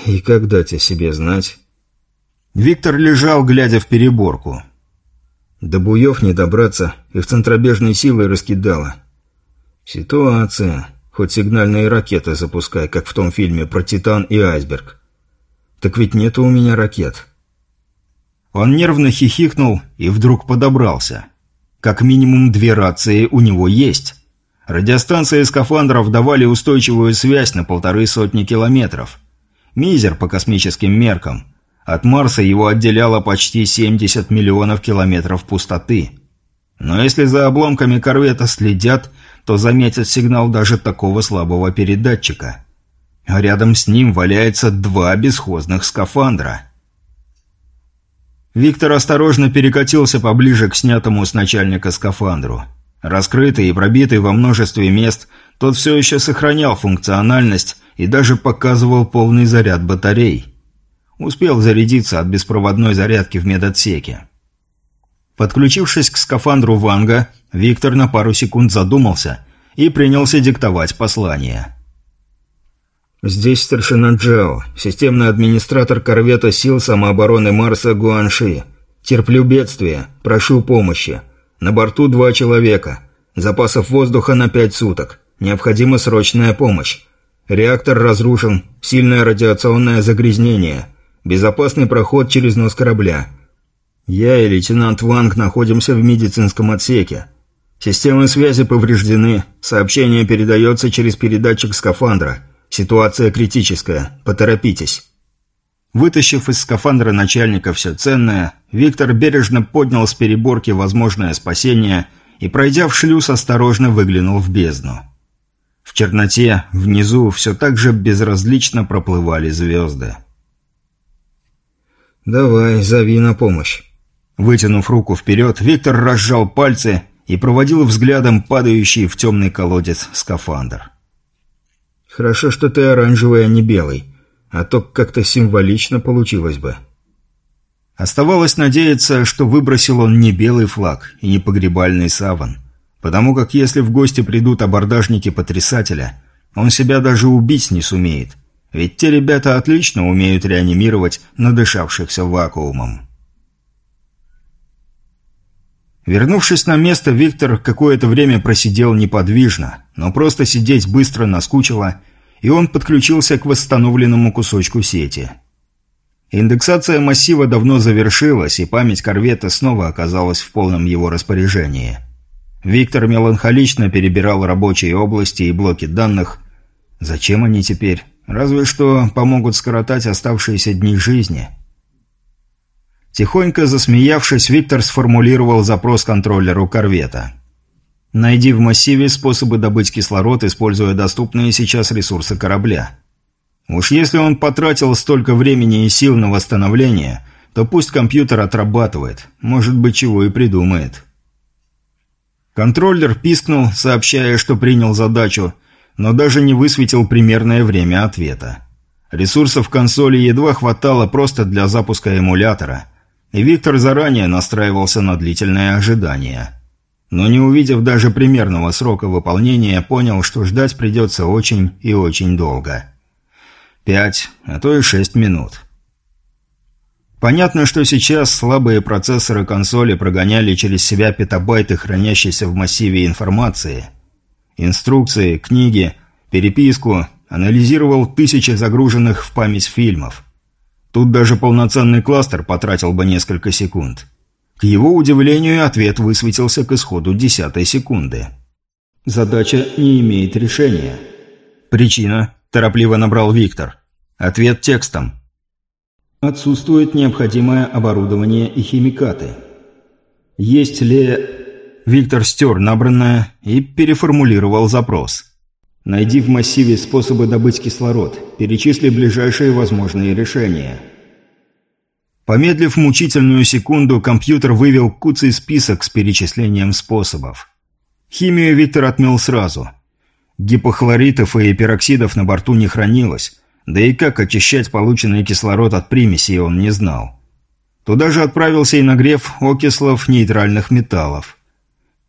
«И когда тебе себе знать?» Виктор лежал, глядя в переборку. До буев не добраться, их центробежной силой раскидало. Ситуация. Хоть сигнальные ракеты запускай, как в том фильме про Титан и Айсберг. Так ведь нету у меня ракет. Он нервно хихикнул и вдруг подобрался. Как минимум две рации у него есть. Радиостанции скафандров давали устойчивую связь на полторы сотни километров. Мизер по космическим меркам. От Марса его отделяло почти 70 миллионов километров пустоты. Но если за обломками корвета следят, то заметит сигнал даже такого слабого передатчика. А рядом с ним валяется два бесхозных скафандра. Виктор осторожно перекатился поближе к снятому с начальника скафандру. Раскрытый и пробитый во множестве мест, тот все еще сохранял функциональность и даже показывал полный заряд батарей. Успел зарядиться от беспроводной зарядки в медотсеке. Подключившись к скафандру Ванга, Виктор на пару секунд задумался и принялся диктовать послание. «Здесь старшина Джао, системный администратор корвета сил самообороны Марса Гуанши. Терплю бедствие, прошу помощи. На борту два человека. Запасов воздуха на пять суток. Необходима срочная помощь. Реактор разрушен, сильное радиационное загрязнение. Безопасный проход через нос корабля. Я и лейтенант Ванг находимся в медицинском отсеке. Системы связи повреждены, сообщение передается через передатчик скафандра. Ситуация критическая, поторопитесь. Вытащив из скафандра начальника все ценное, Виктор бережно поднял с переборки возможное спасение и, пройдя в шлюз, осторожно выглянул в бездну. В черноте, внизу, все так же безразлично проплывали звезды. «Давай, зови на помощь». Вытянув руку вперед, Виктор разжал пальцы и проводил взглядом падающий в темный колодец скафандр. «Хорошо, что ты оранжевый, а не белый а то как-то символично получилось бы. Оставалось надеяться, что выбросил он не белый флаг и не погребальный саван, потому как если в гости придут абордажники потрясателя, он себя даже убить не сумеет, ведь те ребята отлично умеют реанимировать надышавшихся вакуумом. Вернувшись на место, Виктор какое-то время просидел неподвижно, но просто сидеть быстро наскучило, и он подключился к восстановленному кусочку сети. Индексация массива давно завершилась, и память корвета снова оказалась в полном его распоряжении. Виктор меланхолично перебирал рабочие области и блоки данных. Зачем они теперь? Разве что помогут скоротать оставшиеся дни жизни. Тихонько засмеявшись, Виктор сформулировал запрос контроллеру корвета. Найди в массиве способы добыть кислород, используя доступные сейчас ресурсы корабля. Уж если он потратил столько времени и сил на восстановление, то пусть компьютер отрабатывает, может быть, чего и придумает. Контроллер пискнул, сообщая, что принял задачу, но даже не высветил примерное время ответа. Ресурсов консоли едва хватало просто для запуска эмулятора, и Виктор заранее настраивался на длительное ожидание – но не увидев даже примерного срока выполнения, понял, что ждать придется очень и очень долго. Пять, а то и шесть минут. Понятно, что сейчас слабые процессоры консоли прогоняли через себя петабайты хранящейся в массиве информации. Инструкции, книги, переписку, анализировал тысячи загруженных в память фильмов. Тут даже полноценный кластер потратил бы несколько секунд. К его удивлению, ответ высветился к исходу десятой секунды. Задача не имеет решения. Причина, торопливо набрал Виктор. Ответ текстом. Отсутствует необходимое оборудование и химикаты. Есть ли... Виктор стер набранное и переформулировал запрос. Найди в массиве способы добыть кислород. Перечисли ближайшие возможные решения. Помедлив мучительную секунду, компьютер вывел куцый список с перечислением способов. Химию Виктор отмел сразу. Гипохлоритов и пероксидов на борту не хранилось, да и как очищать полученный кислород от примесей он не знал. Туда же отправился и нагрев окислов нейтральных металлов.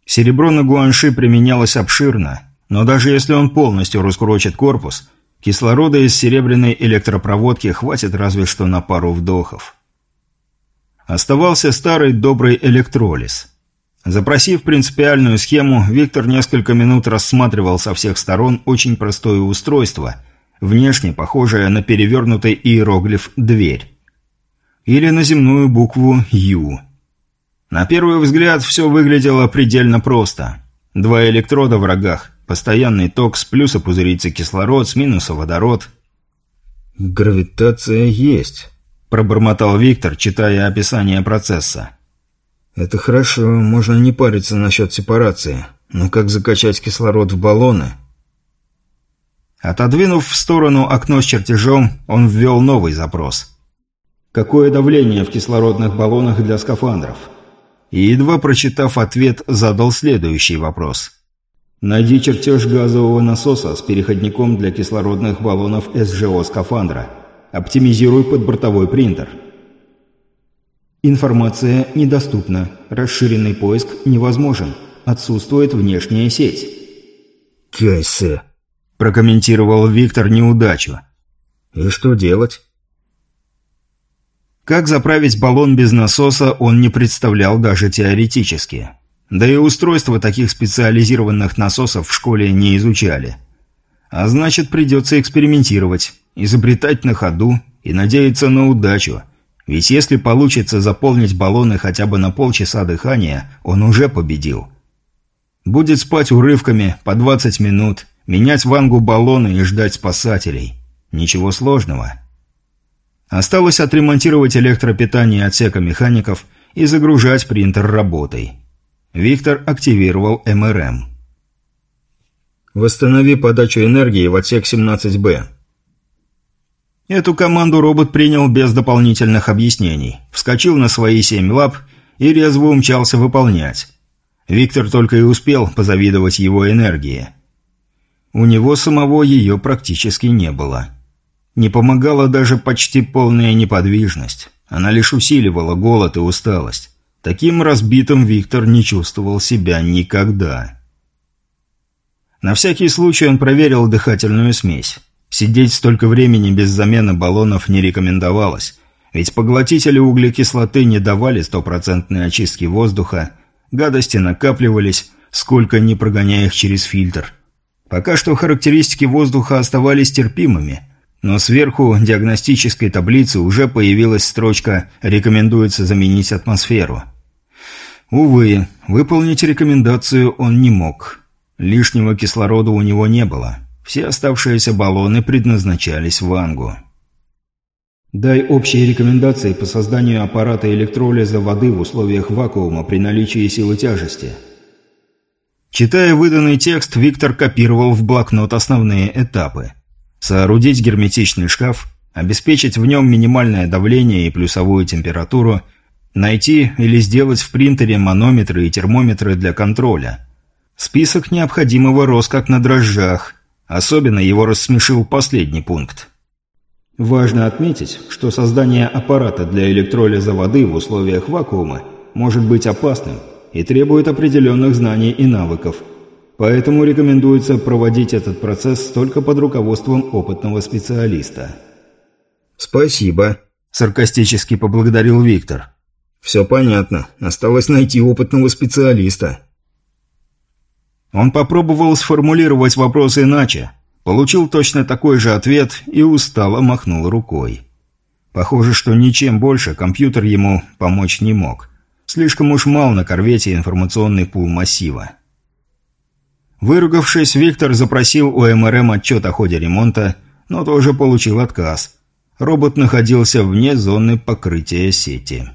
Серебро на гуанши применялось обширно, но даже если он полностью раскурочит корпус, кислорода из серебряной электропроводки хватит разве что на пару вдохов. Оставался старый добрый электролиз. Запросив принципиальную схему, Виктор несколько минут рассматривал со всех сторон очень простое устройство, внешне похожее на перевернутый иероглиф «дверь». Или на земную букву «Ю». На первый взгляд все выглядело предельно просто. Два электрода в рогах, постоянный ток, с плюса пузырится кислород, с минуса водород. «Гравитация есть», пробормотал Виктор, читая описание процесса. «Это хорошо, можно не париться насчет сепарации. Но как закачать кислород в баллоны?» Отодвинув в сторону окно с чертежом, он ввел новый запрос. «Какое давление в кислородных баллонах для скафандров?» и, едва прочитав ответ, задал следующий вопрос. «Найди чертеж газового насоса с переходником для кислородных баллонов СЖО скафандра. Оптимизируй подбортовой принтер». Информация недоступна. Расширенный поиск невозможен. Отсутствует внешняя сеть. «Кайсе», – прокомментировал Виктор неудачу. «И что делать?» Как заправить баллон без насоса он не представлял даже теоретически. Да и устройство таких специализированных насосов в школе не изучали. А значит, придется экспериментировать, изобретать на ходу и надеяться на удачу. Ведь если получится заполнить баллоны хотя бы на полчаса дыхания, он уже победил. Будет спать урывками по 20 минут, менять вангу баллоны и ждать спасателей. Ничего сложного. Осталось отремонтировать электропитание отсека механиков и загружать принтер работой. Виктор активировал МРМ. «Восстанови подачу энергии в отсек 17Б». Эту команду робот принял без дополнительных объяснений, вскочил на свои семь лап и резво умчался выполнять. Виктор только и успел позавидовать его энергии. У него самого ее практически не было. Не помогала даже почти полная неподвижность. Она лишь усиливала голод и усталость. Таким разбитым Виктор не чувствовал себя никогда. На всякий случай он проверил дыхательную смесь. Сидеть столько времени без замены баллонов не рекомендовалось, ведь поглотители углекислоты не давали стопроцентной очистки воздуха, гадости накапливались, сколько ни прогоняя их через фильтр. Пока что характеристики воздуха оставались терпимыми – но сверху диагностической таблицы уже появилась строчка «Рекомендуется заменить атмосферу». Увы, выполнить рекомендацию он не мог. Лишнего кислорода у него не было. Все оставшиеся баллоны предназначались в Ангу. Дай общие рекомендации по созданию аппарата электролиза воды в условиях вакуума при наличии силы тяжести. Читая выданный текст, Виктор копировал в блокнот основные этапы – Соорудить герметичный шкаф, обеспечить в нем минимальное давление и плюсовую температуру, найти или сделать в принтере манометры и термометры для контроля. Список необходимого рос как на дрожжах. Особенно его рассмешил последний пункт. Важно отметить, что создание аппарата для электролиза воды в условиях вакуума может быть опасным и требует определенных знаний и навыков – Поэтому рекомендуется проводить этот процесс только под руководством опытного специалиста. «Спасибо», – саркастически поблагодарил Виктор. «Все понятно. Осталось найти опытного специалиста». Он попробовал сформулировать вопрос иначе, получил точно такой же ответ и устало махнул рукой. Похоже, что ничем больше компьютер ему помочь не мог. Слишком уж мал на корвете информационный пул массива. Выругавшись, Виктор запросил у МРМ отчет о ходе ремонта, но тоже получил отказ. Робот находился вне зоны покрытия сети.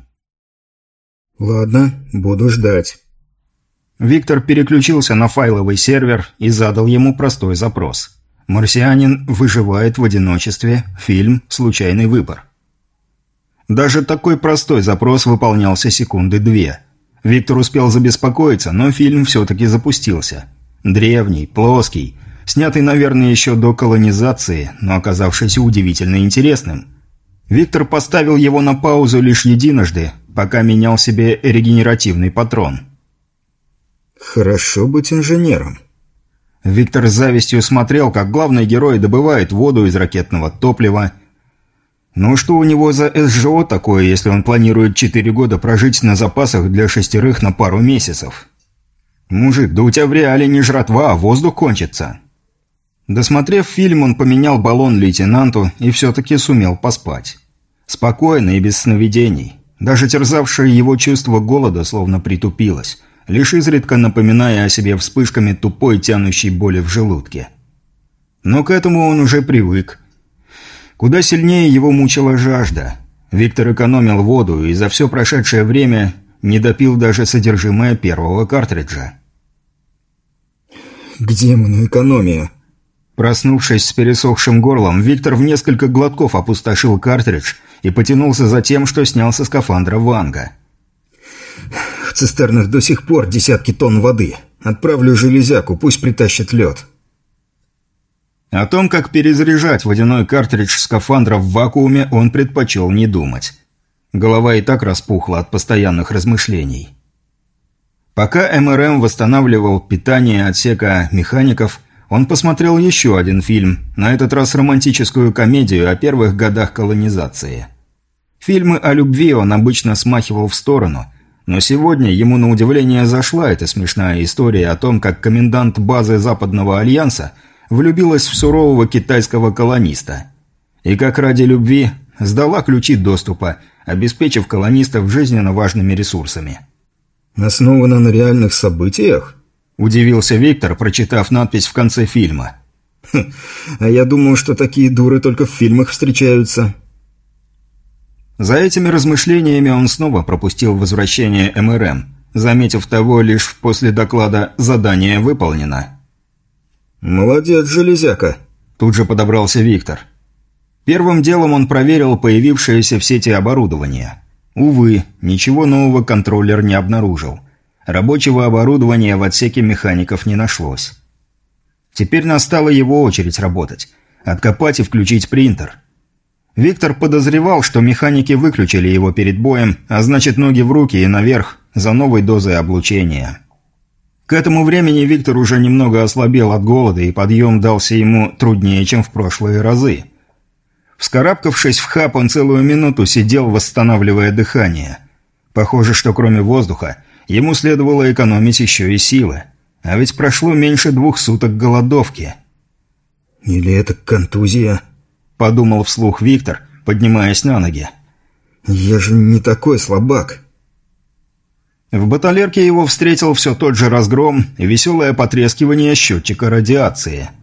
«Ладно, буду ждать». Виктор переключился на файловый сервер и задал ему простой запрос. «Марсианин выживает в одиночестве. Фильм «Случайный выбор». Даже такой простой запрос выполнялся секунды две. Виктор успел забеспокоиться, но фильм все-таки запустился – Древний, плоский, снятый, наверное, еще до колонизации, но оказавшийся удивительно интересным. Виктор поставил его на паузу лишь единожды, пока менял себе регенеративный патрон. «Хорошо быть инженером». Виктор с завистью смотрел, как главный герой добывает воду из ракетного топлива. Ну что у него за СЖО такое, если он планирует четыре года прожить на запасах для шестерых на пару месяцев? «Мужик, да у тебя в реале не жратва, а воздух кончится». Досмотрев фильм, он поменял баллон лейтенанту и все-таки сумел поспать. Спокойно и без сновидений. Даже терзавшее его чувство голода словно притупилось, лишь изредка напоминая о себе вспышками тупой тянущей боли в желудке. Но к этому он уже привык. Куда сильнее его мучила жажда. Виктор экономил воду и за все прошедшее время не допил даже содержимое первого картриджа. «К демону экономию!» Проснувшись с пересохшим горлом, Виктор в несколько глотков опустошил картридж и потянулся за тем, что снял со скафандра Ванга. цистернах до сих пор десятки тонн воды. Отправлю железяку, пусть притащит лед». О том, как перезаряжать водяной картридж скафандра в вакууме, он предпочел не думать. Голова и так распухла от постоянных размышлений. Пока МРМ восстанавливал питание отсека механиков, он посмотрел еще один фильм, на этот раз романтическую комедию о первых годах колонизации. Фильмы о любви он обычно смахивал в сторону, но сегодня ему на удивление зашла эта смешная история о том, как комендант базы Западного Альянса влюбилась в сурового китайского колониста. И как ради любви сдала ключи доступа, обеспечив колонистов жизненно важными ресурсами. «Основано на реальных событиях?» – удивился Виктор, прочитав надпись в конце фильма. «Хм, «А я думаю, что такие дуры только в фильмах встречаются». За этими размышлениями он снова пропустил возвращение МРМ, заметив того лишь после доклада «Задание выполнено». «Молодец, железяка!» – тут же подобрался Виктор. Первым делом он проверил появившееся в сети оборудование – Увы, ничего нового контроллер не обнаружил. Рабочего оборудования в отсеке механиков не нашлось. Теперь настала его очередь работать. Откопать и включить принтер. Виктор подозревал, что механики выключили его перед боем, а значит ноги в руки и наверх за новой дозой облучения. К этому времени Виктор уже немного ослабел от голода, и подъем дался ему труднее, чем в прошлые разы – Вскарабкавшись в хаб, он целую минуту сидел, восстанавливая дыхание. Похоже, что кроме воздуха, ему следовало экономить еще и силы. А ведь прошло меньше двух суток голодовки. «Или это контузия?» – подумал вслух Виктор, поднимаясь на ноги. «Я же не такой слабак». В баталерке его встретил все тот же разгром и веселое потрескивание счетчика радиации –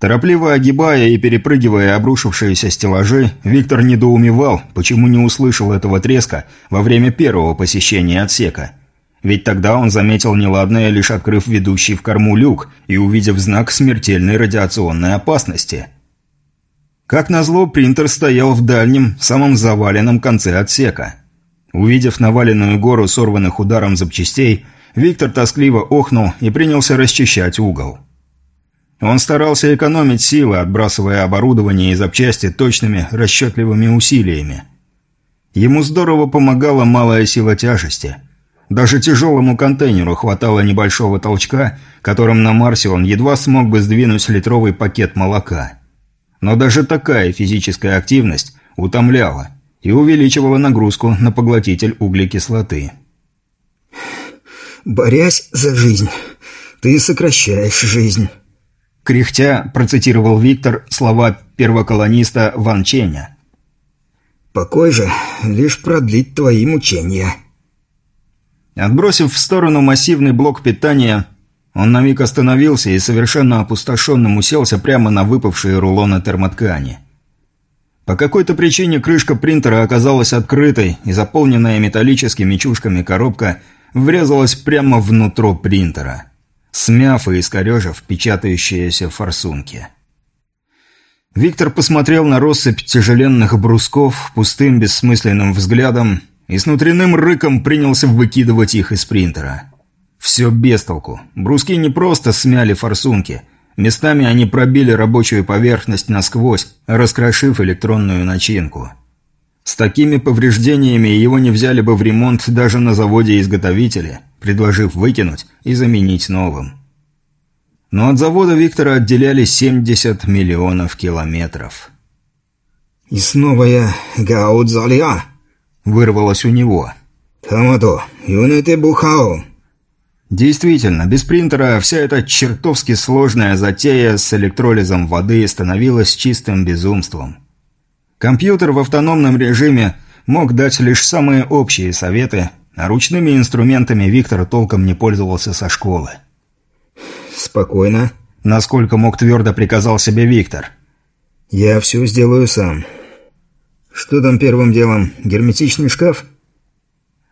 Торопливо огибая и перепрыгивая обрушившиеся стеллажи, Виктор недоумевал, почему не услышал этого треска во время первого посещения отсека. Ведь тогда он заметил неладное, лишь открыв ведущий в корму люк и увидев знак смертельной радиационной опасности. Как назло, принтер стоял в дальнем, самом заваленном конце отсека. Увидев наваленную гору сорванных ударом запчастей, Виктор тоскливо охнул и принялся расчищать угол. Он старался экономить силы, отбрасывая оборудование и запчасти точными, расчетливыми усилиями. Ему здорово помогала малая сила тяжести. Даже тяжелому контейнеру хватало небольшого толчка, которым на Марсе он едва смог бы сдвинуть литровый пакет молока. Но даже такая физическая активность утомляла и увеличивала нагрузку на поглотитель углекислоты. «Борясь за жизнь, ты сокращаешь жизнь». Кряхтя процитировал Виктор слова первоколониста Ван Ченя. «Покой же лишь продлит твои мучения». Отбросив в сторону массивный блок питания, он на миг остановился и совершенно опустошенным уселся прямо на выпавшие рулоны термоткани. По какой-то причине крышка принтера оказалась открытой, и заполненная металлическими чушками коробка врезалась прямо внутрь принтера смяв и искорежив печатающиеся форсунки. Виктор посмотрел на россыпь тяжеленных брусков пустым бессмысленным взглядом и с внутренним рыком принялся выкидывать их из принтера. Все без толку. Бруски не просто смяли форсунки. Местами они пробили рабочую поверхность насквозь, раскрошив электронную начинку. С такими повреждениями его не взяли бы в ремонт даже на заводе-изготовителе – предложив выкинуть и заменить новым. Но от завода Виктора отделяли 70 миллионов километров. «И снова я Гаудзалия!» – вырвалось у него. «Тамато, юнете бухао!» Действительно, без принтера вся эта чертовски сложная затея с электролизом воды становилась чистым безумством. Компьютер в автономном режиме мог дать лишь самые общие советы, а ручными инструментами Виктор толком не пользовался со школы. «Спокойно», – насколько мог твердо приказал себе Виктор. «Я все сделаю сам. Что там первым делом? Герметичный шкаф?»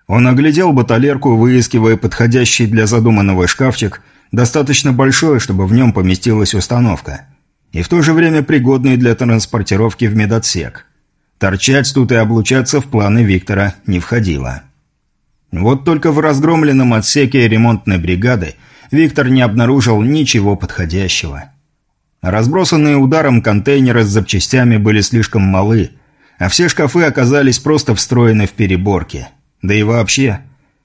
Он оглядел баталерку, выискивая подходящий для задуманного шкафчик, достаточно большой, чтобы в нем поместилась установка, и в то же время пригодный для транспортировки в медотсек. Торчать тут и облучаться в планы Виктора не входило. Вот только в разгромленном отсеке ремонтной бригады Виктор не обнаружил ничего подходящего. Разбросанные ударом контейнеры с запчастями были слишком малы, а все шкафы оказались просто встроены в переборки. Да и вообще,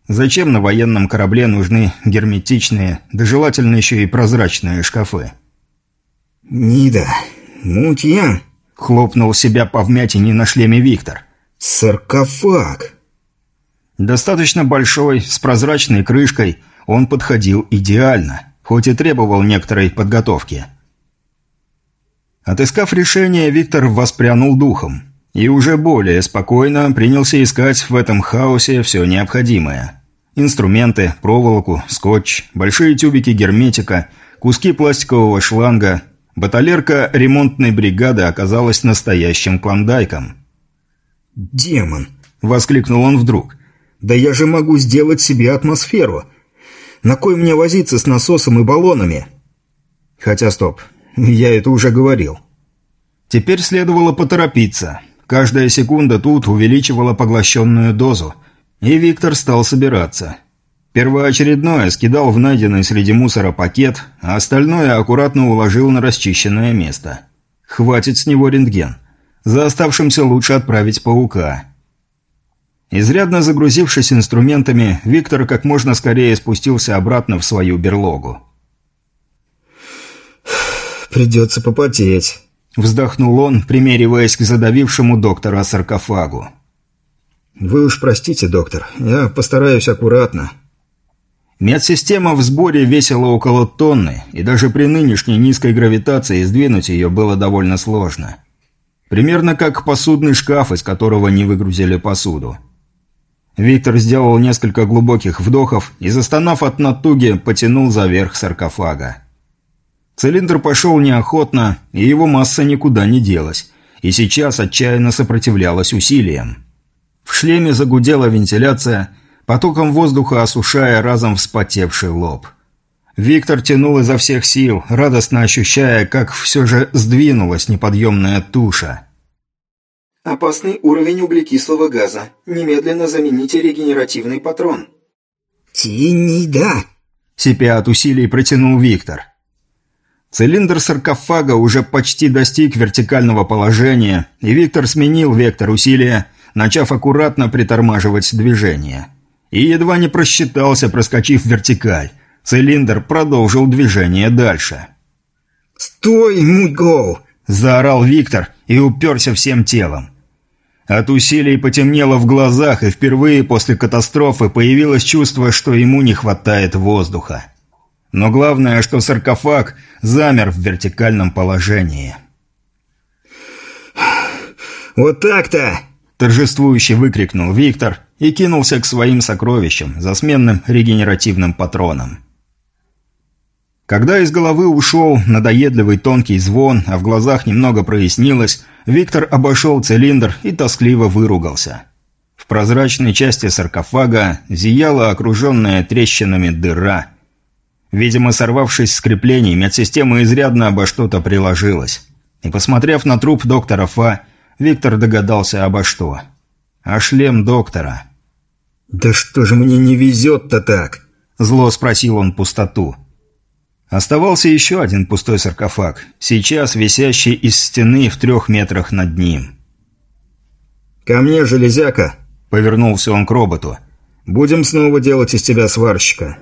зачем на военном корабле нужны герметичные, да желательно еще и прозрачные шкафы? «Нида, мутья!» — хлопнул себя по вмятине на шлеме Виктор. «Саркофаг!» Достаточно большой, с прозрачной крышкой, он подходил идеально, хоть и требовал некоторой подготовки. Отыскав решение, Виктор воспрянул духом и уже более спокойно принялся искать в этом хаосе все необходимое. Инструменты, проволоку, скотч, большие тюбики герметика, куски пластикового шланга. Баталерка ремонтной бригады оказалась настоящим клондайком. «Демон!» – воскликнул он вдруг. «Да я же могу сделать себе атмосферу! На кой мне возиться с насосом и баллонами?» «Хотя стоп, я это уже говорил. Теперь следовало поторопиться. Каждая секунда тут увеличивала поглощенную дозу, и Виктор стал собираться. Первоочередное скидал в найденный среди мусора пакет, а остальное аккуратно уложил на расчищенное место. Хватит с него рентген. За оставшимся лучше отправить паука. Изрядно загрузившись инструментами, Виктор как можно скорее спустился обратно в свою берлогу. «Придется попотеть», – вздохнул он, примериваясь к задавившему доктора саркофагу. «Вы уж простите, доктор, я постараюсь аккуратно». Медсистема в сборе весила около тонны, и даже при нынешней низкой гравитации сдвинуть ее было довольно сложно. Примерно как посудный шкаф, из которого не выгрузили посуду. Виктор сделал несколько глубоких вдохов и, застонав от натуги, потянул за верх саркофага. Цилиндр пошел неохотно, и его масса никуда не делась, и сейчас отчаянно сопротивлялась усилиям. В шлеме загудела вентиляция, потоком воздуха осушая разом вспотевший лоб. Виктор тянул изо всех сил, радостно ощущая, как все же сдвинулась неподъемная туша. «Опасный уровень углекислого газа. Немедленно замените регенеративный патрон». «Тяни, да!» – сипя от усилий протянул Виктор – Цилиндр саркофага уже почти достиг вертикального положения, и Виктор сменил вектор усилия, начав аккуратно притормаживать движение. И едва не просчитался, проскочив вертикаль. Цилиндр продолжил движение дальше. «Стой, Муйгоу!» – заорал Виктор и уперся всем телом. От усилий потемнело в глазах, и впервые после катастрофы появилось чувство, что ему не хватает воздуха. Но главное, что саркофаг замер в вертикальном положении. «Вот так-то!» – торжествующе выкрикнул Виктор и кинулся к своим сокровищам за сменным регенеративным патроном. Когда из головы ушел надоедливый тонкий звон, а в глазах немного прояснилось, Виктор обошел цилиндр и тоскливо выругался. В прозрачной части саркофага зияла окруженная трещинами дыра – Видимо, сорвавшись с креплений, медсистема изрядно обо что-то приложилась. И, посмотрев на труп доктора Фа, Виктор догадался обо что. О шлем доктора. «Да что же мне не везет-то так?» Зло спросил он пустоту. Оставался еще один пустой саркофаг, сейчас висящий из стены в трех метрах над ним. «Ко мне, железяка!» – повернулся он к роботу. «Будем снова делать из тебя сварщика».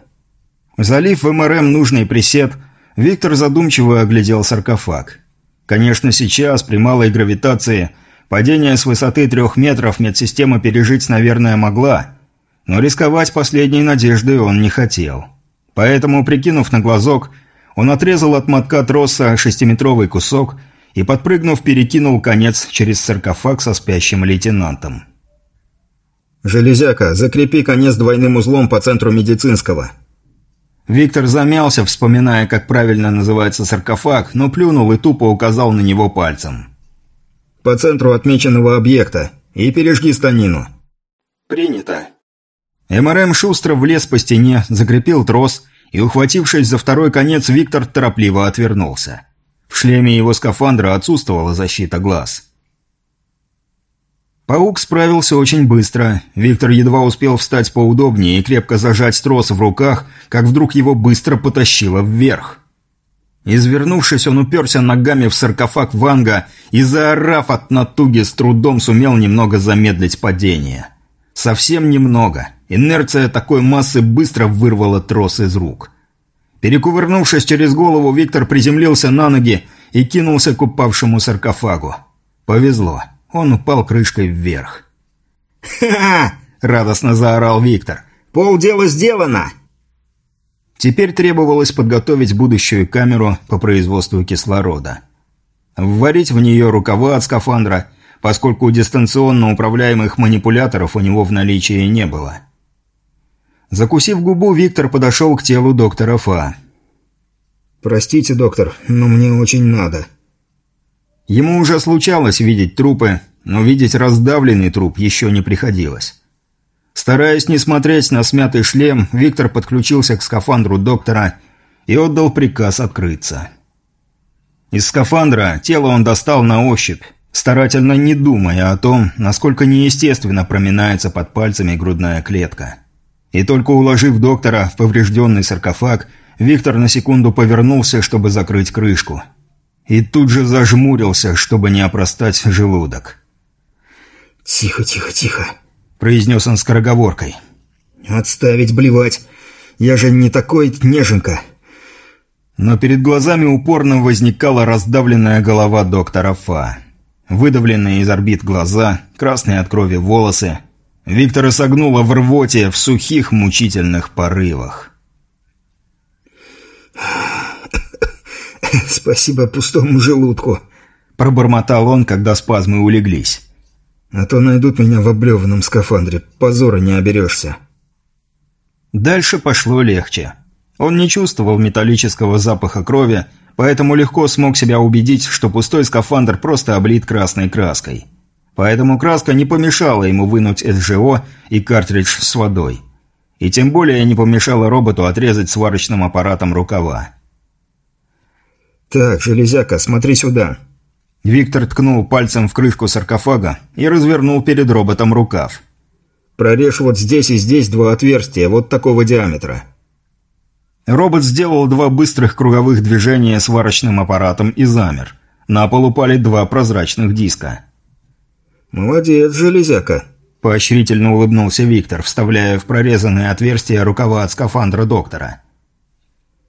Залив в МРМ нужный присед, Виктор задумчиво оглядел саркофаг. Конечно, сейчас, при малой гравитации, падение с высоты трех метров медсистема пережить, наверное, могла, но рисковать последней надеждой он не хотел. Поэтому, прикинув на глазок, он отрезал от мотка троса шестиметровый кусок и, подпрыгнув, перекинул конец через саркофаг со спящим лейтенантом. «Железяка, закрепи конец двойным узлом по центру медицинского», Виктор замялся, вспоминая, как правильно называется саркофаг, но плюнул и тупо указал на него пальцем. «По центру отмеченного объекта. И пережги станину». «Принято». МРМ шустро влез по стене, закрепил трос, и, ухватившись за второй конец, Виктор торопливо отвернулся. В шлеме его скафандра отсутствовала защита глаз. Паук справился очень быстро. Виктор едва успел встать поудобнее и крепко зажать трос в руках, как вдруг его быстро потащило вверх. Извернувшись, он уперся ногами в саркофаг Ванга и, заорав от натуги, с трудом сумел немного замедлить падение. Совсем немного. Инерция такой массы быстро вырвала трос из рук. Перекувырнувшись через голову, Виктор приземлился на ноги и кинулся к упавшему саркофагу. Повезло. Он упал крышкой вверх. «Ха-ха!» – радостно заорал Виктор. «Полдела сделано!» Теперь требовалось подготовить будущую камеру по производству кислорода. Вварить в нее рукава от скафандра, поскольку дистанционно управляемых манипуляторов у него в наличии не было. Закусив губу, Виктор подошел к телу доктора Фа. «Простите, доктор, но мне очень надо». Ему уже случалось видеть трупы, но видеть раздавленный труп еще не приходилось. Стараясь не смотреть на смятый шлем, Виктор подключился к скафандру доктора и отдал приказ открыться. Из скафандра тело он достал на ощупь, старательно не думая о том, насколько неестественно проминается под пальцами грудная клетка. И только уложив доктора в поврежденный саркофаг, Виктор на секунду повернулся, чтобы закрыть крышку. И тут же зажмурился, чтобы не опростать желудок. «Тихо, тихо, тихо», произнес он скороговоркой. «Отставить блевать! Я же не такой неженка!» Но перед глазами упорно возникала раздавленная голова доктора Фа. Выдавленные из орбит глаза, красные от крови волосы. Виктора согнуло в рвоте в сухих мучительных порывах. «Спасибо пустому желудку», – пробормотал он, когда спазмы улеглись. А то найдут меня в облеванном скафандре, позора не оберешься. Дальше пошло легче. Он не чувствовал металлического запаха крови, поэтому легко смог себя убедить, что пустой скафандр просто облит красной краской. Поэтому краска не помешала ему вынуть СЖО и картридж с водой. И тем более не помешала роботу отрезать сварочным аппаратом рукава. «Так, железяка, смотри сюда», Виктор ткнул пальцем в крышку саркофага и развернул перед роботом рукав. «Прорежь вот здесь и здесь два отверстия, вот такого диаметра». Робот сделал два быстрых круговых движения сварочным аппаратом и замер. На пол упали два прозрачных диска. «Молодец, железяка», – поощрительно улыбнулся Виктор, вставляя в прорезанное отверстие рукава от скафандра доктора.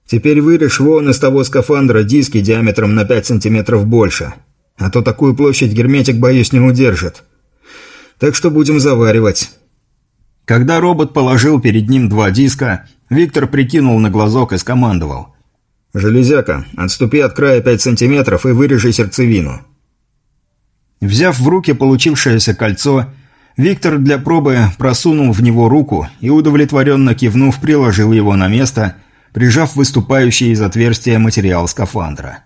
«Теперь вырежь вон из того скафандра диски диаметром на 5 сантиметров больше. А то такую площадь герметик, боюсь, не удержит. Так что будем заваривать». Когда робот положил перед ним два диска, Виктор прикинул на глазок и скомандовал. «Железяка, отступи от края пять сантиметров и вырежи сердцевину». Взяв в руки получившееся кольцо, Виктор для пробы просунул в него руку и, удовлетворенно кивнув, приложил его на место, прижав выступающий из отверстия материал скафандра.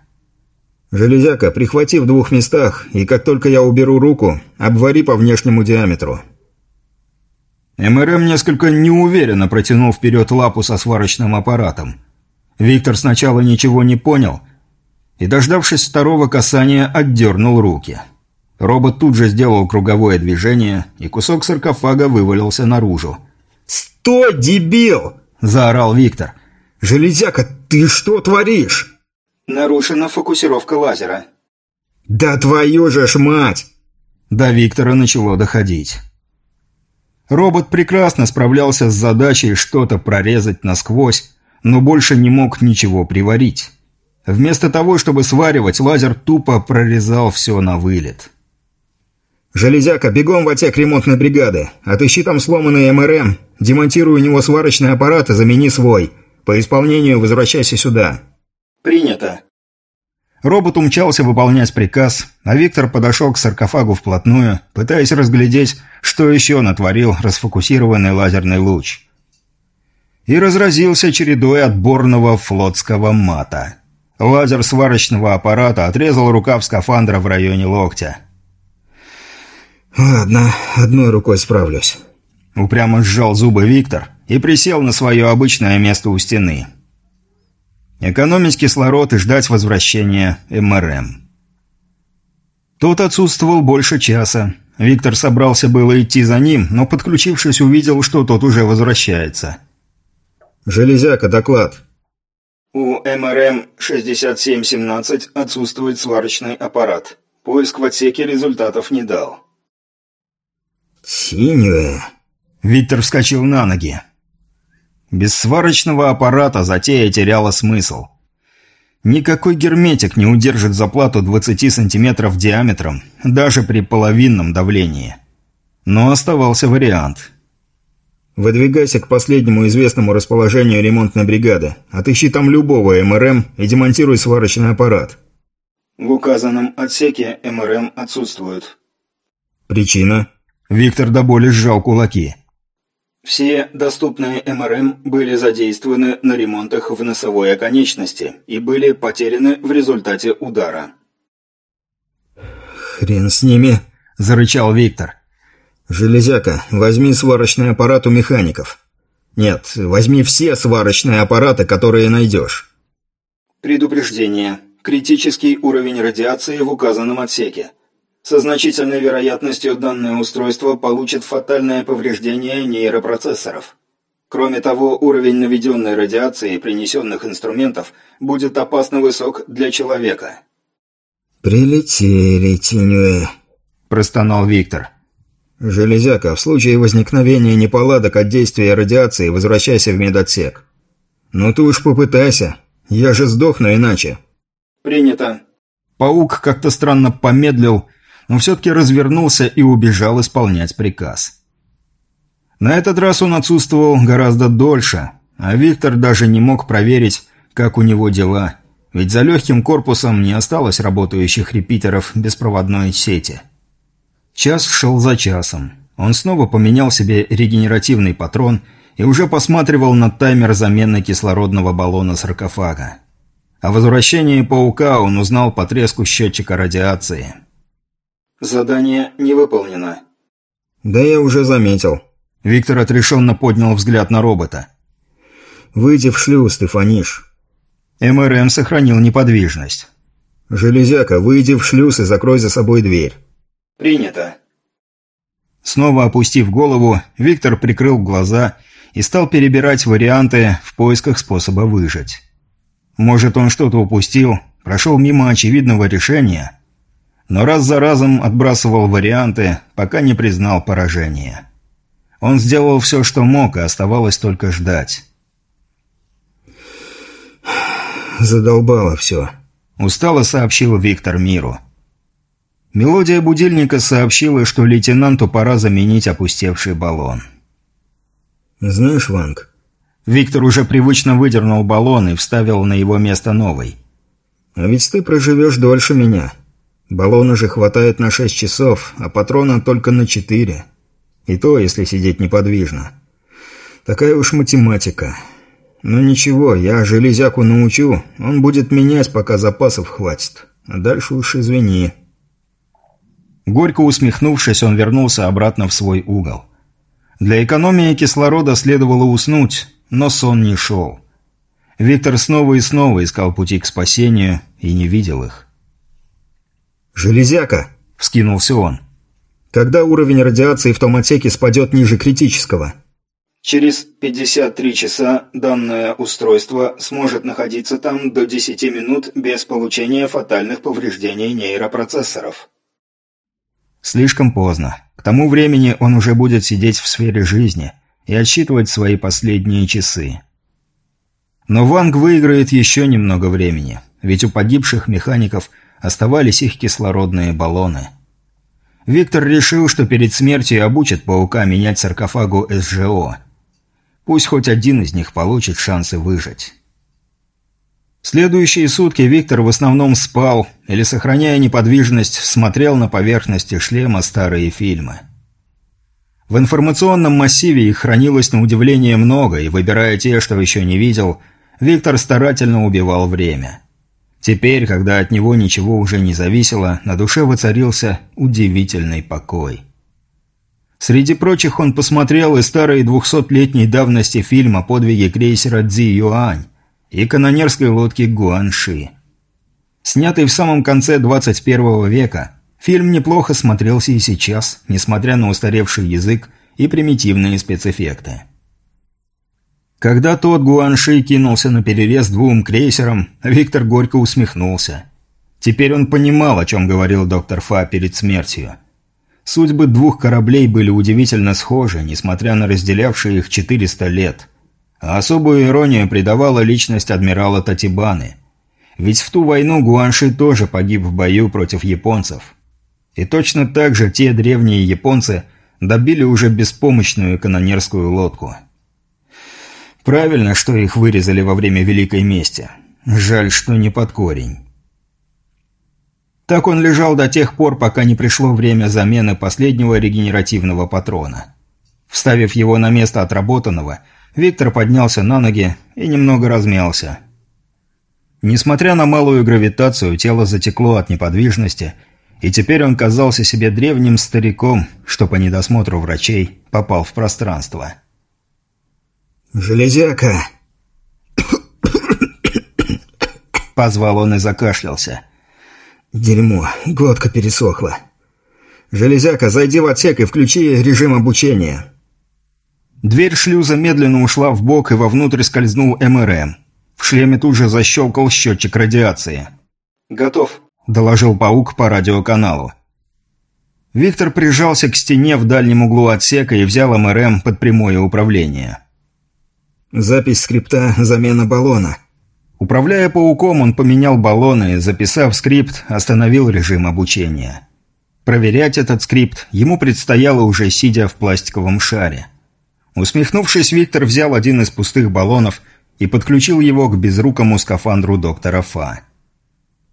«Железяка, прихвати в двух местах, и как только я уберу руку, обвари по внешнему диаметру». МРМ несколько неуверенно протянул вперед лапу со сварочным аппаратом. Виктор сначала ничего не понял и, дождавшись второго касания, отдернул руки. Робот тут же сделал круговое движение, и кусок саркофага вывалился наружу. «Стой, дебил!» – заорал Виктор. «Железяка, ты что творишь?» Нарушена фокусировка лазера. «Да твою же ж мать!» До Виктора начало доходить. Робот прекрасно справлялся с задачей что-то прорезать насквозь, но больше не мог ничего приварить. Вместо того, чтобы сваривать, лазер тупо прорезал все на вылет. «Железяка, бегом в отсек ремонтной бригады. Отыщи там сломанный МРМ, демонтируй у него сварочный аппарат и замени свой. По исполнению возвращайся сюда». «Принято». Робот умчался выполнять приказ, а Виктор подошел к саркофагу вплотную, пытаясь разглядеть, что еще натворил расфокусированный лазерный луч. И разразился чередой отборного флотского мата. Лазер сварочного аппарата отрезал рукав скафандра в районе локтя. «Ладно, одной рукой справлюсь». Упрямо сжал зубы Виктор и присел на свое обычное место у стены – Экономить кислород и ждать возвращения МРМ. Тот отсутствовал больше часа. Виктор собрался было идти за ним, но, подключившись, увидел, что тот уже возвращается. «Железяка, доклад». У МРМ-6717 отсутствует сварочный аппарат. Поиск в отсеке результатов не дал. «Синюя». Виктор вскочил на ноги. Без сварочного аппарата затея теряла смысл. Никакой герметик не удержит заплату 20 сантиметров диаметром, даже при половинном давлении. Но оставался вариант. «Выдвигайся к последнему известному расположению ремонтной бригады. Отыщи там любого МРМ и демонтируй сварочный аппарат». В указанном отсеке МРМ отсутствуют. «Причина?» Виктор до боли сжал кулаки. Все доступные МРМ были задействованы на ремонтах в носовой оконечности и были потеряны в результате удара. «Хрен с ними», – зарычал Виктор. «Железяка, возьми сварочный аппарат у механиков. Нет, возьми все сварочные аппараты, которые найдешь». Предупреждение. Критический уровень радиации в указанном отсеке. Со значительной вероятностью данное устройство получит фатальное повреждение нейропроцессоров. Кроме того, уровень наведенной радиации и принесенных инструментов будет опасно высок для человека. «Прилетели, Тинюэ», – простонал Виктор. «Железяка, в случае возникновения неполадок от действия радиации возвращайся в медотсек». «Ну ты уж попытайся, я же сдохну иначе». «Принято». Паук как-то странно помедлил но все-таки развернулся и убежал исполнять приказ. На этот раз он отсутствовал гораздо дольше, а Виктор даже не мог проверить, как у него дела, ведь за легким корпусом не осталось работающих репитеров беспроводной сети. Час шел за часом. Он снова поменял себе регенеративный патрон и уже посматривал на таймер замены кислородного баллона саркофага. О возвращении паука он узнал по треску счетчика радиации – Задание не выполнено. Да я уже заметил. Виктор отрешенно поднял взгляд на робота. Выйди в шлюз, Стефаниш. МРМ сохранил неподвижность. Железяка, выйди в шлюз и закрой за собой дверь. Принято. Снова опустив голову, Виктор прикрыл глаза и стал перебирать варианты в поисках способа выжить. Может, он что-то упустил, прошел мимо очевидного решения – но раз за разом отбрасывал варианты, пока не признал поражение. Он сделал все, что мог, и оставалось только ждать. «Задолбало все», – устало сообщил Виктор миру. Мелодия будильника сообщила, что лейтенанту пора заменить опустевший баллон. «Знаешь, Ванг...» Виктор уже привычно выдернул баллон и вставил на его место новый. «А ведь ты проживешь дольше меня. Баллона же хватает на шесть часов, а патрона только на четыре. И то, если сидеть неподвижно. Такая уж математика. Но ничего, я железяку научу, он будет менять, пока запасов хватит. А дальше уж извини. Горько усмехнувшись, он вернулся обратно в свой угол. Для экономии кислорода следовало уснуть, но сон не шел. Виктор снова и снова искал пути к спасению и не видел их. «Железяка!» – вскинулся он. «Когда уровень радиации в том отсеке спадет ниже критического?» Через 53 часа данное устройство сможет находиться там до 10 минут без получения фатальных повреждений нейропроцессоров. Слишком поздно. К тому времени он уже будет сидеть в сфере жизни и отсчитывать свои последние часы. Но Ванг выиграет еще немного времени, ведь у погибших механиков – оставались их кислородные баллоны. Виктор решил, что перед смертью обучит паука менять саркофагу СЖО. Пусть хоть один из них получит шансы выжить. Следующие сутки Виктор в основном спал или, сохраняя неподвижность, смотрел на поверхности шлема старые фильмы. В информационном массиве их хранилось на удивление много, и, выбирая те, что еще не видел, Виктор старательно убивал время. Теперь, когда от него ничего уже не зависело, на душе воцарился удивительный покой. Среди прочих он посмотрел и старый двухсотлетней давности фильм о подвиге крейсера Цзи Юань и канонерской лодки Гуанши. Снятый в самом конце 21 века, Фильм неплохо смотрелся и сейчас, несмотря на устаревший язык и примитивные спецэффекты. Когда тот Гуанши кинулся на перерез двум крейсерам, Виктор горько усмехнулся. Теперь он понимал, о чем говорил доктор Фа перед смертью. Судьбы двух кораблей были удивительно схожи, несмотря на разделявшие их 400 лет. А особую иронию придавала личность адмирала Татибаны. Ведь в ту войну Гуанши тоже погиб в бою против японцев. И точно так же те древние японцы добили уже беспомощную канонерскую лодку – Правильно, что их вырезали во время Великой Мести. Жаль, что не под корень. Так он лежал до тех пор, пока не пришло время замены последнего регенеративного патрона. Вставив его на место отработанного, Виктор поднялся на ноги и немного размялся. Несмотря на малую гравитацию, тело затекло от неподвижности, и теперь он казался себе древним стариком, что по недосмотру врачей попал в пространство. «Железяка!» Позвал он и закашлялся. «Дерьмо, глотка пересохла. Железяка, зайди в отсек и включи режим обучения». Дверь шлюза медленно ушла в бок и вовнутрь скользнул МРМ. В шлеме тут же защелкал счетчик радиации. «Готов», – доложил паук по радиоканалу. Виктор прижался к стене в дальнем углу отсека и взял МРМ под прямое управление. Запись скрипта «Замена баллона». Управляя пауком, он поменял баллоны записав скрипт, остановил режим обучения. Проверять этот скрипт ему предстояло уже сидя в пластиковом шаре. Усмехнувшись, Виктор взял один из пустых баллонов и подключил его к безрукому скафандру доктора Фа.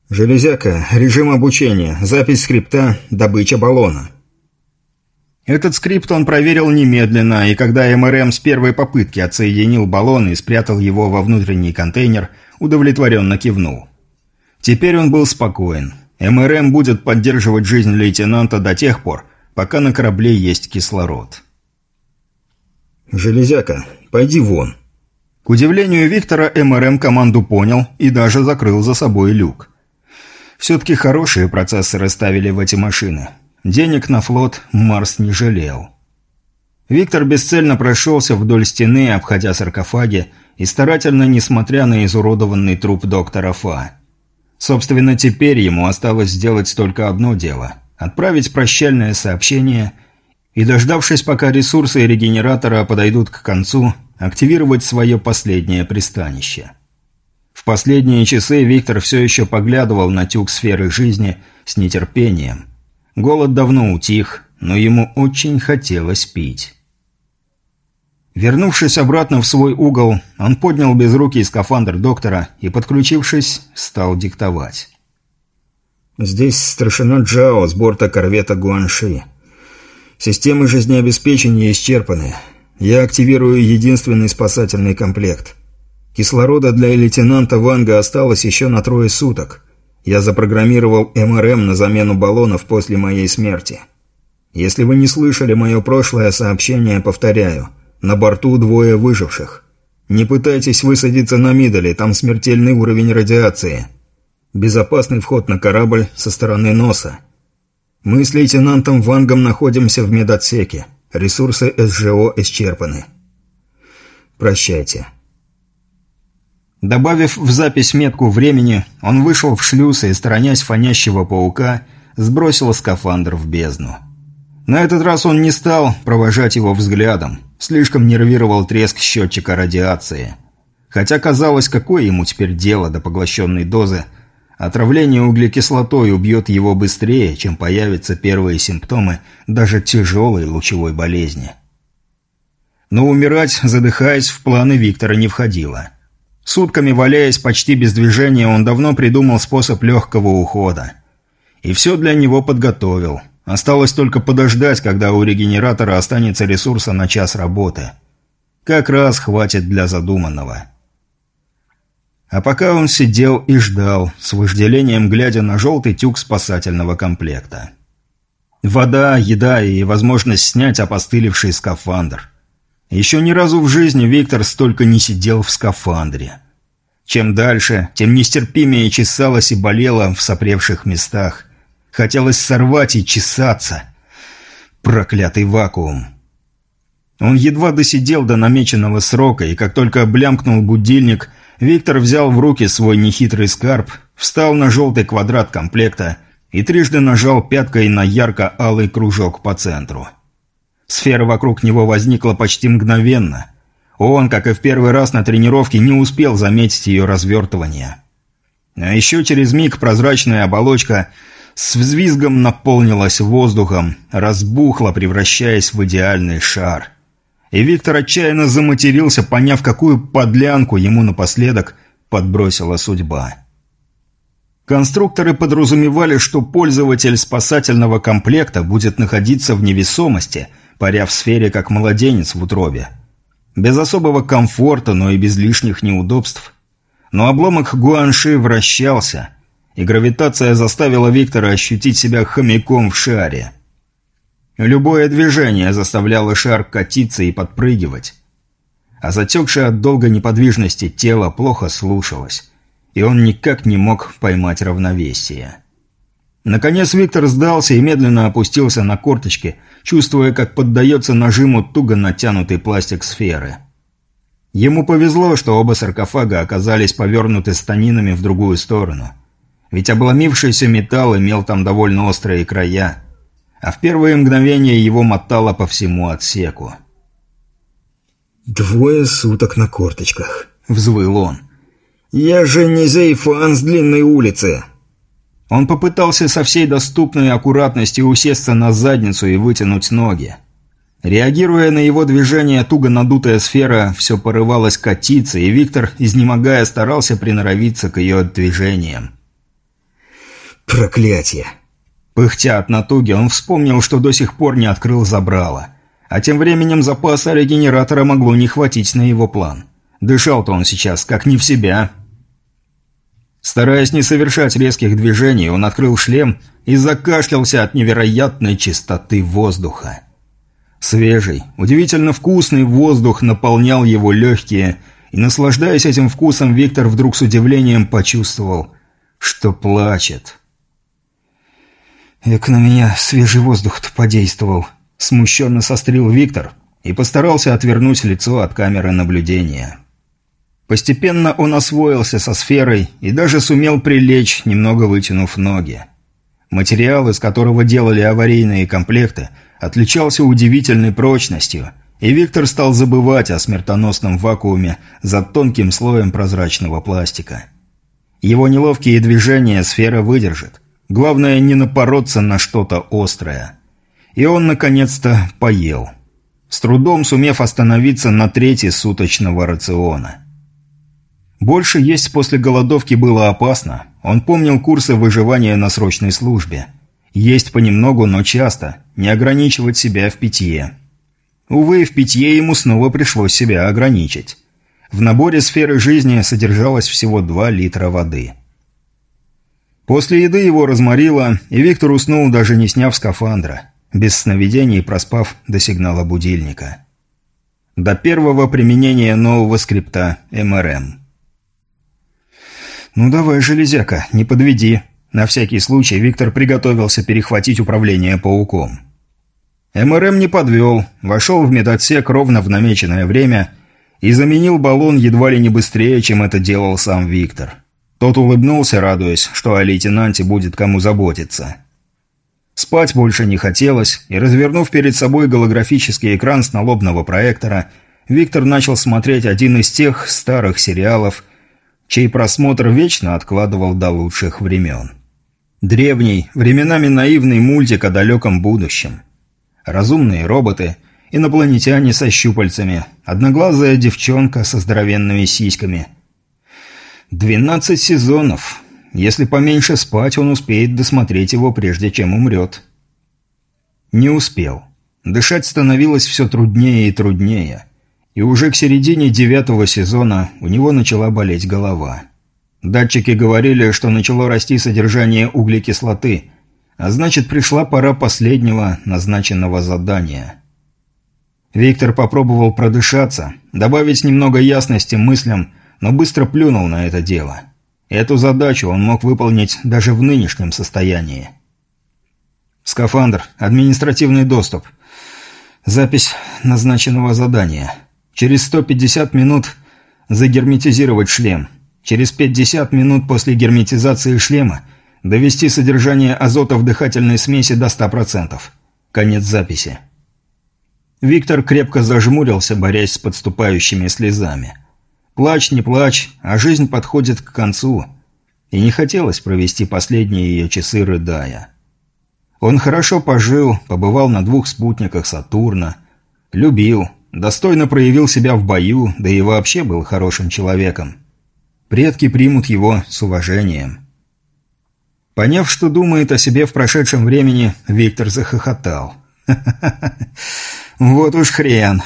«Железяка, режим обучения, запись скрипта, добыча баллона». Этот скрипт он проверил немедленно, и когда МРМ с первой попытки отсоединил баллон и спрятал его во внутренний контейнер, удовлетворенно кивнул. Теперь он был спокоен. МРМ будет поддерживать жизнь лейтенанта до тех пор, пока на корабле есть кислород. «Железяка, пойди вон». К удивлению Виктора, МРМ команду понял и даже закрыл за собой люк. Все-таки хорошие процессоры ставили в эти машины. Денег на флот Марс не жалел. Виктор бесцельно прошелся вдоль стены, обходя саркофаги, и старательно, несмотря на изуродованный труп доктора Фа. Собственно, теперь ему осталось сделать только одно дело – отправить прощальное сообщение и, дождавшись, пока ресурсы регенератора подойдут к концу, активировать свое последнее пристанище. В последние часы Виктор все еще поглядывал на тюк сферы жизни с нетерпением – Голод давно утих, но ему очень хотелось пить. Вернувшись обратно в свой угол, он поднял безрукий скафандр доктора и, подключившись, стал диктовать. «Здесь старшина Джао с борта корвета Гуанши. Системы жизнеобеспечения исчерпаны. Я активирую единственный спасательный комплект. Кислорода для лейтенанта Ванга осталось еще на трое суток. Я запрограммировал МРМ на замену баллонов после моей смерти. Если вы не слышали мое прошлое сообщение, повторяю. На борту двое выживших. Не пытайтесь высадиться на Мидоле, там смертельный уровень радиации. Безопасный вход на корабль со стороны носа. Мы с лейтенантом Вангом находимся в медотсеке. Ресурсы СЖО исчерпаны. Прощайте. Добавив в запись метку времени, он вышел в шлюз и, сторонясь фонящего паука, сбросил скафандр в бездну. На этот раз он не стал провожать его взглядом, слишком нервировал треск счетчика радиации. Хотя казалось, какое ему теперь дело до поглощенной дозы, отравление углекислотой убьет его быстрее, чем появятся первые симптомы даже тяжелой лучевой болезни. Но умирать, задыхаясь, в планы Виктора не входило – Сутками валяясь почти без движения, он давно придумал способ легкого ухода. И все для него подготовил. Осталось только подождать, когда у регенератора останется ресурса на час работы. Как раз хватит для задуманного. А пока он сидел и ждал, с вожделением глядя на желтый тюк спасательного комплекта. Вода, еда и возможность снять опостылевший скафандр – еще ни разу в жизни Виктор столько не сидел в скафандре. Чем дальше, тем нестерпимее чесалось и болело в сопревших местах. Хотелось сорвать и чесаться. Проклятый вакуум. Он едва досидел до намеченного срока, и как только блямкнул будильник, Виктор взял в руки свой нехитрый скарб, встал на желтый квадрат комплекта и трижды нажал пяткой на ярко-алый кружок по центру. Сфера вокруг него возникла почти мгновенно. Он, как и в первый раз на тренировке, не успел заметить ее развертывание. А еще через миг прозрачная оболочка с взвизгом наполнилась воздухом, разбухла, превращаясь в идеальный шар. И Виктор отчаянно заматерился, поняв, какую подлянку ему напоследок подбросила судьба. Конструкторы подразумевали, что пользователь спасательного комплекта будет находиться в невесомости, паря в сфере как младенец в утробе. Без особого комфорта, но и без лишних неудобств. Но обломок Гуанши вращался, и гравитация заставила Виктора ощутить себя хомяком в шаре. Любое движение заставляло шар катиться и подпрыгивать. А затекшее от долгой неподвижности тело плохо слушалось, и он никак не мог поймать равновесие. Наконец Виктор сдался и медленно опустился на корточки, чувствуя, как поддается нажиму туго натянутый пластик сферы. Ему повезло, что оба саркофага оказались повернуты станинами в другую сторону. Ведь обломившийся металл имел там довольно острые края, а в первые мгновения его мотало по всему отсеку. «Двое суток на корточках», — взвыл он. «Я же не Зейфан с длинной улицы!» Он попытался со всей доступной аккуратностью усесться на задницу и вытянуть ноги. Реагируя на его движение, туго надутая сфера все порывалась катиться, и Виктор, изнемогая, старался приноровиться к ее движениям. «Проклятие!» Пыхтя от натуги, он вспомнил, что до сих пор не открыл забрало. А тем временем запаса регенератора могло не хватить на его план. Дышал-то он сейчас как не в себя. Стараясь не совершать резких движений, он открыл шлем и закашлялся от невероятной чистоты воздуха. Свежий, удивительно вкусный воздух наполнял его легкие, и, наслаждаясь этим вкусом, Виктор вдруг с удивлением почувствовал, что плачет. «Эк на меня свежий воздух-то подействовал», – смущенно сострил Виктор и постарался отвернуть лицо от камеры наблюдения. Постепенно он освоился со сферой и даже сумел прилечь, немного вытянув ноги. Материал, из которого делали аварийные комплекты – отличался удивительной прочностью, и Виктор стал забывать о смертоносном вакууме за тонким слоем прозрачного пластика. Его неловкие движения сфера выдержит. Главное не напороться на что-то острое. И он, наконец-то, поел. С трудом сумев остановиться на трети суточного рациона. Больше есть после голодовки было опасно. Он помнил курсы выживания на срочной службе. Есть понемногу, но часто. Не ограничивать себя в питье. Увы, в питье ему снова пришлось себя ограничить. В наборе сферы жизни содержалось всего 2 литра воды. После еды его разморило, и Виктор уснул, даже не сняв скафандра, без сновидений проспав до сигнала будильника. До первого применения нового скрипта МРМ. «Ну давай, железяка, не подведи», на всякий случай Виктор приготовился перехватить управление пауком. МРМ не подвел, вошел в медотсек ровно в намеченное время и заменил баллон едва ли не быстрее, чем это делал сам Виктор. Тот улыбнулся, радуясь, что о лейтенанте будет кому заботиться. Спать больше не хотелось, и, развернув перед собой голографический экран с налобного проектора, Виктор начал смотреть один из тех старых сериалов, чей просмотр вечно откладывал до лучших времен. Древний, временами наивный мультик о далеком будущем. Разумные роботы, инопланетяне со щупальцами, одноглазая девчонка со здоровенными сиськами. Двенадцать сезонов. Если поменьше спать, он успеет досмотреть его, прежде чем умрет. Не успел. Дышать становилось все труднее и труднее. И уже к середине девятого сезона у него начала болеть голова. Датчики говорили, что начало расти содержание углекислоты, а значит пришла пора последнего назначенного задания. Виктор попробовал продышаться, добавить немного ясности мыслям, но быстро плюнул на это дело. Эту задачу он мог выполнить даже в нынешнем состоянии. «Скафандр. Административный доступ. Запись назначенного задания. Через 150 минут загерметизировать шлем. Через 50 минут после герметизации шлема довести содержание азота в дыхательной смеси до 100%. Конец записи». Виктор крепко зажмурился, борясь с подступающими слезами. Плачь, не плачь, а жизнь подходит к концу. И не хотелось провести последние ее часы, рыдая. Он хорошо пожил, побывал на двух спутниках Сатурна, любил, достойно проявил себя в бою, да и вообще был хорошим человеком. Предки примут его с уважением. Поняв, что думает о себе в прошедшем времени, Виктор захохотал. Вот уж хрен.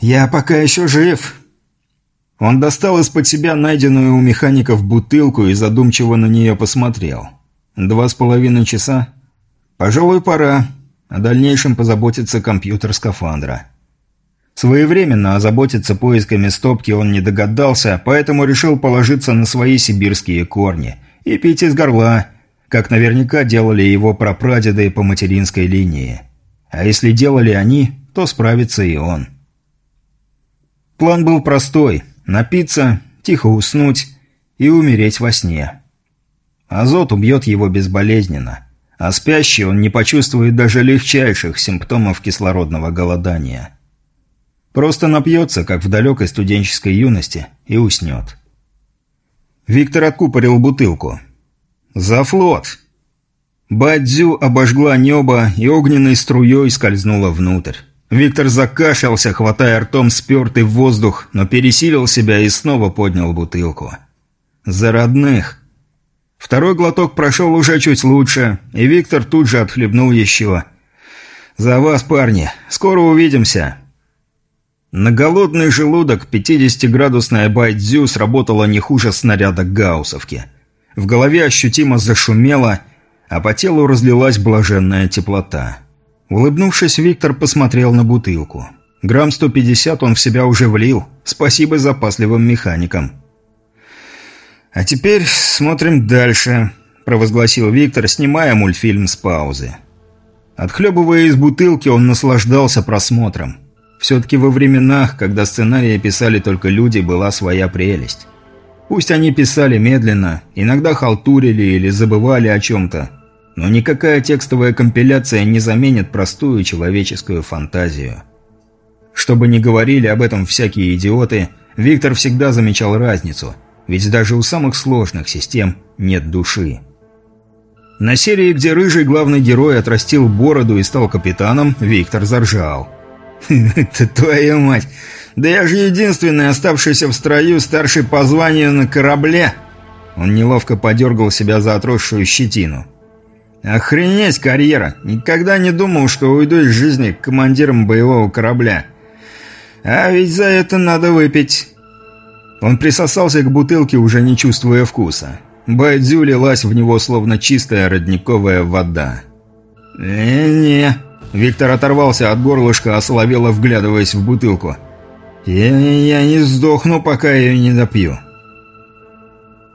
Я пока еще жив. Он достал из-под себя найденную у механиков бутылку и задумчиво на нее посмотрел. Два с половиной часа? Пожалуй, пора. О дальнейшем позаботится компьютер скафандра. Своевременно озаботиться поисками стопки он не догадался, поэтому решил положиться на свои сибирские корни и пить из горла, как наверняка делали его прапрадеды по материнской линии. А если делали они, то справится и он. План был простой – напиться, тихо уснуть и умереть во сне. Азот убьет его безболезненно, а спящий он не почувствует даже легчайших симптомов кислородного голодания. Просто напьется, как в далекой студенческой юности, и уснет. Виктор откупорил бутылку. «За флот!» Бадзю обожгла небо и огненной струей скользнула внутрь. Виктор закашлялся, хватая ртом спертый воздух, но пересилил себя и снова поднял бутылку. «За родных!» Второй глоток прошел уже чуть лучше, и Виктор тут же отхлебнул еще. «За вас, парни! Скоро увидимся!» На голодный желудок 50-градусная байдзю сработала не хуже снаряда гауссовки. В голове ощутимо зашумело, а по телу разлилась блаженная теплота. Улыбнувшись, Виктор посмотрел на бутылку. Грамм 150 он в себя уже влил. Спасибо запасливым механикам. «А теперь смотрим дальше», – провозгласил Виктор, снимая мультфильм с паузы. Отхлебывая из бутылки, он наслаждался просмотром. Все-таки во временах, когда сценарии писали только люди, была своя прелесть. Пусть они писали медленно, иногда халтурили или забывали о чем-то, но никакая текстовая компиляция не заменит простую человеческую фантазию. Что бы ни говорили об этом всякие идиоты, Виктор всегда замечал разницу, ведь даже у самых сложных систем нет души. На серии, где рыжий главный герой отрастил бороду и стал капитаном, Виктор заржал. «Это твою мать! Да я же единственный оставшийся в строю старший по званию на корабле!» Он неловко подергал себя за отросшую щетину. Охренеть карьера. Никогда не думал, что уйду из жизни командиром боевого корабля. А ведь за это надо выпить. Он присосался к бутылке, уже не чувствуя вкуса. Байдзю лилась в него, словно чистая родниковая вода. «Не-не». Виктор оторвался от горлышка, осоловело вглядываясь в бутылку. «Я, «Я не сдохну, пока ее не допью».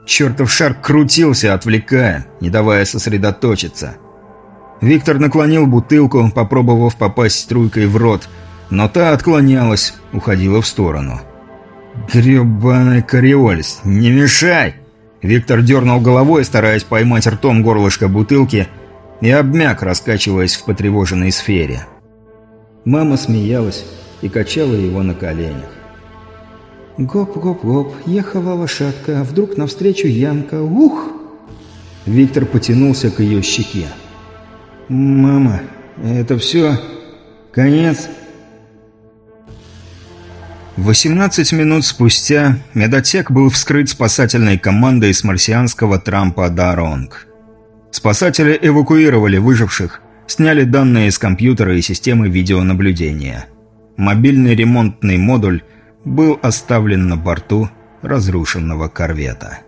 Чертов шар крутился, отвлекая, не давая сосредоточиться. Виктор наклонил бутылку, попробовав попасть струйкой в рот, но та отклонялась, уходила в сторону. «Гребаный кориолис, не мешай!» Виктор дернул головой, стараясь поймать ртом горлышко бутылки, и обмяк, раскачиваясь в потревоженной сфере. Мама смеялась и качала его на коленях. Гоп-гоп-гоп, ехала лошадка, вдруг навстречу Янка. Ух! Виктор потянулся к ее щеке. «Мама, это все? Конец?» 18 минут спустя медотсек был вскрыт спасательной командой с марсианского трампа «Даронг». Спасатели эвакуировали выживших, сняли данные с компьютера и системы видеонаблюдения. Мобильный ремонтный модуль был оставлен на борту разрушенного корвета.